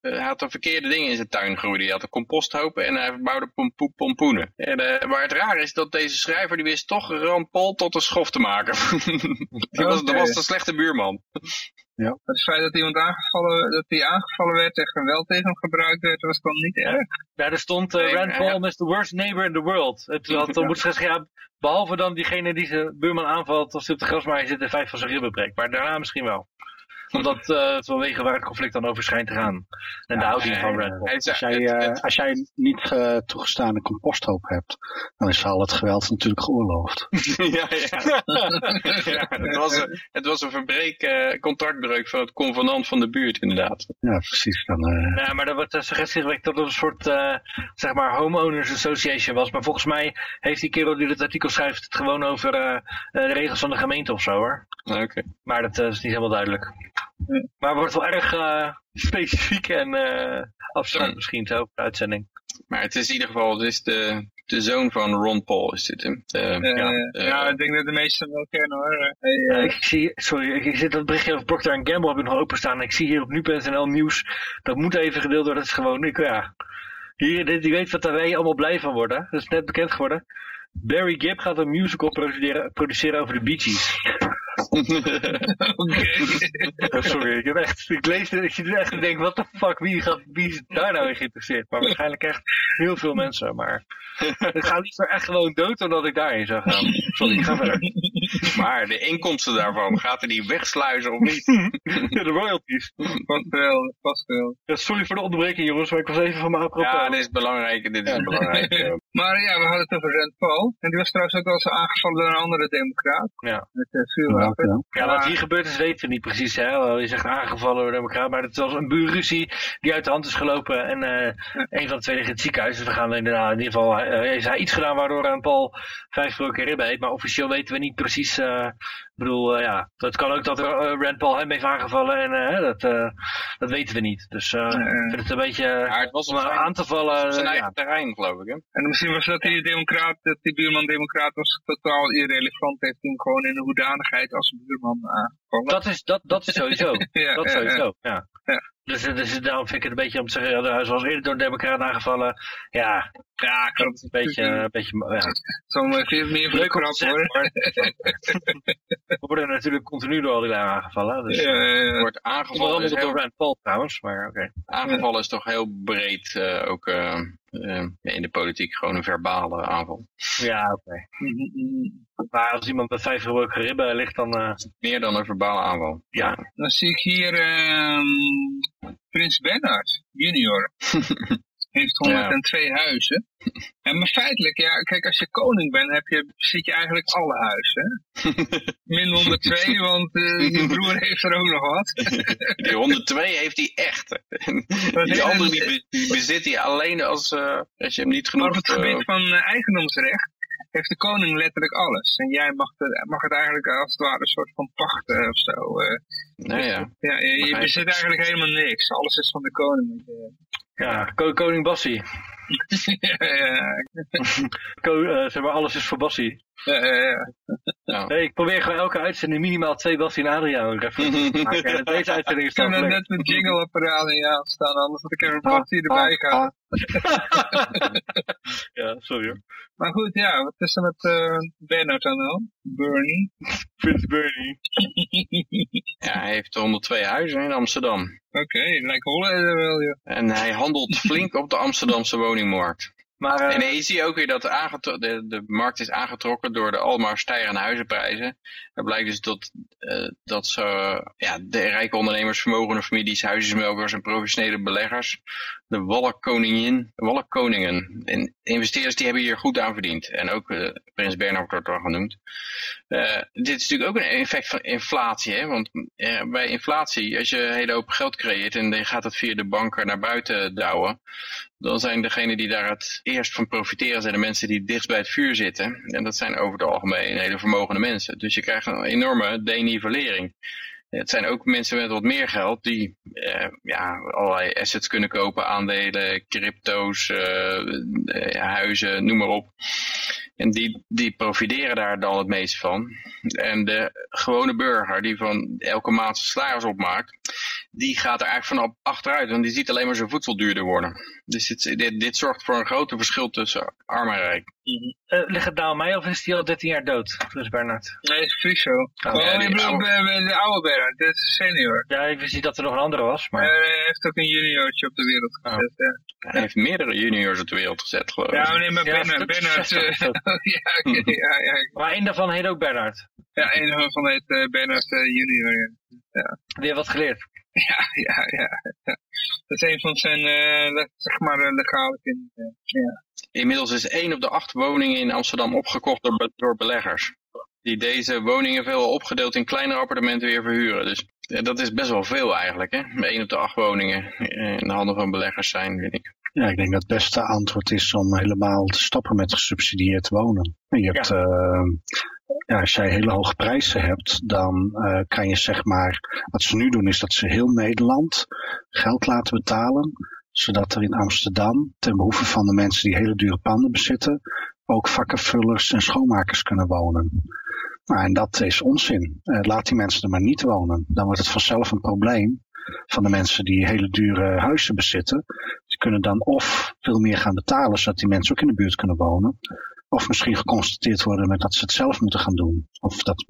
had de verkeerde dingen in zijn tuin groeien. Hij had een composthoop en hij bouwde pompo- pompoenen. En, maar het raar is dat deze schrijver die wist toch Rand Paul tot een schof te maken. die was, dat was de slechte buurman.
Maar het feit dat iemand aangevallen, dat hij aangevallen werd en geweld tegen hem gebruikt werd, was dan niet erg.
Ja, er stond eh,
Nee,
Rand
maar
Paul is the worst neighbor in the world. Het had dan moeten zeggen, ja, behalve dan diegene die zijn buurman aanvalt als hij op de grasmaaier zit en vijf van zijn ribben breekt. Maar daarna misschien wel. Omdat uh, het vanwege waar het conflict dan over schijnt te gaan. En de houding van Red Bull.
Als jij, uh, als jij niet uh, toegestane composthoop hebt, dan is al het geweld natuurlijk geoorloofd.
ja, ja. ja het, was een, het was een verbreek, contractbreuk van het convenant van de buurt inderdaad.
Ja, precies. Dan,
Ja, maar dat wordt de suggestie dat het een soort, zeg maar, homeowners association was. Maar volgens mij heeft die kerel die het artikel schrijft het gewoon over de regels van de gemeente of zo hoor.
Oké.
Maar dat is niet helemaal duidelijk. Maar het wordt wel erg uh, specifiek en uh, abstract misschien zo, de uitzending.
Maar het is in ieder geval, het is de, de zoon van Ron Paul, is dit hem?
Uh, ja, ja, ik denk dat de meesten wel kennen hoor. Hey,
ik zie, sorry, ik zit dat berichtje over Procter Gamble heb ik nog openstaan. En ik zie hier op nu.nl nieuws, dat moet even gedeeld worden, dat is gewoon, ik, ja. Hier, dit, die weet wat daar wij allemaal blij van worden. Dat is net bekend geworden. Barry Gibb gaat een musical produceren, produceren over de Bee Gees.
okay.
Sorry, ik heb echt, ik lees het, ik zit echt en denk, wat de fuck, wie, gaat, wie is daar nou in geïnteresseerd? Maar waarschijnlijk echt heel veel mensen, maar ik ga liever echt gewoon dood dan dat ik daarin zou gaan. Sorry, ik ga verder.
Maar de inkomsten daarvan, gaat er die wegsluizen of niet?
ja, de royalties.
Vast wel, vast wel.
Ja, sorry voor de onderbreking jongens, maar ik was even van mijn apropos.
Ja, dit is belangrijk, dit is belangrijk.
Maar ja, we hadden het over Rand Paul. En die was trouwens ook al eens aangevallen door een andere democraat.
Ja.
Met uh, vuurwapen.
Ja, wat hier gebeurd is weten we niet precies. Hè? Je zegt aangevallen door de democraat, maar het was een buurruzie die uit de hand is gelopen. En uh, een van de twee ligt in het ziekenhuis. Dus we gaan inderdaad, in ieder geval, uh, is hij iets gedaan waardoor Rand Paul vijf gebroken ribben heeft. Maar officieel weten we niet precies ik bedoel, uh, ja, het kan ook dat uh, Rand Paul hem heeft aangevallen en uh, dat, dat weten we niet. Dus ik vind het een beetje
ja, het was
om aan te vallen.
Zijn eigen ja. terrein, geloof ik. Hè?
En misschien was dat die democraat, dat die buurman democraat was totaal irrelevant. Heeft hem gewoon in de hoedanigheid als buurman aangevallen.
Dat is, dat, dat is sowieso.
ja,
dat sowieso, ja. Dus, dus daarom vind ik het een beetje om te zeggen, ja, hij was eerder door een democraat aangevallen. Ja,
ja
klopt. Een beetje, een beetje ja.
Zo meer voor
Leuk
de krap hoor.
We worden natuurlijk continu door al die lui aangevallen. Dus,
ja, ja, ja.
Wordt aangevallen.
Is door Rand Paul trouwens, maar oké. Okay.
Aangevallen is toch heel breed, uh, ook uh, uh, in de politiek, gewoon een verbale aanval.
Ja, oké. Okay. Maar als iemand met vijf gebroken ribben ligt, dan...
Meer dan een verbale aanval.
Ja.
Dan zie ik hier um, Prins Bernhard junior. heeft 102 ja. huizen. En maar feitelijk, ja, kijk, als je koning bent, heb je, zit je eigenlijk alle huizen. Min 102, want uh, je broer heeft er ook nog wat.
die 102 heeft hij echt. die andere die, die bezit hij alleen als, uh, als je hem niet genoeg...
Maar op het gebied uh, van eigendomsrecht heeft de koning letterlijk alles. En jij mag, de, mag het eigenlijk als het ware een soort van pachten of zo.
nee, ja.
ja, je, je bezit eigenlijk helemaal niks. Alles is van de koning.
Ja, koning Bassie.
ja.
Ko, uh, zeg maar, alles is voor Bassie.
Ja, ja, ja.
Hey, ik probeer gewoon elke uitzending minimaal twee Bassie en Adriaan te maken. Deze uitzending is
Ik heb net een jingleapparaat in je staan, anders had ik even Bassie erbij gehad.
ja, sorry hoor.
Maar goed, ja, wat is er met uh, Bernard aan de hand? Bernie.
Prins Bernie.
ja, hij heeft 102 huizen in Amsterdam.
Oké, okay, lijkt Hollander wel, ja.
En hij handelt flink op de Amsterdamse woningmarkt.
Maar, uh,
en je ook weer dat de, de, de markt is aangetrokken door de almaar stijgende huizenprijzen. Het blijkt dus dat, uh, dat ze, ja, de rijke ondernemers, vermogende families, huisjesmelkers en professionele beleggers, de wallenkoningin, wallenkoningen en investeerders die hebben hier goed aan verdiend. En ook uh, Prins Bernhard wordt al genoemd. dit is natuurlijk ook een effect van inflatie, hè? want bij inflatie, als je een hele hoop geld creëert en je gaat het via de banken naar buiten douwen, dan zijn degenen die daar het eerst van profiteren, zijn de mensen die dichtst bij het vuur zitten. En dat zijn over het algemeen hele vermogende mensen. Dus je krijgt een enorme denivellering. Het zijn ook mensen met wat meer geld die eh, ja, allerlei assets kunnen kopen, aandelen, crypto's, uh, huizen, noem maar op. En die, die profiteren daar dan het meest van. En de gewone burger die van elke maand zijn salaris opmaakt, die gaat er eigenlijk van op achteruit, want die ziet alleen maar zijn voedsel duurder worden. Dus dit, dit, dit zorgt voor een groter verschil tussen arm en rijk.
Uh, ligt het nou aan mij of is hij al 13 jaar dood, dus Bernard?
Nee, is Friso. Oh,
ja,
je
die oude-
de, de oude Bernard, dit is senior.
Ja, ik wist niet dat er nog een andere was, maar...
Eh, Hij heeft ook een juniortje op de wereld
Oh.
gezet. ja.
Hij heeft meerdere juniors op de wereld gezet, geloof ik.
Ja, maar nee, maar
Ja,
Bernard,
dat
Bernard, eh,
zo.
ja, oké, ja, ja,
Maar één daarvan heet ook Bernard.
ja, een van heet eh, Bernard eh, junior, ja.
Die heeft wat geleerd.
Ja, ja, ja. Dat is een van zijn, eh, zeg maar, eh, legale kinderen. Ja.
Inmiddels is één op de acht woningen in Amsterdam opgekocht door, door beleggers. Die deze woningen veel opgedeeld in kleinere appartementen weer verhuren. Dus eh, dat is best wel veel eigenlijk. Hè? Één op de acht woningen in de handen van beleggers zijn, weet ik.
Ja, ik denk dat het beste antwoord is om helemaal te stoppen met gesubsidieerd wonen. En Je hebt, eh, ja, als jij hele hoge prijzen hebt, dan eh, kan je zeg maar, wat ze nu doen is dat ze heel Nederland geld laten betalen, zodat er in Amsterdam, ten behoeve van de mensen die hele dure panden bezitten, ook vakkenvullers en schoonmakers kunnen wonen. Nou, en dat is onzin. Eh, laat die mensen er maar niet wonen. Dan wordt het vanzelf een probleem van de mensen die hele dure huizen bezitten. Kunnen dan of veel meer gaan betalen, zodat die mensen ook in de buurt kunnen wonen. Of misschien geconstateerd worden met dat ze het zelf moeten gaan doen. Of dat,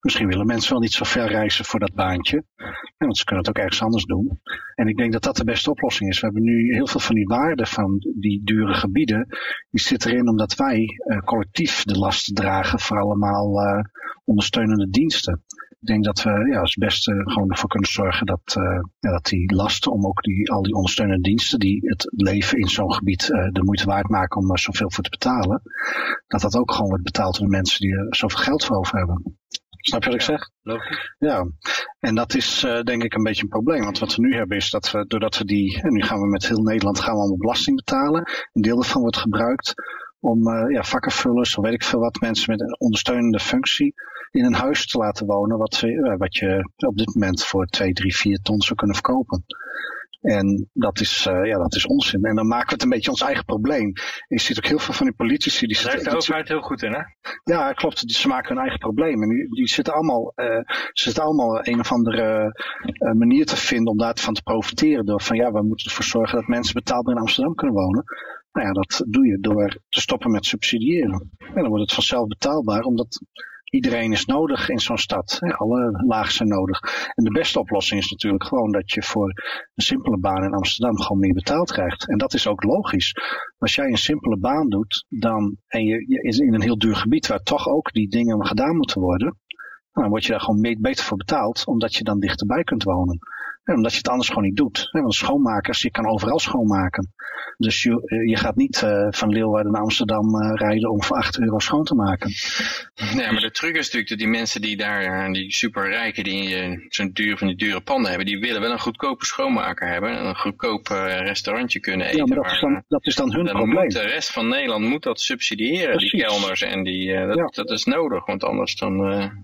misschien willen mensen wel niet zo ver reizen voor dat baantje. Ja, want ze kunnen het ook ergens anders doen. En ik denk dat dat de beste oplossing is. We hebben nu heel veel van die waarden van die dure gebieden. Die zit erin omdat wij eh, collectief de lasten dragen voor allemaal eh, ondersteunende diensten. Ik denk dat we ja, als beste gewoon ervoor kunnen zorgen dat, eh, ja, dat die lasten om ook die, al die ondersteunende diensten die het leven in zo'n gebied eh, de moeite waard maken om er zoveel voor te betalen, dat dat ook gewoon wordt betaald door de mensen die er zoveel geld voor over hebben. Snap je wat ik zeg?
Logisch.
Ja, en dat is eh, denk ik een beetje een probleem. Want wat we nu hebben is dat we, doordat we die, en nu gaan we met heel Nederland gaan we allemaal belasting betalen. Een deel daarvan wordt gebruikt om eh, ja, vakkenvullers, of weet ik veel wat, mensen met een ondersteunende functie in een huis te laten wonen. Wat, eh, wat je op dit moment voor 2, 3, 4 ton zou kunnen verkopen. En dat is, eh, ja, dat is onzin. En dan maken we het een beetje ons eigen probleem. Je ziet ook heel veel van die politici die
Daar is de overheid heel goed in, hè?
ja, klopt. Die- Ze maken hun eigen probleem. En die, die zitten allemaal, eh, ze zitten allemaal een of andere manier te vinden om daarvan te profiteren. Door van ja, we moeten ervoor zorgen dat mensen betaalbaar in Amsterdam kunnen wonen. Nou ja, dat doe je door te stoppen met subsidiëren. En dan wordt het vanzelf betaalbaar, omdat iedereen is nodig in zo'n stad. Alle lagen zijn nodig. En de beste oplossing is natuurlijk gewoon dat je voor een simpele baan in Amsterdam gewoon meer betaald krijgt. En dat is ook logisch. Als jij een simpele baan doet, dan, en je, je is in een heel duur gebied waar toch ook die dingen gedaan moeten worden, nou, dan word je daar gewoon beter voor betaald, omdat je dan dichterbij kunt wonen. Omdat je het anders gewoon niet doet. Want schoonmakers, je kan overal schoonmaken. Dus je, eh, je gaat niet eh, van Leeuwarden naar Amsterdam eh, rijden om voor 8 euro schoon te maken.
Nee, maar de truc is natuurlijk dat die mensen die daar, die superrijken, die zo'n duur van die dure panden hebben, die willen wel een goedkope schoonmaker hebben. En een goedkoop restaurantje kunnen eten.
Ja, maar dat is dan, dat is dan hun
dan
probleem.
moet de rest van Nederland moet dat subsidiëren, die kelners. En die, dat,
Ja.
dat is nodig, want anders dan,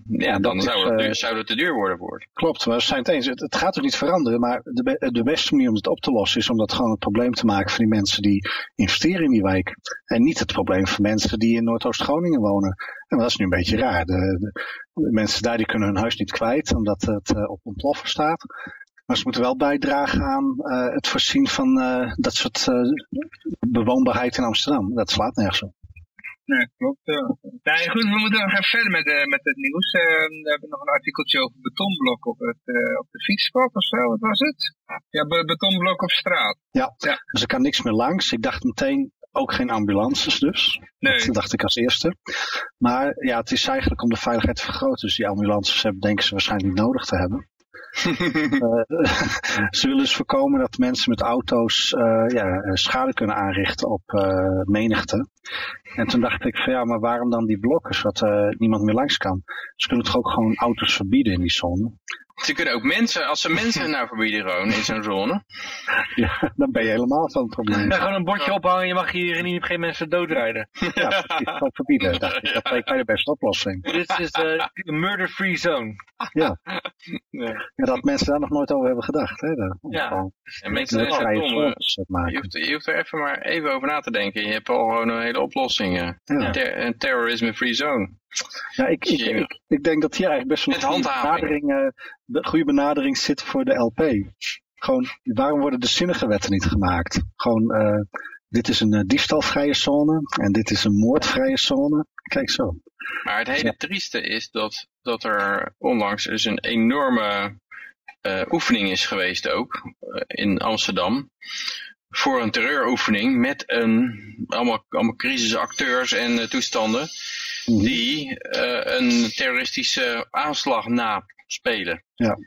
ja,
dat
dan zou, het, zou het te duur worden voor het.
Klopt, maar we zijn het eens. Het, het gaat ook niet veranderen, maar de, de beste manier om het op te lossen is om dat gewoon het probleem te maken van die mensen die investeren in die wijk. En niet het probleem van mensen die in Noordoost-Groningen wonen. En dat is nu een beetje raar. De, mensen daar die kunnen hun huis niet kwijt, omdat het eh, op ontploffen staat. Maar ze moeten wel bijdragen aan eh, het voorzien van eh, dat soort bewoonbaarheid in Amsterdam. Dat slaat nergens op.
Nee, klopt. Ja. Nee, goed, we moeten nog even verder met, eh, met het nieuws. Eh, we hebben nog een artikeltje over betonblok op, het, eh, op de fietspad of zo. Wat was het? Ja, be- betonblok op straat.
Dus er kan niks meer langs. Ik dacht meteen ook geen ambulances dus.
Nee.
Dat dacht ik als eerste. Maar ja, het is eigenlijk om de veiligheid te vergroten. Dus die ambulances hebben, denken ze waarschijnlijk niet nodig te hebben. Ze willen dus voorkomen dat mensen met auto's ja, schade kunnen aanrichten op menigte. En toen dacht ik van ja, maar waarom dan die blokken zodat eh, niemand meer langs kan? Ze kunnen toch ook gewoon auto's verbieden in die zone?
Ze kunnen ook mensen, als ze mensen nou verbieden gewoon in zo'n zone.
Ja, dan ben je helemaal van het probleem.
Ja, gewoon een bordje ophangen, je mag hier niet geen mensen doodrijden.
Ja, precies, gewoon verbieden. Dacht ik. Dat lijkt mij de beste oplossing.
Dit is eh, een murder-free zone.
Ja.
Ja, dat mensen daar nog nooit over hebben gedacht. Hè? Dat,
Ja.
gewoon
En mensen zijn
vrije
dom,
zones
Je
maken.
hoeft, je hoeft er even maar even over na te denken. Je hebt al gewoon een hele oplossing. Brengen.
Ja.
Ter een terrorisme-free zone.
Ja, ik, ik,
Ja.
ik, ik denk dat hier eigenlijk best wel een goede benadering, eh, de goede benadering zit voor de LP. Gewoon, waarom worden de zinnige wetten niet gemaakt? Gewoon, eh, dit is een eh, diefstalvrije zone en dit is een moordvrije zone. Kijk zo.
Maar het hele trieste is dat, dat er onlangs dus een enorme oefening is geweest ook in Amsterdam. Voor een terreuroefening met een, allemaal, allemaal crisisacteurs en eh, toestanden die eh, een terroristische aanslag naspelen.
Ja.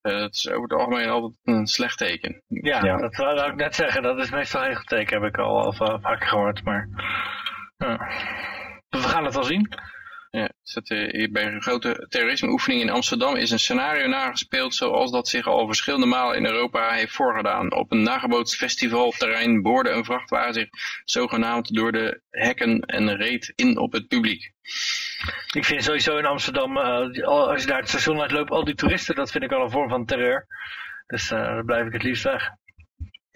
Eh, dat is over het algemeen altijd een slecht teken.
Ja,
Ja.
dat wou wou ik net zeggen. Dat is meestal goed teken, heb ik al, al va- vaker gehoord. Maar we gaan het wel zien.
Ja, eh, bij een grote terrorismeoefening in Amsterdam is een scenario nagespeeld zoals dat zich al verschillende malen in Europa heeft voorgedaan. Op een nagebootst festivalterrein boorde een vrachtwagen zich zogenaamd door de hekken en reed in op het publiek.
Ik vind sowieso in Amsterdam, eh, als je daar het station uitloopt, al die toeristen, dat vind ik al een vorm van terreur. Dus eh daar blijf ik het liefst weg.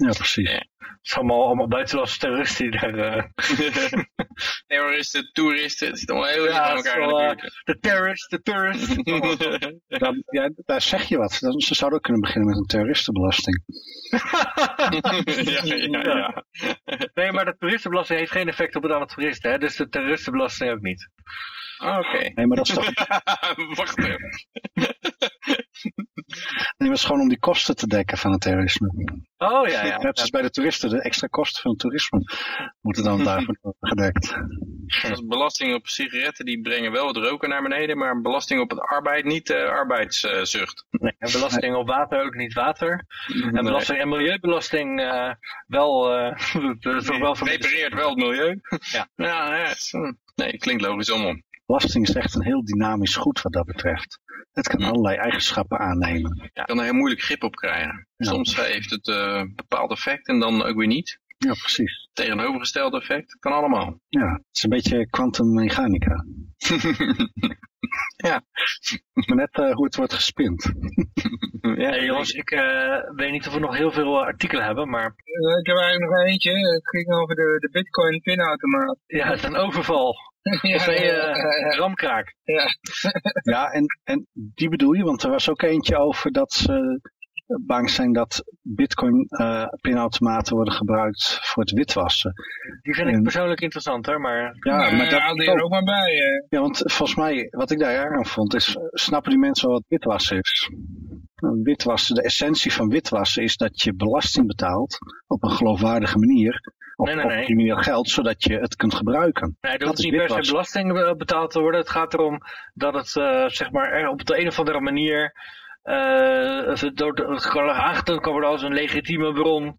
Ja, precies.
Ja.
Het is allemaal, allemaal buitenlandse terroristen die daar... eh,
Terroristen, toeristen, het zit allemaal heel erg
Ja,
aan elkaar de
eh. De terrorist, de tourist.
Dan, ja, daar zeg je wat. Dan, ze zouden ook kunnen beginnen met een terroristenbelasting.
ja, ja, ja.
nee, maar de toeristenbelasting heeft geen effect op het aantal toeristen. Hè? Dus de terroristenbelasting ook niet.
Ah, Oké.
Nee, maar dat is toch
Wacht even.
Nee, maar is gewoon om die kosten te dekken van het terrorisme.
Oh ja, ja.
Net als bij de toeristen, de extra kosten van het toerisme moeten dan daarvoor worden gedekt.
Dus belasting op sigaretten die brengen wel het roken naar beneden, maar belasting op het arbeid niet de arbeidszucht.
Nee, en belasting op water ook niet water. En belasting en milieubelasting eh, wel, eh toch wel
repareert wel het milieu.
Ja.
ja, hm, nee, klinkt logisch om.
Belasting is echt een heel dynamisch goed wat dat betreft. Het kan allerlei eigenschappen aannemen.
Je kan er heel moeilijk grip op krijgen.
Ja.
Soms heeft het eh, een bepaald effect en dan ook weer niet.
Ja, precies.
Tegenovergestelde effect, kan allemaal.
Ja, het is een beetje kwantummechanica.
Ja.
Maar net eh, hoe het wordt gespind.
ja,
Hey, jongens, ik eh, weet niet of we nog heel veel eh, artikelen hebben, maar
Eh, Ik heb eigenlijk nog eentje. Het ging over de, de bitcoin pinautomaat.
ja, het is een overval.
ja,
Of eh,
ja, ja.
ramkraak.
Ja, en, en die bedoel je? Want er was ook eentje over dat ze bang zijn dat bitcoin eh, pinautomaten worden gebruikt voor het witwassen.
Die vind ik
En-
persoonlijk interessant hoor, maar
Ja,
Nou,
maar dat
haal die er ook maar bij. eh.
Ja, want volgens mij, wat ik daar erg aan vond, is, snappen die mensen wat witwassen is? Nou, Witwassen, de essentie van witwassen is dat je belasting betaalt op een geloofwaardige manier op,
Nee, nee,
op
nee.
crimineel geld, zodat je het kunt gebruiken.
nee, er
Dat
hoeft
is
niet per se belasting eh, betaald te worden. Het gaat erom dat het eh, zeg maar op de een of andere manier eh, of het door, aangetoond kan worden als een legitieme bron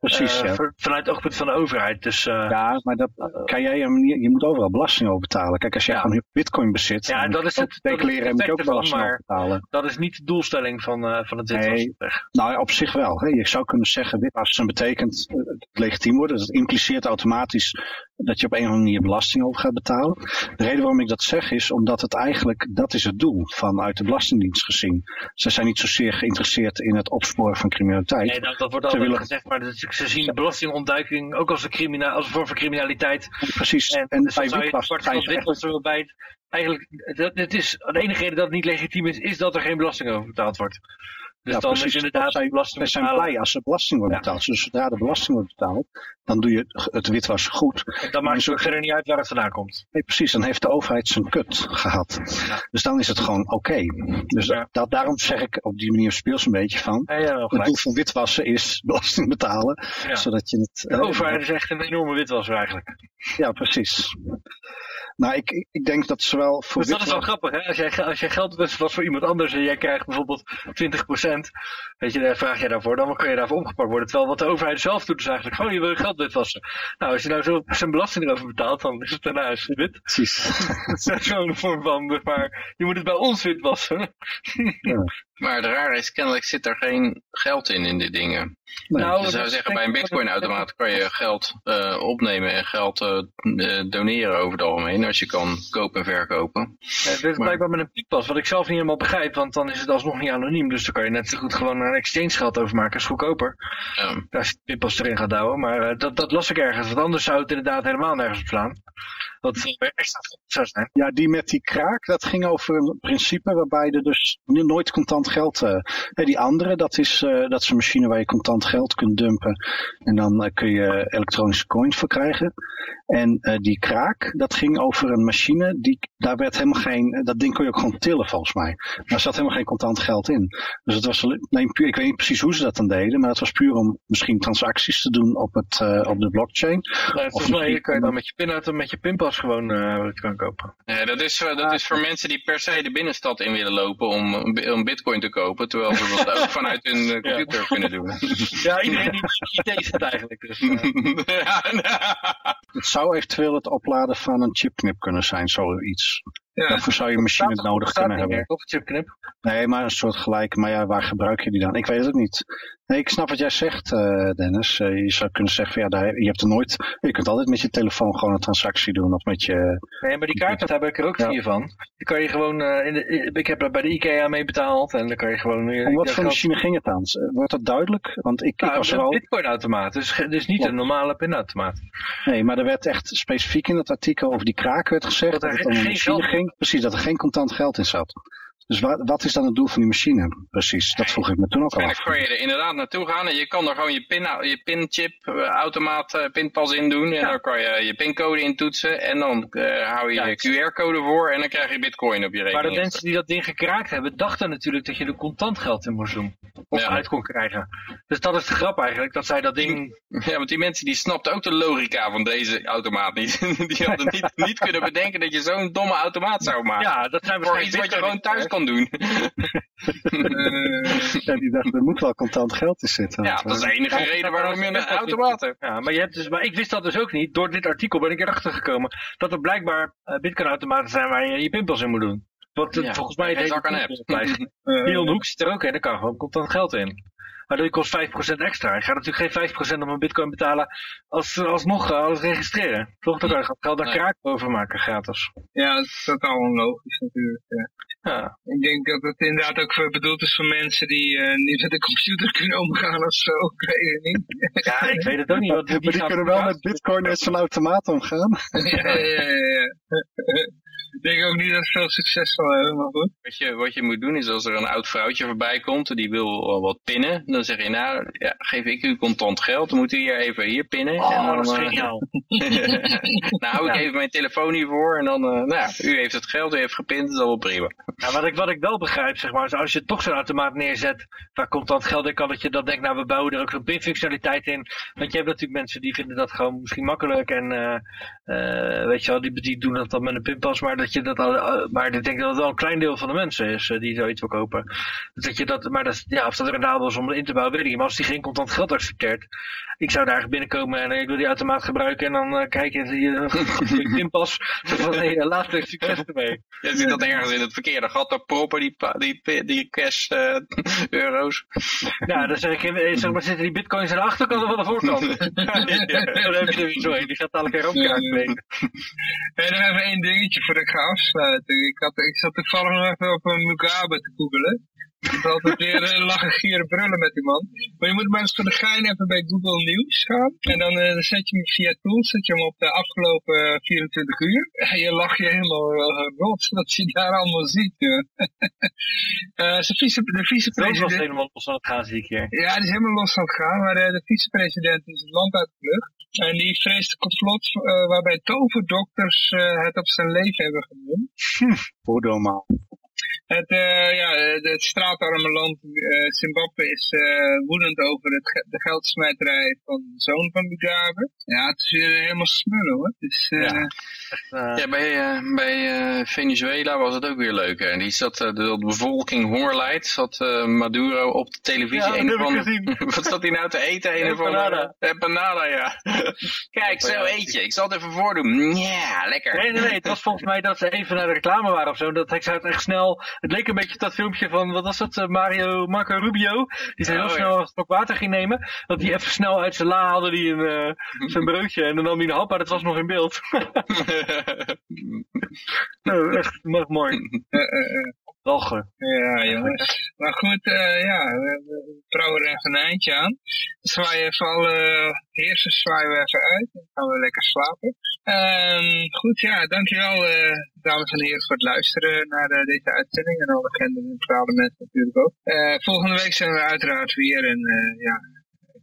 Precies,
eh,
ja.
voor- vanuit het oogpunt van de overheid. Dus eh,
Ja, maar dat kan jij een manier, je moet overal belasting over betalen. Kijk, als jij gewoon bitcoin bezit,
Ja,
dan
dat is het- dat is het
declareren en moet je ook belasting
maar-
over betalen.
dat is niet de doelstelling van, eh, van het
Nee.
witwassen.
Nou ja, op zich wel. Hè. Je zou kunnen zeggen, witwassen betekent eh, het legitiem worden. Het impliceert automatisch dat je op een of andere manier belasting over gaat betalen. De reden waarom ik dat zeg is omdat het eigenlijk, dat is het doel vanuit de Belastingdienst gezien. Ze zijn niet zozeer geïnteresseerd in het opsporen van criminaliteit.
Nee, dat, dat wordt altijd
willen-
gezegd, maar dat, ze zien belastingontduiking ook als een, crimina als een vorm van criminaliteit.
Precies.
En,
En,
dus
bij
zou je zwart het eigenlijk, het, het is, de enige reden dat het niet legitiem is, is dat er geen belasting over betaald wordt. Dus
Ja,
dan
precies.
is inderdaad
Zij-
belasting
Wij zijn
betalen.
blij als er belasting wordt
Ja.
betaald. Dus zodra de belasting wordt betaald, dan doe je het- witwassen goed.
En Dan maakt het verder niet uit waar het vandaan komt.
Nee, precies, dan heeft de overheid zijn kut gehad. Dus dan is het gewoon oké. Dus
Ja.
dat, daarom zeg ik op die manier speels een beetje van. Het doel van witwassen is belasting betalen, zodat je het...
De
eh,
overheid is echt een enorme witwasser eigenlijk.
Ja, precies. Nou, ik, ik- denk dat zowel voor
Dus dat is wel grappig, hè? Als jij, als jij geld was voor iemand anders en jij krijgt bijvoorbeeld 20%, weet je, daar vraag je daarvoor, dan kan je daarvoor omgepakt worden. Terwijl wat de overheid zelf doet is eigenlijk, oh, je wil je geld witwassen. Nou, als je nou zo zijn belasting erover betaalt, dan is het daarna is het wit.
Precies.
Dat is zo'n vorm van, maar, je moet het bij ons witwassen.
Maar het rare is, kennelijk zit er geen geld in, in die dingen.
Nee.
Nou,
Je zou zeggen, bij een bitcoin-automaat kan je geld eh, opnemen en geld eh, eh, doneren over het algemeen. Als je kan kopen en verkopen.
Ja, dit is
Maar-
blijkbaar met een pinpas, wat ik zelf niet helemaal begrijp, want dan is het alsnog niet anoniem. Dus dan kan je net zo goed gewoon een exchange geld overmaken, is goedkoper.
Ja.
Als je pinpas erin gaat douwen, maar eh, dat, dat las ik ergens. Want anders zou het inderdaad helemaal nergens op slaan. Wat weer extra goed zou zijn.
Ja, die met die kraak, dat ging over een principe waarbij er dus nooit contant geld... eh hè, die andere, dat is, eh, dat is een machine waar je contant geld kunt dumpen. En dan eh, kun je elektronische coins voor krijgen. En eh, die kraak, dat ging over een machine, die, daar werd helemaal geen... Dat ding kon je ook gewoon tillen volgens mij. Maar er zat helemaal geen contant geld in. Dus het was alleen puur, ik weet niet precies hoe ze dat dan deden, maar het was puur om misschien transacties te doen op, het, eh, op de blockchain.
Volgens mij kan je dan met je pinauto met je pinpas gewoon eh het kan kopen.
Ja, dat is, eh, dat is voor mensen die per se de binnenstad in willen lopen om, om bitcoin te kopen. Terwijl ze dat ook vanuit hun eh, computer kunnen doen.
Ja, iedereen die IT zit eigenlijk. Dus, eh,
ja,
Het zou eventueel het opladen van een chipknip kunnen zijn, zoiets.
Ja.
Daarvoor zou je een machine nodig kunnen hebben.
meer, Of chipknip.
Nee, maar een soort gelijk. Maar ja, waar gebruik je die dan? Ik weet het niet. Nee, ik snap wat jij zegt, eh, Dennis. Eh, je zou kunnen zeggen, van, ja, daar, je hebt er nooit... Je kunt altijd met je telefoon gewoon een transactie doen. Of met je...
Nee, maar die daar heb ik er ook
Ja.
vier van. Die kan je gewoon, eh, in de, ik heb er bij de IKEA mee betaald en dan kan je gewoon...
Om wat
dat
voor machine ging het aan? Wordt dat duidelijk? Want ik, ik
Nou,
was er
een
al...
bitcoin-automaat, dus, dus niet een normale pinautomaat.
Nee, maar er werd echt specifiek in het artikel over die kraak werd gezegd
Dat
dat,
er
het om een
geen
machine
geld-
ging. Precies, dat er geen contant geld in zat. Dus wa- wat is dan het doel van die machine? Precies, dat vroeg ik me toen ook al
Waarschijnlijk
af.
kan je er inderdaad naartoe gaan en je kan er gewoon je, pin, je pinchip eh, automaat eh, pinpas in doen. En
Ja.
dan kan je je pincode intoetsen en dan eh, hou je
Ja.
je QR-code voor en dan krijg je bitcoin op je
Maar
rekening.
de mensen die dat ding gekraakt hebben, dachten natuurlijk dat je er contant geld in moest doen. Of
Ja.
uit kon krijgen. Dus dat is de grap eigenlijk, dat zij dat ding...
Ja, want die mensen die snapten ook de logica van deze automaat niet. Die hadden niet, niet kunnen bedenken dat je zo'n domme automaat zou maken.
Ja, dat zijn
voor iets wat je gewoon thuis kan doen.
Eh,
Ja, die dacht, er moet wel contant geld in zitten.
Ja, dat is de enige
Ja,
reden
dat
waarom je een automaat hebt.
Ja, maar, je hebt dus, maar ik wist dat dus ook niet. Door dit artikel ben ik erachter gekomen dat er blijkbaar eh, bitcoin-automaten zijn waar je je pinpas in moet doen. Wat eh,
Ja,
volgens mij
geen zak aan hebt.
pinpas
eh,
hoek zit er ook in, daar kan gewoon contant geld in. Maar die kost 5% extra. Je gaat natuurlijk geen 5% op een bitcoin betalen als alsnog uh, alles registreren. Toch? Dan kan je geld naar
Nee.
kraak overmaken gratis.
ja, dat is totaal onlogisch natuurlijk. Ja.
Ja.
Ik denk dat het inderdaad ook voor bedoeld is voor mensen die eh, niet met de computer kunnen omgaan of zo. Ik weet het niet.
ja, ik weet het ook niet. Wat,
Maar die kunnen wel met bitcoin en zo'n automaat omgaan.
ja, ja, ja, ja. Ik denk ook niet dat ze veel succes zal hebben, maar goed.
Wat je, wat je moet doen is als er een oud vrouwtje voorbij komt, die wil wel wat pinnen, dan zeg je nou, ja, geef ik u contant geld, dan moet u hier even hier pinnen. en
Oh,
dan,
dat is
eh,
geniaal.
nou hou ik
Ja.
even mijn telefoon hiervoor en dan, eh, nou ja, u heeft het geld, u heeft gepind, dat is wel prima.
Ja, wat, ik, wat ik wel begrijp, zeg maar, is als je toch zo'n automaat neerzet waar contant geld in kan, dat je dan denkt, nou we bouwen er ook zo'n pinfunctionaliteit in. Want je hebt natuurlijk mensen die vinden dat gewoon misschien makkelijk en eh, eh, weet je wel, die, die doen dat dan met een pinpas, maar dat je dat al, eh, maar ik denk dat het wel een klein deel van de mensen is eh, die zoiets wil kopen. Dat je dat, maar dat, is- ja, of dat rendabel is om in te bouwen, weet ik niet. Maar als die geen contant geld accepteert, ik zou daar binnenkomen en ik wil die automaat gebruiken en dan eh, kijk je, zie je een pinpas, van, hey, eh, later succes ermee.
Je ziet dat ergens in het verkeerde gat, daar proppen die, die, die cash euro's.
Ja, dan zeg ik, zeg maar, zitten die bitcoins aan de achterkant of aan de voorkant? dan heb je er weer zo een, die gaat elke keer omkaart plegen.
En nog even één dingetje voordat ik ga afsluiten. Ik, had, ik zat toevallig nog even op een Mugabe te googelen. Ik had altijd weer uh, lachen, gieren, brullen met die man. Maar je moet maar eens voor de gein even bij Google News gaan. En dan, uh, dan zet je hem via Tools, zet je hem op de afgelopen uh, 24 uur. En je lacht je helemaal rot wat je daar allemaal ziet. vice, de
was
vicepresident...
helemaal los aan het gaan, zie ik hier.
Ja, die is helemaal los aan het gaan. Maar de vicepresident is het land uitgevlucht. En die vreest een complot uh, waarbij toverdokters uh, het op zijn leven hebben genomen.
Normaal.
Het, uh, ja, het straatarme land uh, Zimbabwe is uh, woedend over het ge de geldsmijterij van de zoon van Mugabe. Ja, het is weer helemaal smullen hoor. Dus,
ja.
ja, bij, bij Venezuela was het ook weer leuk. Hè. Die zat, de, de bevolking hongerlijdt, zat Maduro op de televisie.
Ja,
een
dat
van,
ik.
Wat zat hij nou te eten? Een
Empanada.
Empanada, ja. Kijk, zo eet je. Ik zal het even voordoen. Ja, lekker.
Nee, nee, nee. Het was volgens mij dat ze even naar de reclame waren of zo. Dat hij zou het echt snel Het leek een beetje dat filmpje van, wat was dat, eh, Mario, Marco Rubio. Die zei heel
Oh,
snel een slok water ging nemen. Dat hij even snel uit zijn la haalde die een, eh, zijn broodje. En dan nam hij een hap, maar dat was nog in beeld. nou, echt, mag mooi.
Ja, jongens. Maar goed, eh, ja, we, we brouwen er even een eindje aan. Zwaaien even alle heersers zwaaien we even uit. Dan gaan we lekker slapen. Ehm, goed, ja, dankjewel eh, dames en heren voor het luisteren naar eh, deze uitzending. En alle bekende en mensen natuurlijk ook. Volgende week zijn we uiteraard weer. En ja,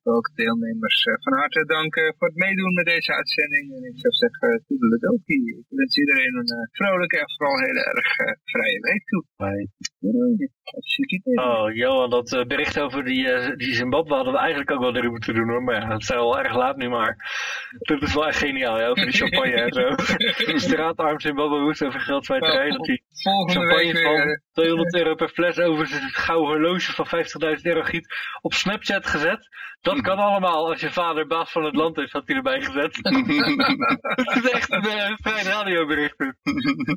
wil ook de deelnemers eh, van harte danken voor het meedoen met deze uitzending. En ik zou zeggen, toedeledokie. Ik wens iedereen een eh, vrolijke en vooral heel erg eh, vrije week toe.
Bye.
Doei.
Oh, Johan, dat bericht over die, die Zimbabwe hadden we eigenlijk ook wel erin moeten doen hoor. Maar ja, het zijn wel erg laat nu maar. Dat is wel echt geniaal, ja, over die champagne en zo. Straatarm Zimbabwe moest over geld kwijt dat
week
champagne van 200 euro per fles over zijn gouden horloge van 50.000 euro giet op Snapchat gezet. Dat kan allemaal als je vader baas van het land is, had hij erbij gezet. dat is echt een uh, vrij radiobericht.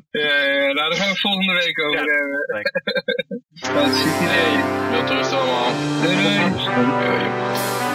Ja, ja, nou, daar gaan we volgende week over
Ja.
hebben.
Kijk.
Hartstikke idee.
Wilt rust allemaal.
Doei doei.